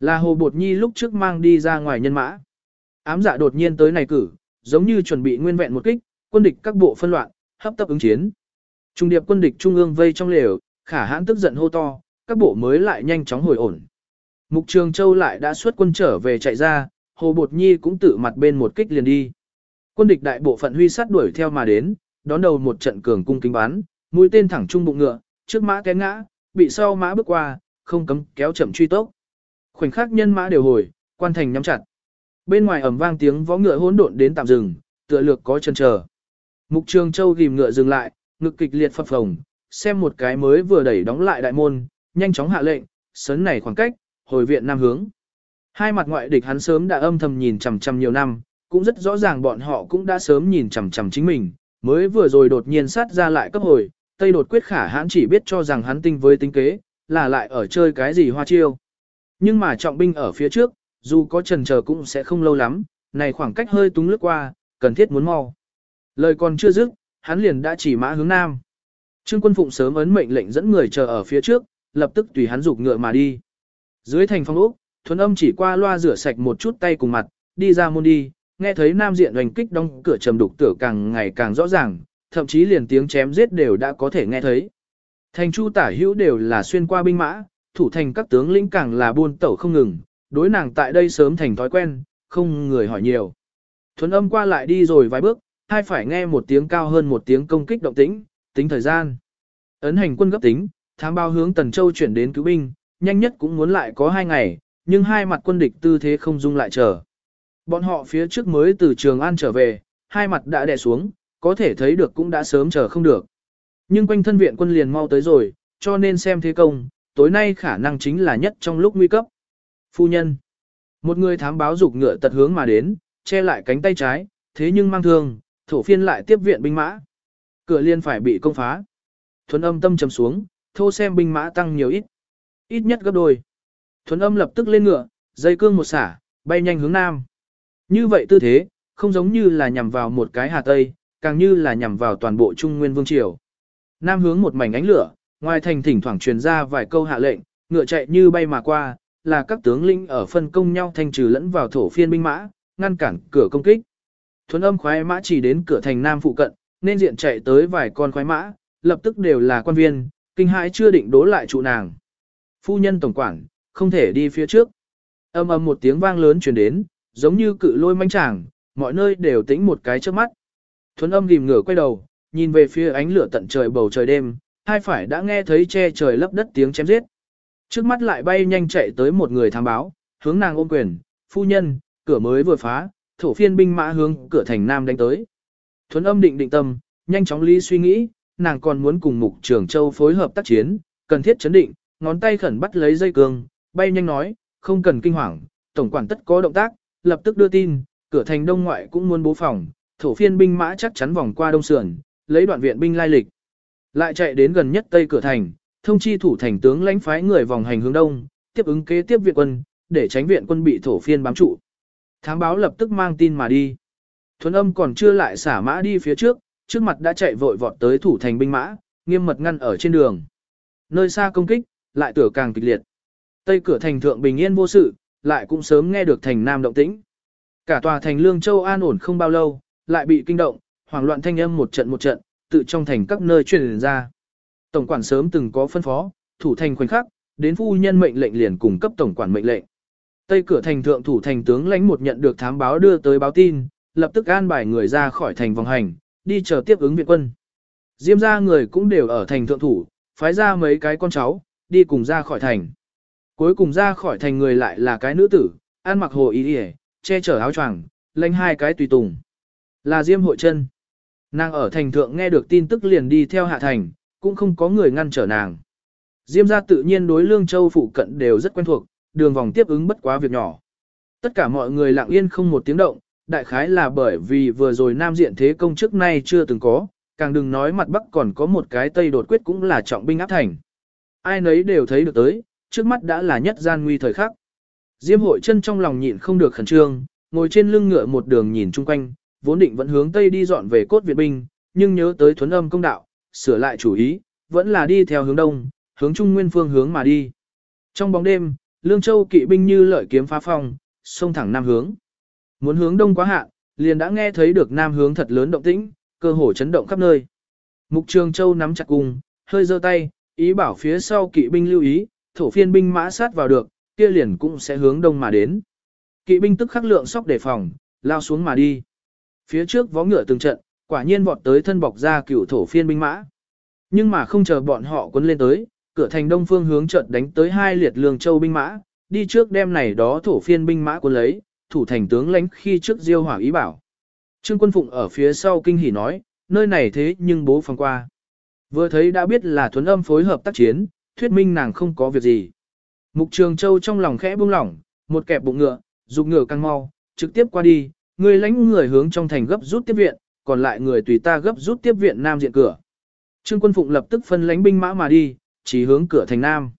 S1: Là Hồ Bột Nhi lúc trước mang đi ra ngoài nhân mã. Ám dạ đột nhiên tới này cử, giống như chuẩn bị nguyên vẹn một kích, quân địch các bộ phân loạn, hấp tấp ứng chiến. Trung điệp quân địch trung ương vây trong lều, khả hãn tức giận hô to, các bộ mới lại nhanh chóng hồi ổn. Mục Trường Châu lại đã xuất quân trở về chạy ra, Hồ Bột Nhi cũng tự mặt bên một kích liền đi. Quân địch đại bộ phận huy sát đuổi theo mà đến, đón đầu một trận cường cung kính bắn, mũi tên thẳng trung bụng ngựa, trước mã té ngã, bị sau mã bước qua, không cấm kéo chậm truy tốc. Khoảnh khắc nhân mã đều hồi, quan thành nhắm chặt. Bên ngoài ầm vang tiếng vó ngựa hỗn độn đến tạm dừng, tựa lược có chân chờ. Mục Trường Châu gìm ngựa dừng lại, ngực kịch liệt phập phồng, xem một cái mới vừa đẩy đóng lại đại môn, nhanh chóng hạ lệnh, sấn này khoảng cách, hồi viện nam hướng. Hai mặt ngoại địch hắn sớm đã âm thầm nhìn chằm chằm nhiều năm, cũng rất rõ ràng bọn họ cũng đã sớm nhìn chằm chằm chính mình, mới vừa rồi đột nhiên sát ra lại cấp hồi, Tây đột quyết khả hãn chỉ biết cho rằng hắn tinh với tính kế, là lại ở chơi cái gì hoa chiêu. Nhưng mà trọng binh ở phía trước, dù có trần chờ cũng sẽ không lâu lắm, này khoảng cách hơi túng lướt qua, cần thiết muốn mau. Lời còn chưa dứt, hắn liền đã chỉ mã hướng nam. Trương quân phụng sớm ấn mệnh lệnh dẫn người chờ ở phía trước, lập tức tùy hắn rục ngựa mà đi. Dưới thành phong ốc, thuần âm chỉ qua loa rửa sạch một chút tay cùng mặt, đi ra môn đi, nghe thấy nam diện hoành kích đóng cửa trầm đục tử càng ngày càng rõ ràng, thậm chí liền tiếng chém giết đều đã có thể nghe thấy. Thành chu tả hữu đều là xuyên qua binh mã, thủ thành các tướng lĩnh càng là buôn tẩu không ngừng, đối nàng tại đây sớm thành thói quen, không người hỏi nhiều. Thuấn âm qua lại đi rồi vài bước, hai phải nghe một tiếng cao hơn một tiếng công kích động tĩnh, tính thời gian. Ấn hành quân gấp tính, thám bao hướng Tần Châu chuyển đến cứu binh, nhanh nhất cũng muốn lại có hai ngày, nhưng hai mặt quân địch tư thế không dung lại chờ. Bọn họ phía trước mới từ Trường An trở về, hai mặt đã đè xuống, có thể thấy được cũng đã sớm chờ không được. Nhưng quanh thân viện quân liền mau tới rồi, cho nên xem thế công, tối nay khả năng chính là nhất trong lúc nguy cấp. Phu nhân. Một người thám báo dục ngựa tật hướng mà đến, che lại cánh tay trái, thế nhưng mang thương, thổ phiên lại tiếp viện binh mã. Cửa liên phải bị công phá. Thuấn âm tâm trầm xuống, thô xem binh mã tăng nhiều ít. Ít nhất gấp đôi. Thuấn âm lập tức lên ngựa, dây cương một xả, bay nhanh hướng nam. Như vậy tư thế, không giống như là nhằm vào một cái Hà Tây, càng như là nhằm vào toàn bộ Trung Nguyên Vương Triều. Nam hướng một mảnh ánh lửa, ngoài thành thỉnh thoảng truyền ra vài câu hạ lệnh, ngựa chạy như bay mà qua, là các tướng lĩnh ở phân công nhau thanh trừ lẫn vào thổ phiên binh mã, ngăn cản cửa công kích. Thuấn âm khoái mã chỉ đến cửa thành Nam phụ cận, nên diện chạy tới vài con khoái mã, lập tức đều là quan viên, kinh hãi chưa định đố lại trụ nàng. Phu nhân tổng quản, không thể đi phía trước. Âm âm một tiếng vang lớn truyền đến, giống như cự lôi manh chàng, mọi nơi đều tĩnh một cái trước mắt. Thuấn âm ghim ngửa quay đầu, nhìn về phía ánh lửa tận trời bầu trời đêm, hai phải đã nghe thấy che trời lấp đất tiếng chém giết. Trước mắt lại bay nhanh chạy tới một người thám báo, hướng nàng ôm quyền, phu nhân, cửa mới vừa phá, thổ phiên binh mã hướng cửa thành nam đánh tới. Thuấn âm định định tâm, nhanh chóng lý suy nghĩ, nàng còn muốn cùng mục trưởng châu phối hợp tác chiến, cần thiết chấn định, ngón tay khẩn bắt lấy dây cương, bay nhanh nói, không cần kinh hoàng, tổng quản tất có động tác, lập tức đưa tin, cửa thành đông ngoại cũng muốn bố phòng, thổ phiên binh mã chắc chắn vòng qua đông sườn, lấy đoạn viện binh lai lịch. Lại chạy đến gần nhất tây cửa thành, thông chi thủ thành tướng lãnh phái người vòng hành hướng đông, tiếp ứng kế tiếp viện quân, để tránh viện quân bị thổ phiên bám trụ. Thám báo lập tức mang tin mà đi. Thuấn âm còn chưa lại xả mã đi phía trước, trước mặt đã chạy vội vọt tới thủ thành binh mã, nghiêm mật ngăn ở trên đường. Nơi xa công kích, lại tửa càng kịch liệt. Tây cửa thành thượng bình yên vô sự, lại cũng sớm nghe được thành nam động tĩnh. Cả tòa thành Lương Châu an ổn không bao lâu, lại bị kinh động, hoảng loạn thanh âm một trận một trận, tự trong thành các nơi truyền ra. Tổng quản sớm từng có phân phó, thủ thành khoảnh khắc, đến phu nhân mệnh lệnh liền cùng cấp tổng quản mệnh lệnh. Tây cửa thành thượng thủ thành tướng lãnh một nhận được thám báo đưa tới báo tin, lập tức an bài người ra khỏi thành vòng hành, đi chờ tiếp ứng viện quân. Diêm ra người cũng đều ở thành thượng thủ, phái ra mấy cái con cháu, đi cùng ra khỏi thành. Cuối cùng ra khỏi thành người lại là cái nữ tử, ăn mặc hồ y y, che chở áo choàng, lênh hai cái tùy tùng. Là Diêm hội chân. Nàng ở thành thượng nghe được tin tức liền đi theo hạ thành, cũng không có người ngăn trở nàng. Diêm gia tự nhiên đối Lương Châu phụ cận đều rất quen thuộc, đường vòng tiếp ứng bất quá việc nhỏ. Tất cả mọi người lặng yên không một tiếng động, đại khái là bởi vì vừa rồi nam diện thế công trước nay chưa từng có, càng đừng nói mặt bắc còn có một cái tây đột quyết cũng là trọng binh áp thành. Ai nấy đều thấy được tới, trước mắt đã là nhất gian nguy thời khắc. Diêm hội chân trong lòng nhịn không được khẩn trương, ngồi trên lưng ngựa một đường nhìn chung quanh, vốn định vẫn hướng tây đi dọn về cốt Việt binh, nhưng nhớ tới thuấn âm công đạo, sửa lại chủ ý, vẫn là đi theo hướng đông, hướng trung nguyên phương hướng mà đi. Trong bóng đêm, Lương Châu kỵ binh như lợi kiếm phá phong, xông thẳng nam hướng. Muốn hướng đông quá hạn, liền đã nghe thấy được nam hướng thật lớn động tĩnh, cơ hồ chấn động khắp nơi. Mục Trường Châu nắm chặt cung, hơi giơ tay, ý bảo phía sau kỵ binh lưu ý, thổ phiên binh mã sát vào được, kia liền cũng sẽ hướng đông mà đến. Kỵ binh tức khắc lượng sóc đề phòng, lao xuống mà đi. Phía trước vó ngựa từng trận, quả nhiên vọt tới thân bọc ra cựu thổ phiên binh mã. Nhưng mà không chờ bọn họ quấn lên tới, cửa thành đông phương hướng trận đánh tới hai liệt lương châu binh mã, đi trước đem này đó thổ phiên binh mã quân lấy, thủ thành tướng lãnh khi trước diêu hỏa ý bảo. Trương quân phụng ở phía sau kinh hỉ nói, nơi này thế nhưng bố phòng qua. Vừa thấy đã biết là thuấn âm phối hợp tác chiến, thuyết minh nàng không có việc gì. Mục Trường Châu trong lòng khẽ buông lỏng, một kẹp bụng ngựa, dục ngựa căng mau, trực tiếp qua đi, người lãnh người hướng trong thành gấp rút tiếp viện, còn lại người tùy ta gấp rút tiếp viện nam diện cửa. Trương Quân Phụng lập tức phân lãnh binh mã mà đi, chỉ hướng cửa thành nam.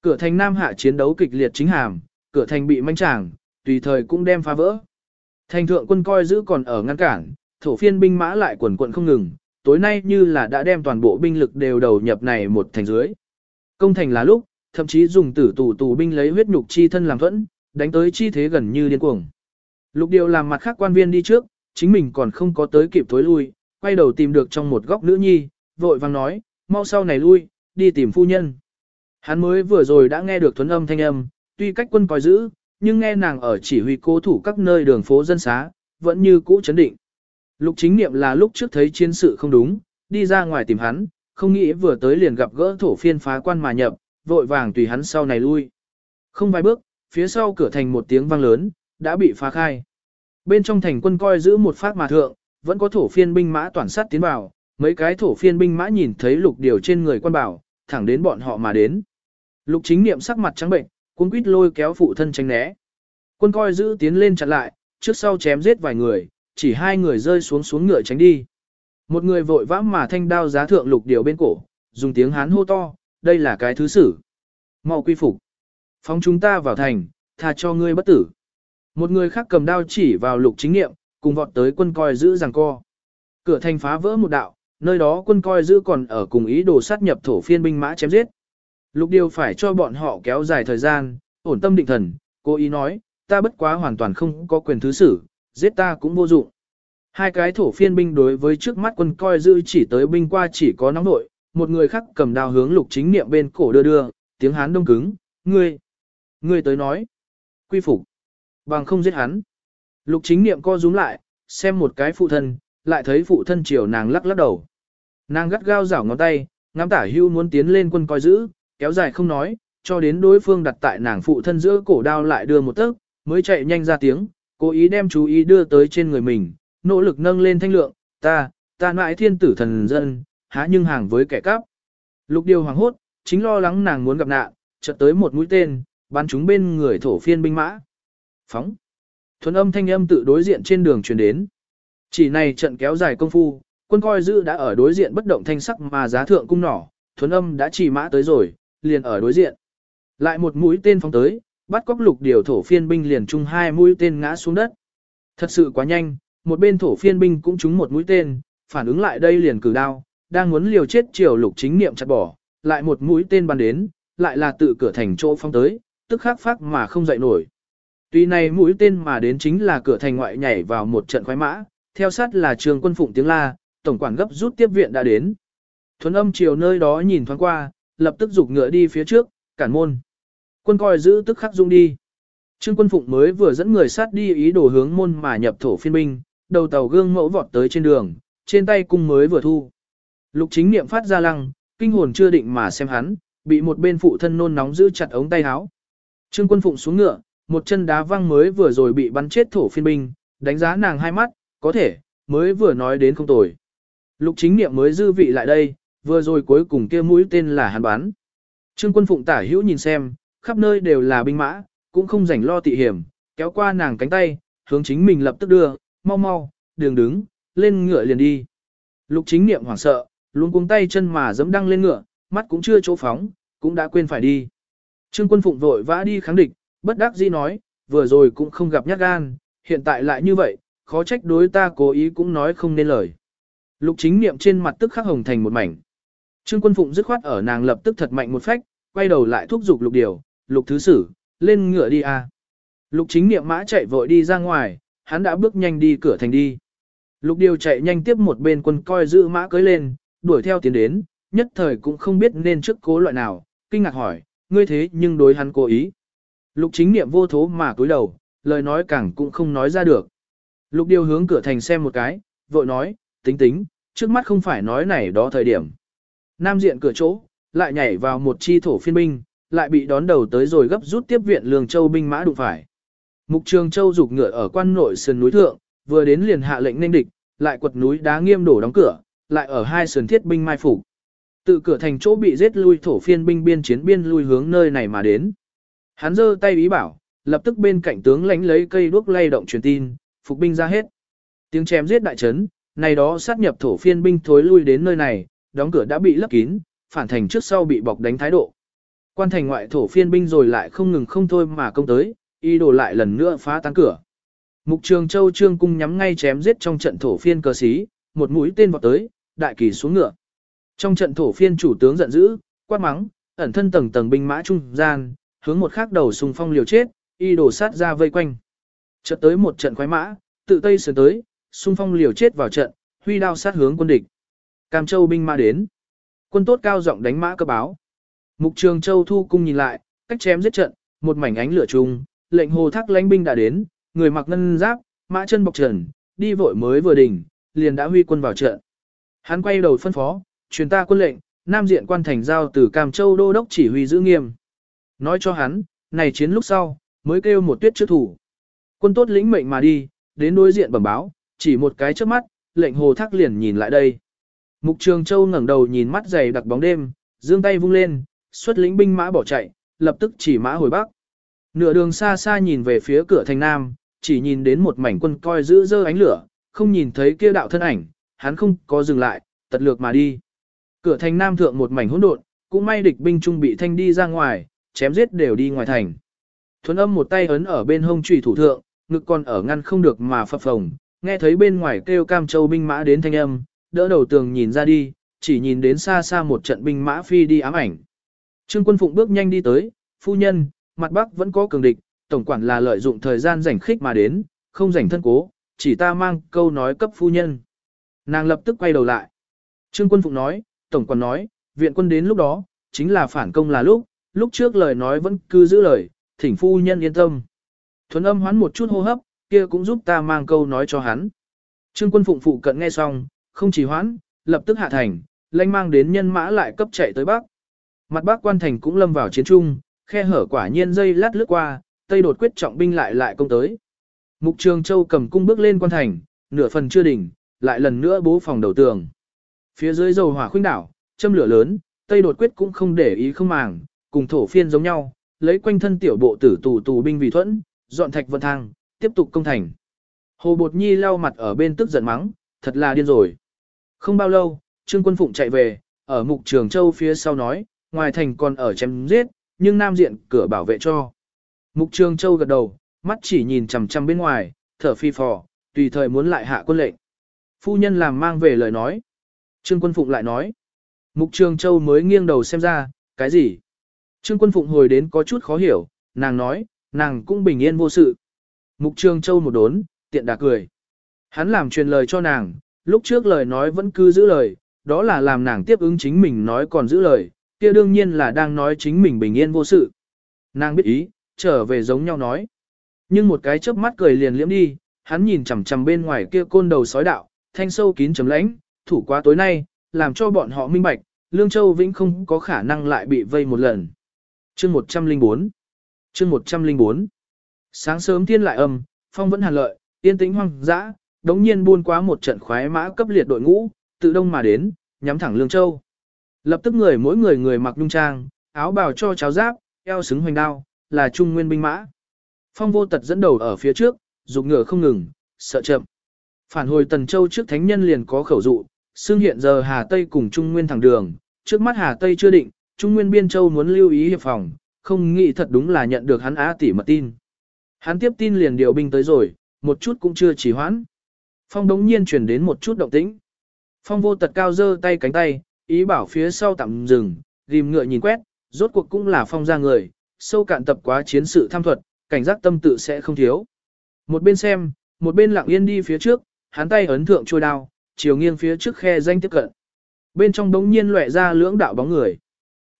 S1: Cửa thành nam hạ chiến đấu kịch liệt chính hàm, cửa thành bị manh tràng, tùy thời cũng đem phá vỡ. Thành thượng quân coi giữ còn ở ngăn cản, thổ phiên binh mã lại quần quận không ngừng, tối nay như là đã đem toàn bộ binh lực đều đầu nhập này một thành dưới. Công thành là lúc, thậm chí dùng tử tù tù binh lấy huyết nhục chi thân làm thuẫn, đánh tới chi thế gần như điên cuồng. Lục điều làm mặt khác quan viên đi trước, chính mình còn không có tới kịp thối lui, quay đầu tìm được trong một góc nữ nhi, vội vang nói, mau sau này lui, đi tìm phu nhân. Hắn mới vừa rồi đã nghe được thuấn âm thanh âm, tuy cách quân coi giữ, nhưng nghe nàng ở chỉ huy cố thủ các nơi đường phố dân xá, vẫn như cũ chấn định. Lục chính niệm là lúc trước thấy chiến sự không đúng, đi ra ngoài tìm hắn, không nghĩ vừa tới liền gặp gỡ thổ phiên phá quan mà nhập, vội vàng tùy hắn sau này lui. Không vài bước, phía sau cửa thành một tiếng vang lớn, đã bị phá khai. Bên trong thành quân coi giữ một phát mà thượng, vẫn có thổ phiên binh mã toàn sát tiến vào, mấy cái thổ phiên binh mã nhìn thấy lục điều trên người quan bảo, thẳng đến bọn họ mà đến. Lục chính niệm sắc mặt trắng bệnh, cuốn quýt lôi kéo phụ thân tránh né. Quân coi giữ tiến lên chặn lại, trước sau chém giết vài người, chỉ hai người rơi xuống xuống ngựa tránh đi. Một người vội vã mà thanh đao giá thượng lục điều bên cổ, dùng tiếng hán hô to, đây là cái thứ sử. mau quy phục. Phóng chúng ta vào thành, tha cho ngươi bất tử. Một người khác cầm đao chỉ vào lục chính nghiệm, cùng vọt tới quân coi giữ rằng co. Cửa thành phá vỡ một đạo, nơi đó quân coi giữ còn ở cùng ý đồ sát nhập thổ phiên binh mã chém giết. Lục điều phải cho bọn họ kéo dài thời gian, ổn tâm định thần, cố ý nói, ta bất quá hoàn toàn không có quyền thứ xử, giết ta cũng vô dụng. Hai cái thổ phiên binh đối với trước mắt quân coi giữ chỉ tới binh qua chỉ có nóng nội, một người khác cầm đao hướng lục chính niệm bên cổ đưa đưa, tiếng hán đông cứng, ngươi, ngươi tới nói, quy phục, bằng không giết hắn. Lục chính niệm co rúm lại, xem một cái phụ thân, lại thấy phụ thân chiều nàng lắc lắc đầu. Nàng gắt gao rảo ngón tay, ngắm tả hưu muốn tiến lên quân coi giữ, kéo dài không nói, cho đến đối phương đặt tại nàng phụ thân giữa cổ đao lại đưa một tấc, mới chạy nhanh ra tiếng, cố ý đem chú ý đưa tới trên người mình, nỗ lực nâng lên thanh lượng, ta, ta mãi thiên tử thần dân, há nhưng hàng với kẻ cắp. Lục điều hoàng hốt, chính lo lắng nàng muốn gặp nạn, chợt tới một mũi tên, bắn chúng bên người thổ phiên binh mã. Phóng. Thuần âm thanh âm tự đối diện trên đường truyền đến. Chỉ này trận kéo dài công phu, quân coi giữ đã ở đối diện bất động thanh sắc mà giá thượng cung nỏ, thuần âm đã chỉ mã tới rồi, liền ở đối diện. Lại một mũi tên phóng tới, bắt cóc lục điều thổ phiên binh liền chung hai mũi tên ngã xuống đất. Thật sự quá nhanh, một bên thổ phiên binh cũng trúng một mũi tên, phản ứng lại đây liền cử đao, đang muốn liều chết triều lục chính niệm chặt bỏ, lại một mũi tên bắn đến, lại là tự cửa thành chỗ phong tới, tức khắc phát mà không dậy nổi. Tuy này mũi tên mà đến chính là cửa thành ngoại nhảy vào một trận khoái mã, theo sát là trường quân phụng tiếng la, tổng quản gấp rút tiếp viện đã đến. Thuấn âm chiều nơi đó nhìn thoáng qua, lập tức dục ngựa đi phía trước, cản môn. Quân coi giữ tức khắc dung đi. Trương quân phụng mới vừa dẫn người sát đi ý đồ hướng môn mà nhập thổ phiên binh, đầu tàu gương mẫu vọt tới trên đường, trên tay cung mới vừa thu. Lục chính niệm phát ra lăng, kinh hồn chưa định mà xem hắn, bị một bên phụ thân nôn nóng giữ chặt ống tay áo. Trương quân phụng xuống ngựa, một chân đá văng mới vừa rồi bị bắn chết thổ phiên binh, đánh giá nàng hai mắt, có thể, mới vừa nói đến không tồi. Lục chính niệm mới dư vị lại đây, vừa rồi cuối cùng kia mũi tên là hắn bắn. Trương quân phụng tả hữu nhìn xem, khắp nơi đều là binh mã, cũng không rảnh lo tị hiểm, kéo qua nàng cánh tay, hướng chính mình lập tức đưa, mau mau, đường đứng, lên ngựa liền đi. Lục chính niệm hoảng sợ, luôn cuống tay chân mà dẫm đăng lên ngựa, mắt cũng chưa chỗ phóng, cũng đã quên phải đi. Trương quân phụng vội vã đi kháng địch, bất đắc dĩ nói, vừa rồi cũng không gặp nhát gan, hiện tại lại như vậy, khó trách đối ta cố ý cũng nói không nên lời. Lục chính niệm trên mặt tức khắc hồng thành một mảnh. Trương quân phụng dứt khoát ở nàng lập tức thật mạnh một phách, quay đầu lại thúc giục lục điều, lục thứ sử, lên ngựa đi a. Lục chính niệm mã chạy vội đi ra ngoài, hắn đã bước nhanh đi cửa thành đi. Lục điều chạy nhanh tiếp một bên quân coi giữ mã cưới lên, đuổi theo tiến đến, nhất thời cũng không biết nên trước cố loại nào, kinh ngạc hỏi, ngươi thế nhưng đối hắn cố ý. Lục chính niệm vô thố mà cúi đầu, lời nói càng cũng không nói ra được. Lục điều hướng cửa thành xem một cái, vội nói, tính tính, trước mắt không phải nói này đó thời điểm. Nam diện cửa chỗ, lại nhảy vào một chi thổ phiên binh, lại bị đón đầu tới rồi gấp rút tiếp viện lường châu binh mã đụng phải. Mục trường châu rục ngựa ở quan nội sườn núi thượng, vừa đến liền hạ lệnh nên địch, lại quật núi đá nghiêm đổ đóng cửa, lại ở hai sườn thiết binh mai phục. Tự cửa thành chỗ bị giết lui thổ phiên binh biên chiến biên lui hướng nơi này mà đến. Hắn giơ tay ý bảo, lập tức bên cạnh tướng lánh lấy cây đuốc lay động truyền tin, phục binh ra hết. Tiếng chém giết đại trấn, này đó sát nhập thổ phiên binh thối lui đến nơi này, đóng cửa đã bị lấp kín, phản thành trước sau bị bọc đánh thái độ. Quan thành ngoại thổ phiên binh rồi lại không ngừng không thôi mà công tới, y đồ lại lần nữa phá tan cửa. Mục trường châu trương cung nhắm ngay chém giết trong trận thổ phiên cờ xí, một mũi tên vọt tới, đại kỳ xuống ngựa. Trong trận thổ phiên chủ tướng giận dữ, quát mắng, ẩn thân tầng tầng binh mã trung gian, hướng một khác đầu xung phong liều chết, y đổ sát ra vây quanh. Chợt tới một trận khoái mã, tự tây sườn tới, xung phong liều chết vào trận, huy đao sát hướng quân địch. Cam Châu binh mã đến. Quân tốt cao giọng đánh mã cơ báo. Mục Trường Châu thu cung nhìn lại, cách chém giết trận, một mảnh ánh lửa trùng, lệnh hồ thác lãnh binh đã đến, người mặc ngân giáp, mã chân bọc trần, đi vội mới vừa đỉnh, liền đã huy quân vào trận. Hắn quay đầu phân phó, truyền ta quân lệnh, nam diện quan thành giao từ Cam Châu đô đốc chỉ huy giữ nghiêm. Nói cho hắn, này chiến lúc sau, mới kêu một tuyết trước thủ. Quân tốt lĩnh mệnh mà đi, đến đối diện bẩm báo, chỉ một cái trước mắt, lệnh hồ thác liền nhìn lại đây. Mục Trường Châu ngẩng đầu nhìn mắt dày đặc bóng đêm, giương tay vung lên, xuất lĩnh binh mã bỏ chạy, lập tức chỉ mã hồi bắc. Nửa đường xa xa nhìn về phía cửa thành nam, chỉ nhìn đến một mảnh quân coi giữ dơ ánh lửa, không nhìn thấy kia đạo thân ảnh, hắn không có dừng lại, tật lược mà đi. Cửa thành nam thượng một mảnh hỗn độn, cũng may địch binh trung bị thanh đi ra ngoài, chém giết đều đi ngoài thành. Thuấn âm một tay ấn ở bên hông trùy thủ thượng, ngực còn ở ngăn không được mà phập phồng, nghe thấy bên ngoài kêu cam châu binh mã đến thanh âm, đỡ đầu tường nhìn ra đi, chỉ nhìn đến xa xa một trận binh mã phi đi ám ảnh. Trương quân phụng bước nhanh đi tới, phu nhân, mặt bắc vẫn có cường địch, tổng quản là lợi dụng thời gian rảnh khích mà đến, không rảnh thân cố, chỉ ta mang câu nói cấp phu nhân. Nàng lập tức quay đầu lại. Trương quân phụng nói, tổng quản nói, viện quân đến lúc đó, chính là phản công là lúc, lúc trước lời nói vẫn cứ giữ lời, thỉnh phu nhân yên tâm. Thuấn âm hoán một chút hô hấp, kia cũng giúp ta mang câu nói cho hắn. Trương quân phụng phụ cận nghe xong, không chỉ hoãn, lập tức hạ thành, lãnh mang đến nhân mã lại cấp chạy tới bắc. Mặt bắc quan thành cũng lâm vào chiến trung, khe hở quả nhiên dây lát lướt qua, tây đột quyết trọng binh lại lại công tới. Mục Trường Châu cầm cung bước lên quan thành, nửa phần chưa đỉnh, lại lần nữa bố phòng đầu tường. Phía dưới dầu hỏa khuynh đảo, châm lửa lớn, Tây đột quyết cũng không để ý không màng, cùng thổ phiên giống nhau, lấy quanh thân tiểu bộ tử tù tù binh vì thuẫn, dọn thạch vận thang, tiếp tục công thành. Hồ Bột Nhi lau mặt ở bên tức giận mắng, thật là điên rồi. Không bao lâu, Trương Quân Phụng chạy về, ở mục trường châu phía sau nói, ngoài thành còn ở chém giết, nhưng nam diện cửa bảo vệ cho. Mục trường châu gật đầu, mắt chỉ nhìn chằm chằm bên ngoài, thở phi phò, tùy thời muốn lại hạ quân lệnh. Phu nhân làm mang về lời nói. Trương Quân Phụng lại nói. Mục Trường Châu mới nghiêng đầu xem ra, cái gì? Trương Quân Phụng hồi đến có chút khó hiểu, nàng nói, nàng cũng bình yên vô sự. Mục Trường Châu một đốn, tiện đà cười. Hắn làm truyền lời cho nàng, lúc trước lời nói vẫn cứ giữ lời, đó là làm nàng tiếp ứng chính mình nói còn giữ lời, kia đương nhiên là đang nói chính mình bình yên vô sự. Nàng biết ý, trở về giống nhau nói. Nhưng một cái chớp mắt cười liền liễm đi, hắn nhìn chằm chằm bên ngoài kia côn đầu sói đạo, thanh sâu kín chấm lãnh, thủ quá tối nay, làm cho bọn họ minh bạch, Lương Châu Vĩnh không có khả năng lại bị vây một lần. Chương 104 Chương 104 Sáng sớm thiên lại âm, phong vẫn hàn lợi, yên tĩnh hoang dã, đống nhiên buôn quá một trận khoái mã cấp liệt đội ngũ, tự đông mà đến, nhắm thẳng Lương Châu. Lập tức người mỗi người người mặc nhung trang, áo bào cho cháo giáp, eo xứng hoành đao, là trung nguyên binh mã. Phong vô tật dẫn đầu ở phía trước, dục ngựa không ngừng, sợ chậm. Phản hồi Tần Châu trước thánh nhân liền có khẩu dụ, xương hiện giờ Hà Tây cùng Trung Nguyên thẳng đường, trước mắt Hà Tây chưa định, Trung Nguyên Biên Châu muốn lưu ý hiệp phòng, không nghĩ thật đúng là nhận được hắn á tỷ mật tin. Hắn tiếp tin liền điều binh tới rồi, một chút cũng chưa chỉ hoãn. Phong đống nhiên truyền đến một chút động tĩnh. Phong vô tật cao dơ tay cánh tay, ý bảo phía sau tạm dừng, ghim ngựa nhìn quét, rốt cuộc cũng là phong ra người, sâu cạn tập quá chiến sự tham thuật, cảnh giác tâm tự sẽ không thiếu. Một bên xem, một bên lặng yên đi phía trước, hắn tay ấn thượng trôi đao, chiều nghiêng phía trước khe danh tiếp cận. Bên trong đống nhiên lóe ra lưỡng đạo bóng người.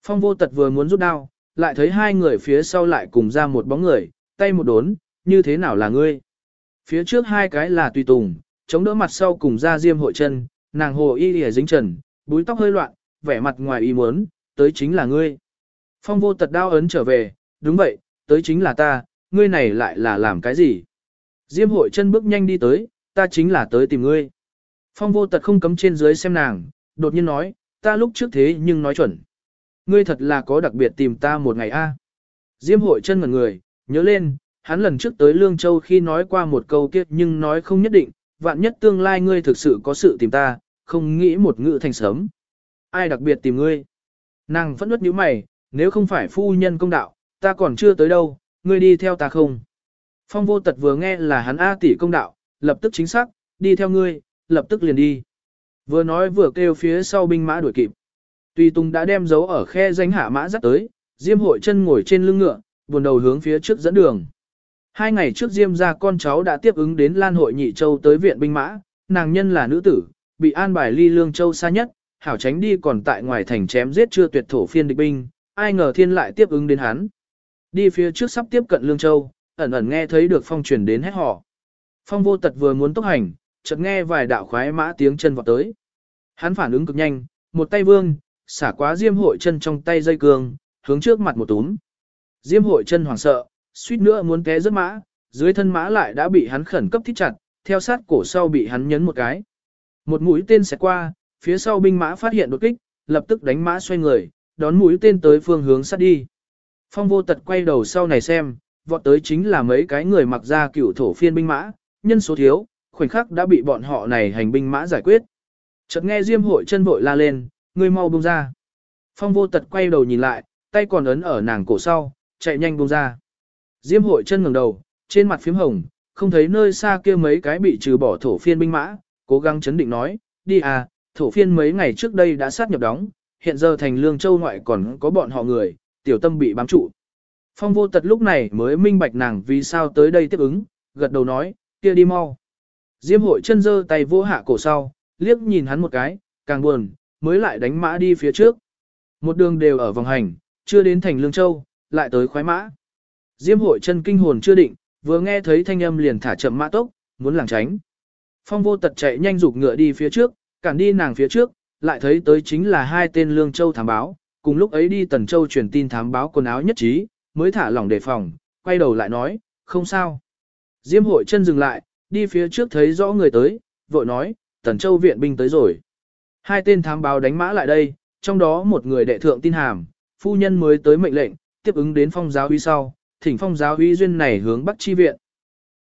S1: Phong vô tật vừa muốn rút đao, lại thấy hai người phía sau lại cùng ra một bóng người, tay một đốn, như thế nào là ngươi? Phía trước hai cái là tùy tùng, chống đỡ mặt sau cùng ra diêm hội chân, nàng hồ y lìa dính trần, búi tóc hơi loạn, vẻ mặt ngoài ý muốn, tới chính là ngươi. Phong vô tật đao ấn trở về, đúng vậy, tới chính là ta, ngươi này lại là làm cái gì? Diêm hội chân bước nhanh đi tới, ta chính là tới tìm ngươi. Phong vô tật không cấm trên dưới xem nàng, đột nhiên nói, ta lúc trước thế nhưng nói chuẩn. Ngươi thật là có đặc biệt tìm ta một ngày a. Diêm hội chân ngẩn người, nhớ lên, hắn lần trước tới Lương Châu khi nói qua một câu kia nhưng nói không nhất định, vạn nhất tương lai ngươi thực sự có sự tìm ta, không nghĩ một ngữ thành sớm. Ai đặc biệt tìm ngươi? Nàng vẫn nuốt như mày, nếu không phải phu nhân công đạo, ta còn chưa tới đâu, ngươi đi theo ta không? Phong vô tật vừa nghe là hắn A tỷ công đạo, lập tức chính xác, đi theo ngươi, lập tức liền đi. Vừa nói vừa kêu phía sau binh mã đuổi kịp. Tùy Tùng đã đem dấu ở khe danh hạ mã dắt tới, Diêm hội chân ngồi trên lưng ngựa, buồn đầu hướng phía trước dẫn đường. Hai ngày trước Diêm ra con cháu đã tiếp ứng đến Lan hội Nhị Châu tới viện binh mã, nàng nhân là nữ tử, bị an bài ly lương châu xa nhất, hảo tránh đi còn tại ngoài thành chém giết chưa tuyệt thổ phiên địch binh, ai ngờ thiên lại tiếp ứng đến hắn. Đi phía trước sắp tiếp cận lương châu, ẩn ẩn nghe thấy được phong truyền đến hét họ. Phong vô tật vừa muốn tốc hành, chợt nghe vài đạo khoái mã tiếng chân vọt tới. Hắn phản ứng cực nhanh, một tay vương, xả quá diêm hội chân trong tay dây cương, hướng trước mặt một túm. Diêm hội chân hoảng sợ, suýt nữa muốn té rớt mã, dưới thân mã lại đã bị hắn khẩn cấp thít chặt, theo sát cổ sau bị hắn nhấn một cái. Một mũi tên xẹt qua, phía sau binh mã phát hiện đột kích, lập tức đánh mã xoay người, đón mũi tên tới phương hướng sát đi. Phong vô tật quay đầu sau này xem, vọt tới chính là mấy cái người mặc ra cựu thổ phiên binh mã, nhân số thiếu, khoảnh khắc đã bị bọn họ này hành binh mã giải quyết. Chợt nghe Diêm hội chân vội la lên, người mau buông ra. Phong vô tật quay đầu nhìn lại, tay còn ấn ở nàng cổ sau, chạy nhanh buông ra. Diêm hội chân ngẩng đầu, trên mặt phím hồng, không thấy nơi xa kia mấy cái bị trừ bỏ thổ phiên binh mã, cố gắng chấn định nói, đi à, thổ phiên mấy ngày trước đây đã sát nhập đóng, hiện giờ thành lương châu ngoại còn có bọn họ người, tiểu tâm bị bám trụ. Phong vô tật lúc này mới minh bạch nàng vì sao tới đây tiếp ứng, gật đầu nói, kia đi mau. Diêm hội chân dơ tay vô hạ cổ sau, liếc nhìn hắn một cái, càng buồn, mới lại đánh mã đi phía trước. Một đường đều ở vòng hành, chưa đến thành Lương Châu, lại tới khoái mã. Diêm hội chân kinh hồn chưa định, vừa nghe thấy thanh âm liền thả chậm mã tốc, muốn lảng tránh. Phong vô tật chạy nhanh rục ngựa đi phía trước, cản đi nàng phía trước, lại thấy tới chính là hai tên Lương Châu thám báo, cùng lúc ấy đi Tần Châu truyền tin thám báo quần áo nhất trí, mới thả lỏng đề phòng, quay đầu lại nói, không sao. Diêm hội chân dừng lại, đi phía trước thấy rõ người tới, vội nói, Tần Châu viện binh tới rồi. Hai tên thám báo đánh mã lại đây, trong đó một người đệ thượng tin hàm, phu nhân mới tới mệnh lệnh, tiếp ứng đến phong giáo uy sau, thỉnh phong giáo uy duyên này hướng bắc chi viện.